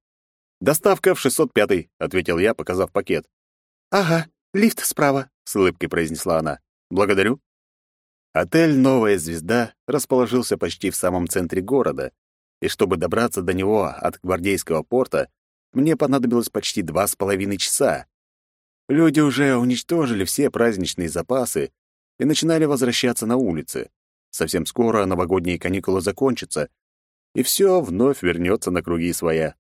«Доставка в 605-й», — ответил я, показав пакет. «Ага, лифт справа», — с улыбкой произнесла она. «Благодарю». Отель «Новая звезда» расположился почти в самом центре города, и чтобы добраться до него от гвардейского порта, мне понадобилось почти два с половиной часа. Люди уже уничтожили все праздничные запасы и начинали возвращаться на улицы. Совсем скоро новогодние каникулы закончатся, и все вновь вернется на круги своя.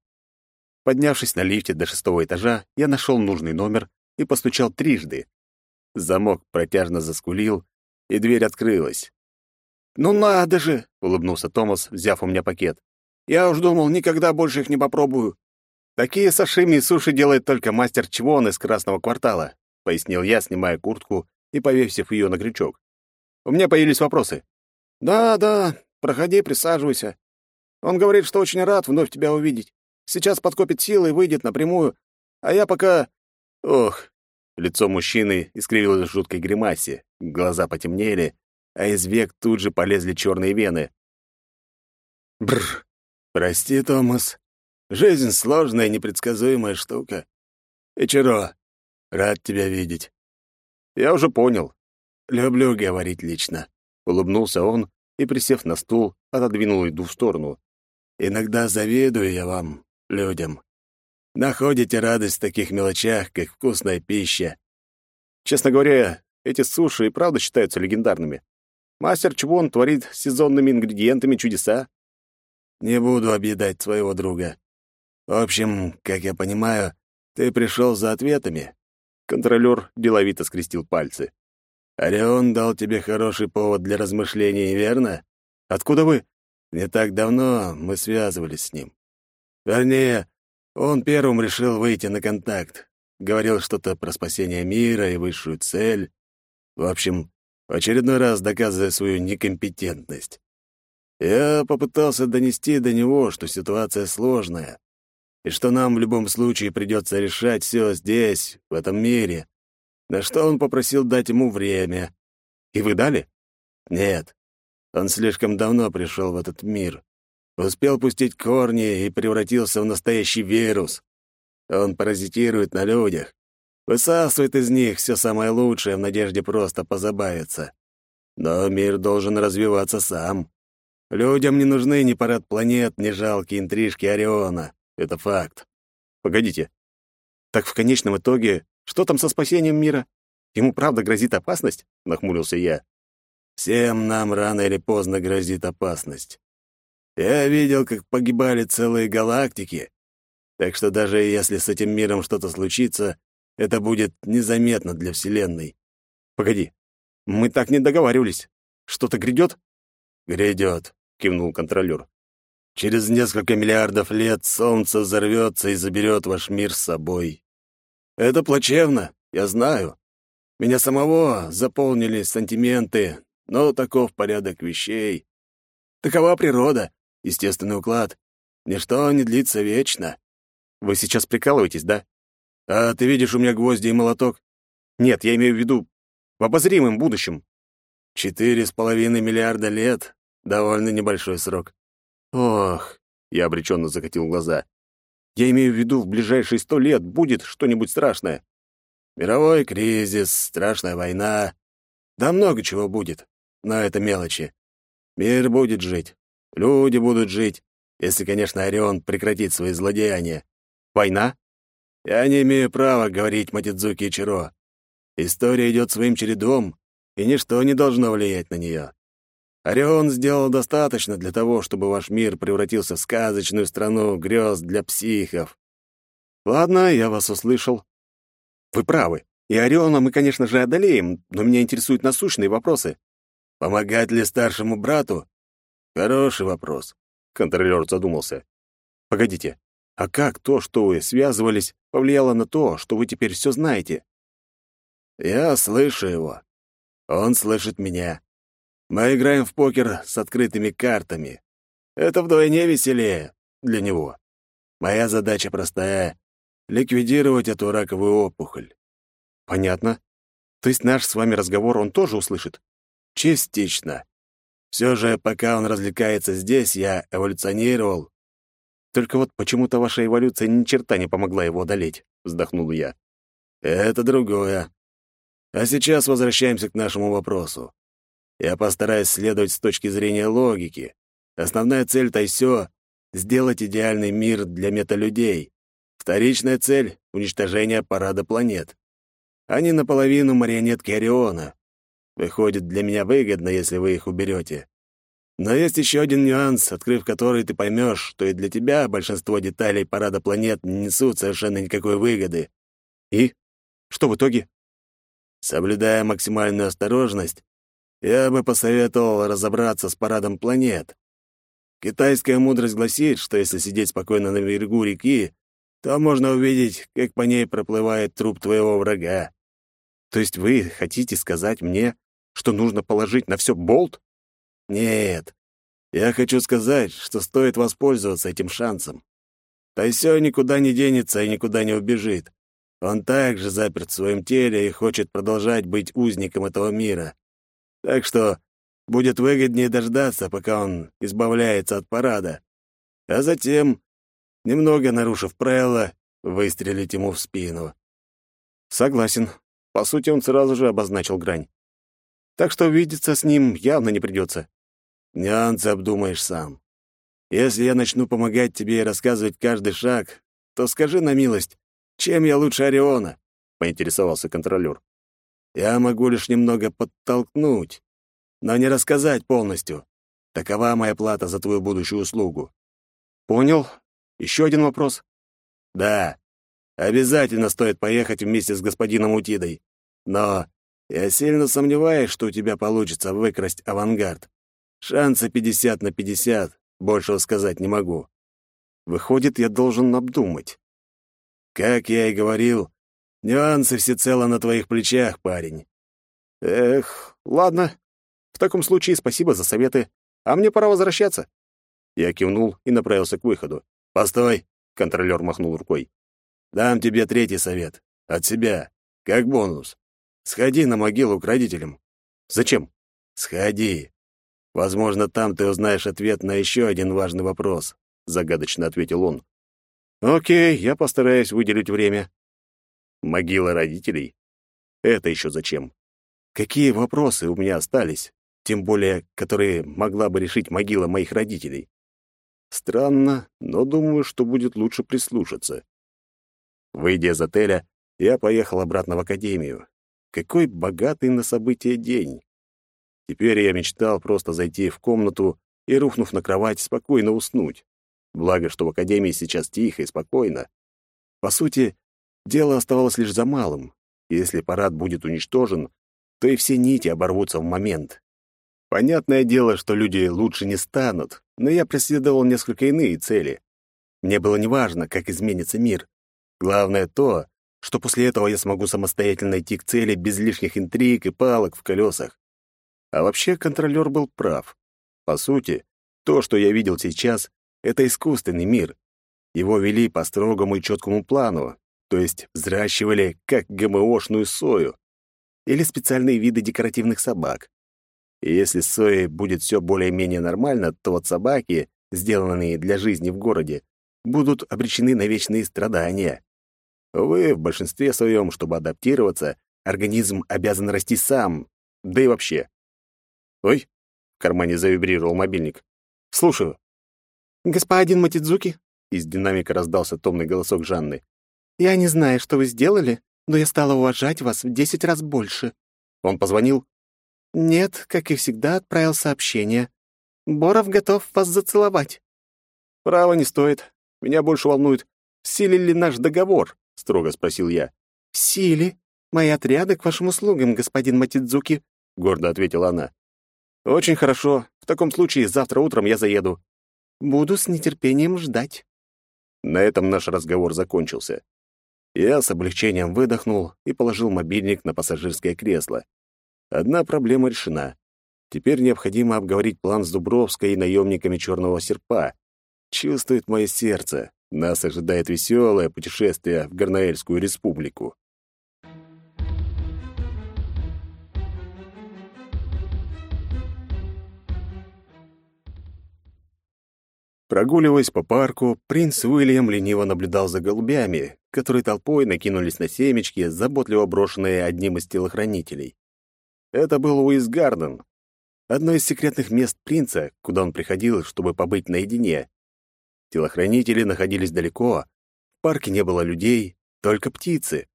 Поднявшись на лифте до шестого этажа, я нашел нужный номер и постучал трижды. Замок протяжно заскулил, и дверь открылась. «Ну надо же!» — улыбнулся Томас, взяв у меня пакет. «Я уж думал, никогда больше их не попробую». «Такие сашими и суши делает только мастер Чвон из Красного квартала», — пояснил я, снимая куртку и повесив ее на крючок. «У меня появились вопросы». «Да, да, проходи, присаживайся. Он говорит, что очень рад вновь тебя увидеть. Сейчас подкопит силы и выйдет напрямую, а я пока...» «Ох!» Лицо мужчины искривилось в жуткой гримасе, глаза потемнели, а из век тут же полезли черные вены. Бррр. Прости, Томас. Жизнь сложная и непредсказуемая штука. Ичиро, рад тебя видеть. Я уже понял. Люблю говорить лично. Улыбнулся он и, присев на стул, отодвинул еду в сторону. Иногда завидую я вам, людям. Находите радость в таких мелочах, как вкусная пища. Честно говоря, эти суши и правда считаются легендарными. Мастер Чвон творит сезонными ингредиентами чудеса. Не буду объедать своего друга. В общем, как я понимаю, ты пришел за ответами. Контролер деловито скрестил пальцы. Орион дал тебе хороший повод для размышлений, верно? Откуда вы? Не так давно мы связывались с ним. Вернее, он первым решил выйти на контакт. Говорил что-то про спасение мира и высшую цель. В общем, в очередной раз доказывая свою некомпетентность. Я попытался донести до него, что ситуация сложная, и что нам в любом случае придется решать все здесь, в этом мире, на что он попросил дать ему время. И вы дали? Нет. Он слишком давно пришел в этот мир. Успел пустить корни и превратился в настоящий вирус. Он паразитирует на людях, высасывает из них все самое лучшее в надежде просто позабавиться. Но мир должен развиваться сам. Людям не нужны ни парад планет, ни жалкие интрижки Ориона. Это факт. Погодите. Так в конечном итоге, что там со спасением мира? Ему правда грозит опасность? Нахмурился я. Всем нам рано или поздно грозит опасность. Я видел, как погибали целые галактики. Так что даже если с этим миром что-то случится, это будет незаметно для Вселенной. Погоди. Мы так не договаривались. Что-то грядет? Грядет, кивнул контролер. Через несколько миллиардов лет Солнце взорвется и заберет ваш мир с собой. Это плачевно, я знаю. Меня самого заполнили сантименты, но таков порядок вещей. Такова природа, естественный уклад. Ничто не длится вечно. Вы сейчас прикалываетесь, да? А ты видишь у меня гвозди и молоток? Нет, я имею в виду в обозримом будущем. Четыре с половиной миллиарда лет — довольно небольшой срок. Ох, я обреченно закатил глаза. Я имею в виду, в ближайшие сто лет будет что-нибудь страшное. Мировой кризис, страшная война. Да много чего будет, но это мелочи. Мир будет жить, люди будут жить, если, конечно, Орион прекратит свои злодеяния. Война? Я не имею права говорить Матидзуки и Чиро. История идет своим чередом, и ничто не должно влиять на нее. Орион сделал достаточно для того, чтобы ваш мир превратился в сказочную страну грез для психов. Ладно, я вас услышал. Вы правы. И Ориона мы, конечно же, одолеем, но меня интересуют насущные вопросы. Помогать ли старшему брату? Хороший вопрос. Контролер задумался. Погодите, а как то, что вы связывались, повлияло на то, что вы теперь все знаете? Я слышу его. Он слышит меня. Мы играем в покер с открытыми картами. Это вдвойне веселее для него. Моя задача простая — ликвидировать эту раковую опухоль. Понятно. То есть наш с вами разговор он тоже услышит? Частично. Все же, пока он развлекается здесь, я эволюционировал. Только вот почему-то ваша эволюция ни черта не помогла его одолеть, вздохнул я. Это другое. А сейчас возвращаемся к нашему вопросу. Я постараюсь следовать с точки зрения логики. Основная цель Тайсё — сделать идеальный мир для металюдей. Вторичная цель — уничтожение парада планет. Они наполовину марионетки Ориона. Выходит, для меня выгодно, если вы их уберете. Но есть еще один нюанс, открыв который ты поймешь, что и для тебя большинство деталей парада планет не несут совершенно никакой выгоды. И? Что в итоге? Соблюдая максимальную осторожность, я бы посоветовал разобраться с парадом планет. Китайская мудрость гласит, что если сидеть спокойно на берегу реки, то можно увидеть, как по ней проплывает труп твоего врага. То есть вы хотите сказать мне, что нужно положить на все болт? Нет. Я хочу сказать, что стоит воспользоваться этим шансом. Тайсё никуда не денется и никуда не убежит. Он также заперт в своем теле и хочет продолжать быть узником этого мира. Так что будет выгоднее дождаться, пока он избавляется от парада, а затем, немного нарушив правила, выстрелить ему в спину. Согласен. По сути, он сразу же обозначил грань. Так что видеться с ним явно не придется. Нюансы обдумаешь сам. Если я начну помогать тебе и рассказывать каждый шаг, то скажи на милость, чем я лучше Ориона?» — поинтересовался контролер. Я могу лишь немного подтолкнуть, но не рассказать полностью. Такова моя плата за твою будущую услугу. Понял. Еще один вопрос. Да. Обязательно стоит поехать вместе с господином Утидой. Но я сильно сомневаюсь, что у тебя получится выкрасть авангард. Шансы 50 на 50, большего сказать не могу. Выходит, я должен обдумать. Как я и говорил, Нюансы всецело на твоих плечах, парень. Эх, ладно. В таком случае спасибо за советы. А мне пора возвращаться. Я кивнул и направился к выходу. «Постой!» — контролер махнул рукой. «Дам тебе третий совет. От себя. Как бонус. Сходи на могилу к родителям». «Зачем?» «Сходи. Возможно, там ты узнаешь ответ на еще один важный вопрос», — загадочно ответил он. «Окей, я постараюсь выделить время». Могила родителей? Это еще зачем? Какие вопросы у меня остались, тем более, которые могла бы решить могила моих родителей? Странно, но думаю, что будет лучше прислушаться. Выйдя из отеля, я поехал обратно в академию. Какой богатый на события день. Теперь я мечтал просто зайти в комнату и, рухнув на кровать, спокойно уснуть. Благо, что в академии сейчас тихо и спокойно. По сути, дело оставалось лишь за малым. Если парад будет уничтожен, то и все нити оборвутся в момент. Понятное дело, что люди лучше не станут, но я преследовал несколько иные цели. Мне было неважно, как изменится мир. Главное то, что после этого я смогу самостоятельно идти к цели без лишних интриг и палок в колесах. А вообще контролер был прав. По сути, то, что я видел сейчас, это искусственный мир. Его вели по строгому и четкому плану, то есть взращивали как ГМОшную сою или специальные виды декоративных собак. И если с соей будет все более-менее нормально, то вот собаки, сделанные для жизни в городе, будут обречены на вечные страдания. Увы, в большинстве своем, чтобы адаптироваться, организм обязан расти сам, да и вообще. Ой, в кармане завибрировал мобильник. Слушаю. Господин Матидзуки, из динамика раздался томный голосок Жанны. Я не знаю, что вы сделали, но я стала уважать вас в десять раз больше. Он позвонил? Нет, как и всегда, отправил сообщение. Боров готов вас зацеловать. Право не стоит. Меня больше волнует, в силе ли наш договор, строго спросил я. В силе. Мои отряды к вашим услугам, господин Матидзуки, гордо ответила она. Очень хорошо. В таком случае завтра утром я заеду. Буду с нетерпением ждать. На этом наш разговор закончился. Я с облегчением выдохнул и положил мобильник на пассажирское кресло. Одна проблема решена. Теперь необходимо обговорить план с Дубровской и наемниками Черного Серпа. Чувствует мое сердце. Нас ожидает веселое путешествие в Гарнаэльскую республику. Прогуливаясь по парку, принц Уильям лениво наблюдал за голубями, которые толпой накинулись на семечки, заботливо брошенные одним из телохранителей. Это был Уизгарден, одно из секретных мест принца, куда он приходил, чтобы побыть наедине. Телохранители находились далеко, в парке не было людей, только птицы.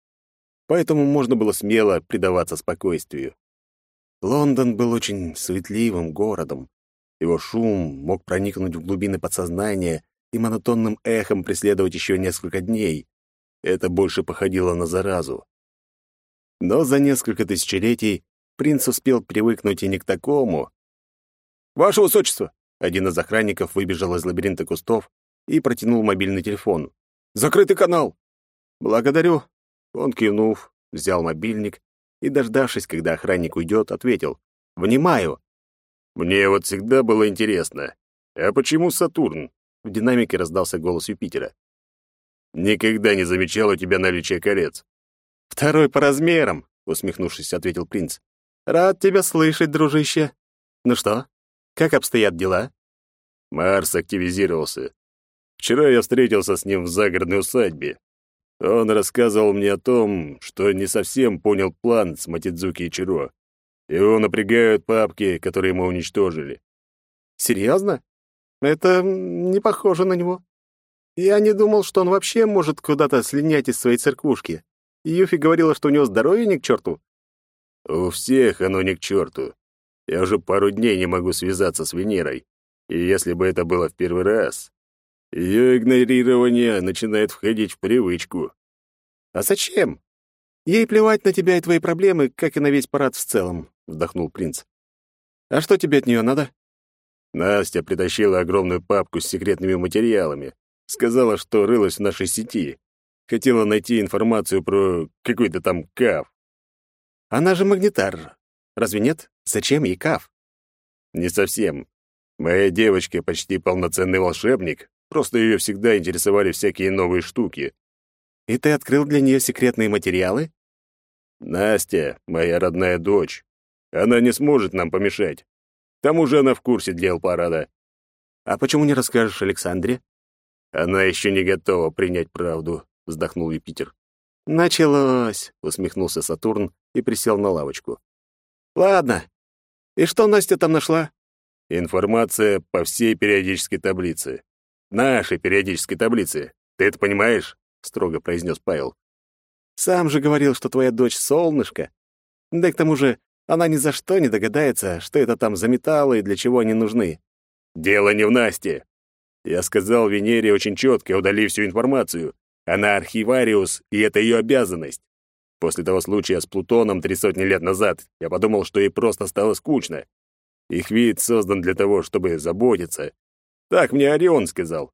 Поэтому можно было смело предаваться спокойствию. Лондон был очень суетливым городом. Его шум мог проникнуть в глубины подсознания и монотонным эхом преследовать еще несколько дней. Это больше походило на заразу. Но за несколько тысячелетий принц успел привыкнуть и не к такому. «Ваше высочество!» Один из охранников выбежал из лабиринта кустов и протянул мобильный телефон. «Закрытый канал!» «Благодарю!» Он, кивнув, взял мобильник и, дождавшись, когда охранник уйдет, ответил. «Внимаю!» «Мне вот всегда было интересно, а почему Сатурн?» В динамике раздался голос Юпитера. «Никогда не замечал у тебя наличие колец». «Второй по размерам», — усмехнувшись, ответил принц. «Рад тебя слышать, дружище. Ну что, как обстоят дела?» Марс активизировался. Вчера я встретился с ним в загородной усадьбе. Он рассказывал мне о том, что не совсем понял план с Матидзуки и Чиро. Его напрягают папки, которые мы уничтожили. Серьезно? Это не похоже на него. Я не думал, что он вообще может куда-то слинять из своей церквушки. Юфи говорила, что у него здоровье ни к черту. У всех оно ни к черту. Я уже пару дней не могу связаться с Венерой. И если бы это было в первый раз, ее игнорирование начинает входить в привычку. А зачем? Ей плевать на тебя и твои проблемы, как и на весь парад в целом вздохнул принц. А что тебе от нее надо? Настя притащила огромную папку с секретными материалами. Сказала, что рылась в нашей сети. Хотела найти информацию про какой-то там каф. Она же магнитар. Разве нет? Зачем ей каф? Не совсем. Моя девочка почти полноценный волшебник, просто ее всегда интересовали всякие новые штуки. И ты открыл для нее секретные материалы? Настя, моя родная дочь. Она не сможет нам помешать. К тому же она в курсе дел парада. А почему не расскажешь Александре? Она еще не готова принять правду, вздохнул Юпитер. Началось, усмехнулся Сатурн и присел на лавочку. Ладно. И что Настя там нашла? Информация по всей периодической таблице. Нашей периодической таблице. Ты это понимаешь? строго произнес Павел. Сам же говорил, что твоя дочь солнышко. Да и к тому же она ни за что не догадается, что это там за металлы и для чего они нужны. Дело не в Насте. Я сказал Венере очень четко, удали всю информацию. Она архивариус, и это ее обязанность. После того случая с Плутоном три сотни лет назад я подумал, что ей просто стало скучно. Их вид создан для того, чтобы заботиться. Так мне Орион сказал.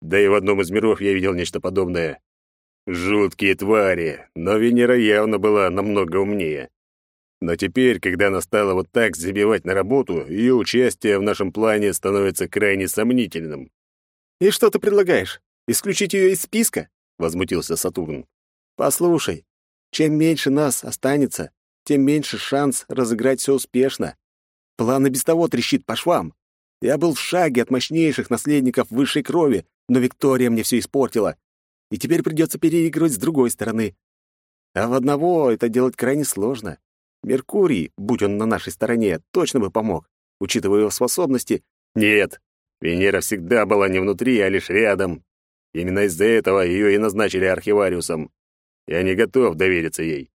Да и в одном из миров я видел нечто подобное. Жуткие твари, но Венера явно была намного умнее. Но теперь, когда она стала вот так забивать на работу, ее участие в нашем плане становится крайне сомнительным. «И что ты предлагаешь? Исключить ее из списка?» — возмутился Сатурн. «Послушай, чем меньше нас останется, тем меньше шанс разыграть все успешно. План и без того трещит по швам. Я был в шаге от мощнейших наследников высшей крови, но Виктория мне все испортила. И теперь придется переигрывать с другой стороны. А в одного это делать крайне сложно. Меркурий, будь он на нашей стороне, точно бы помог, учитывая его способности. Нет, Венера всегда была не внутри, а лишь рядом. Именно из-за этого ее и назначили архивариусом. Я не готов довериться ей.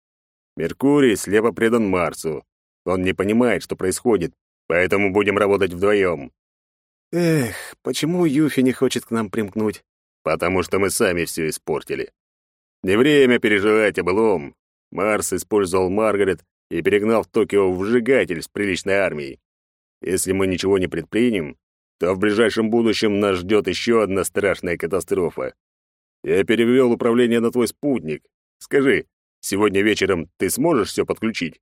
Меркурий слепо предан Марсу. Он не понимает, что происходит, поэтому будем работать вдвоем. Эх, почему Юфи не хочет к нам примкнуть? Потому что мы сами все испортили. Не время переживать о былом. Марс использовал Маргарет и перегнал в Токио вжигатель с приличной армией. Если мы ничего не предпримем, то в ближайшем будущем нас ждет еще одна страшная катастрофа. Я перевел управление на твой спутник. Скажи, сегодня вечером ты сможешь все подключить?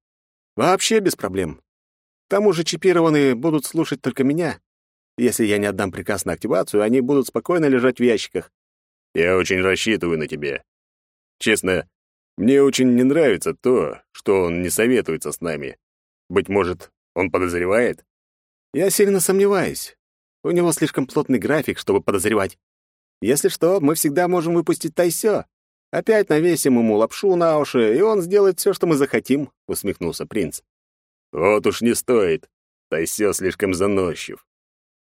Вообще без проблем. К тому же чипированные будут слушать только меня. Если я не отдам приказ на активацию, они будут спокойно лежать в ящиках. Я очень рассчитываю на тебя. Честно, мне очень не нравится то, что он не советуется с нами. Быть может, он подозревает? Я сильно сомневаюсь. У него слишком плотный график, чтобы подозревать. Если что, мы всегда можем выпустить Тайсё. Опять навесим ему лапшу на уши, и он сделает все, что мы захотим», — усмехнулся принц. «Вот уж не стоит. Тайсё слишком заносчив.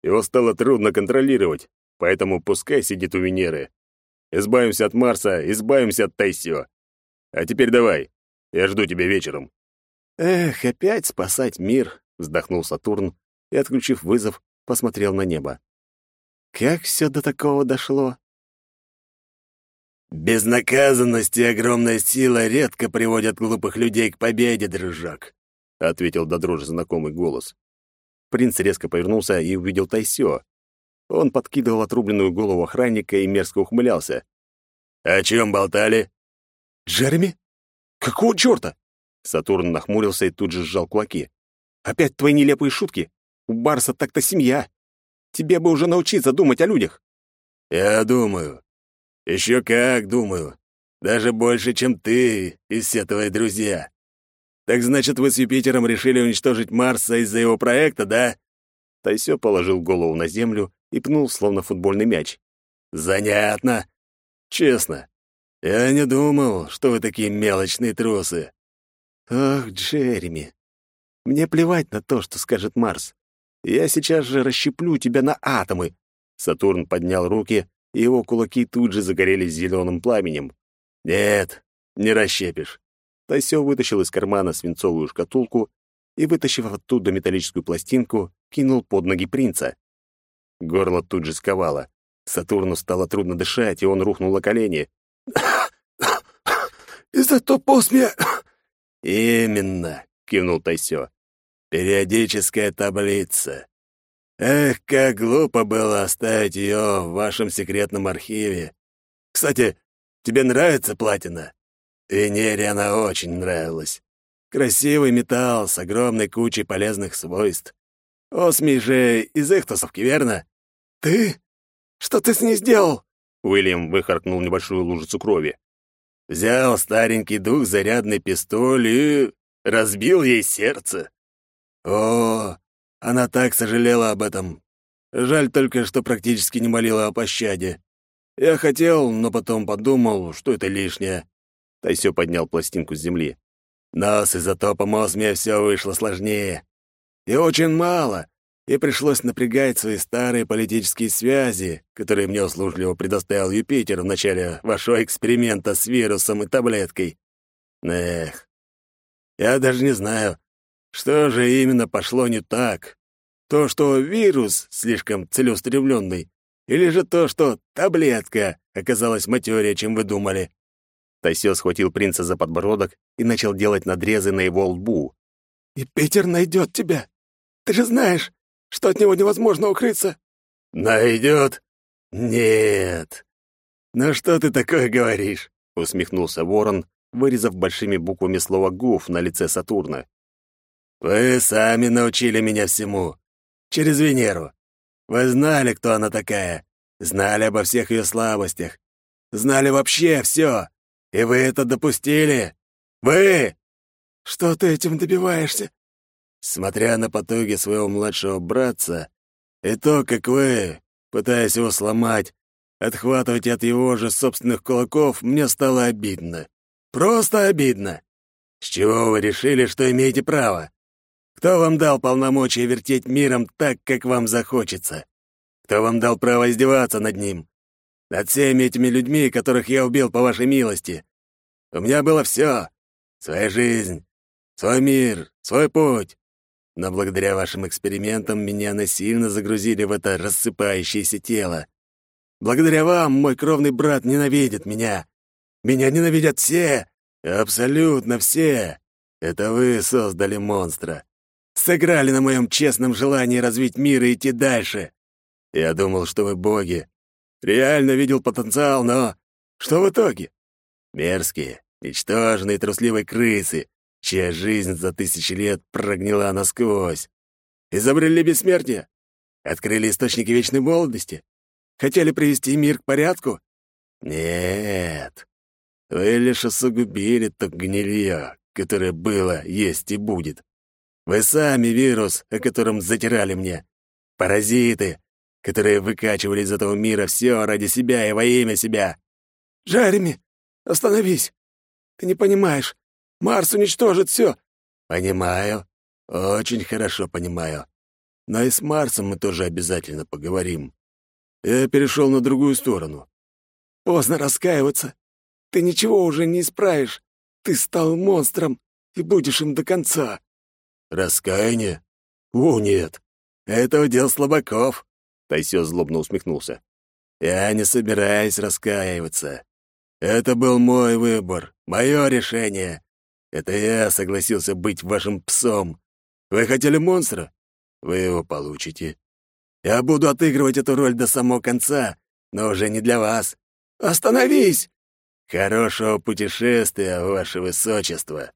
Его стало трудно контролировать, поэтому пускай сидит у Венеры. Избавимся от Марса, избавимся от Тайсё. А теперь давай, я жду тебя вечером». «Эх, опять спасать мир», — вздохнул Сатурн и, отключив вызов, посмотрел на небо. «Как все до такого дошло?» «Безнаказанность и огромная сила редко приводят глупых людей к победе, дружок», — ответил до дрожи знакомый голос. Принц резко повернулся и увидел Тайсё. Он подкидывал отрубленную голову охранника и мерзко ухмылялся. «О чем болтали?» «Джереми? Какого чёрта?» Сатурн нахмурился и тут же сжал кулаки. «Опять твои нелепые шутки? У Барса так-то семья. Тебе бы уже научиться думать о людях». «Я думаю. Еще как думаю. Даже больше, чем ты и все твои друзья. Так значит, вы с Юпитером решили уничтожить Марса из-за его проекта, да?» Тайсё положил голову на землю и пнул, словно футбольный мяч. «Занятно. Честно, я не думал, что вы такие мелочные трусы». «Ох, Джереми, мне плевать на то, что скажет Марс. Я сейчас же расщеплю тебя на атомы». Сатурн поднял руки, и его кулаки тут же загорелись зеленым пламенем. «Нет, не расщепишь. Тайсё вытащил из кармана свинцовую шкатулку и, вытащив оттуда металлическую пластинку, кинул под ноги принца. Горло тут же сковало. Сатурну стало трудно дышать, и он рухнул на колени. «Из-за топосмия...» «Именно», — кивнул Тайсё. «Периодическая таблица. Эх, как глупо было оставить ее в вашем секретном архиве. Кстати, тебе нравится платина?» Венере она очень нравилась. Красивый металл с огромной кучей полезных свойств. Осми же из их тусовки, верно? Ты? Что ты с ней сделал? Уильям выхаркнул небольшую лужицу крови. Взял старенький дух зарядный пистоль и разбил ей сердце. О, она так сожалела об этом. Жаль только, что практически не молила о пощаде. Я хотел, но потом подумал, что это лишнее. Тайсё поднял пластинку с земли. Но с изотопом осмия все вышло сложнее. И очень мало, и пришлось напрягать свои старые политические связи, которые мне услужливо предоставил Юпитер в начале вашего эксперимента с вирусом и таблеткой. Эх, я даже не знаю, что же именно пошло не так. То, что вирус слишком целеустремленный, или же то, что таблетка оказалась матерее, чем вы думали. Тайсё схватил принца за подбородок и начал делать надрезы на его лбу. «И Питер найдет тебя. Ты же знаешь, что от него невозможно укрыться». «Найдет? Нет. Ну что ты такое говоришь?» — усмехнулся ворон, вырезав большими буквами слово «гуф» на лице Сатурна. «Вы сами научили меня всему. Через Венеру. Вы знали, кто она такая, знали обо всех ее слабостях, знали вообще все. И вы это допустили? Вы! Что ты этим добиваешься? Смотря на потуги своего младшего братца, и то, как вы, пытаясь его сломать, отхватывать от его же собственных кулаков, мне стало обидно. Просто обидно. С чего вы решили, что имеете право? Кто вам дал полномочия вертеть миром так, как вам захочется? Кто вам дал право издеваться над ним? Над всеми этими людьми, которых я убил по вашей милости. У меня было все. Своя жизнь, свой мир, свой путь. Но благодаря вашим экспериментам меня насильно загрузили в это рассыпающееся тело. Благодаря вам мой кровный брат ненавидит меня. Меня ненавидят все, абсолютно все. Это вы создали монстра. Сыграли на моем честном желании развить мир и идти дальше. Я думал, что вы боги, Реально видел потенциал, но... Что в итоге? Мерзкие, ничтожные трусливые крысы, чья жизнь за тысячи лет прогнила насквозь. Изобрели бессмертие? Открыли источники вечной молодости? Хотели привести мир к порядку? Нет. Вы лишь усугубили то гнилье, которое было, есть и будет. Вы сами вирус, о котором затирали мне. Паразиты, которые выкачивали из этого мира все ради себя и во имя себя. «Джереми, остановись! Ты не понимаешь. Марс уничтожит все. «Понимаю. Очень хорошо понимаю. Но и с Марсом мы тоже обязательно поговорим. Я перешел на другую сторону». «Поздно раскаиваться. Ты ничего уже не исправишь. Ты стал монстром и будешь им до конца». «Раскаяние? О, нет. Это удел слабаков. Тайсё злобно усмехнулся. «Я не собираюсь раскаиваться. Это был мой выбор, мое решение. Это я согласился быть вашим псом. Вы хотели монстра? Вы его получите. Я буду отыгрывать эту роль до самого конца, но уже не для вас. Остановись! Хорошего путешествия, ваше высочество!»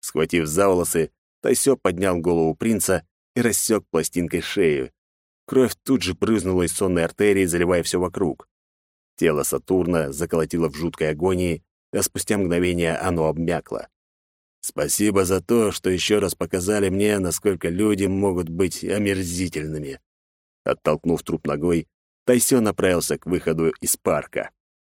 Схватив за волосы, Тайсё поднял голову принца и рассек пластинкой шею. Кровь тут же брызнула из сонной артерии, заливая все вокруг. Тело Сатурна заколотило в жуткой агонии, а спустя мгновение оно обмякло. «Спасибо за то, что еще раз показали мне, насколько люди могут быть омерзительными». Оттолкнув труп ногой, Тайсё направился к выходу из парка.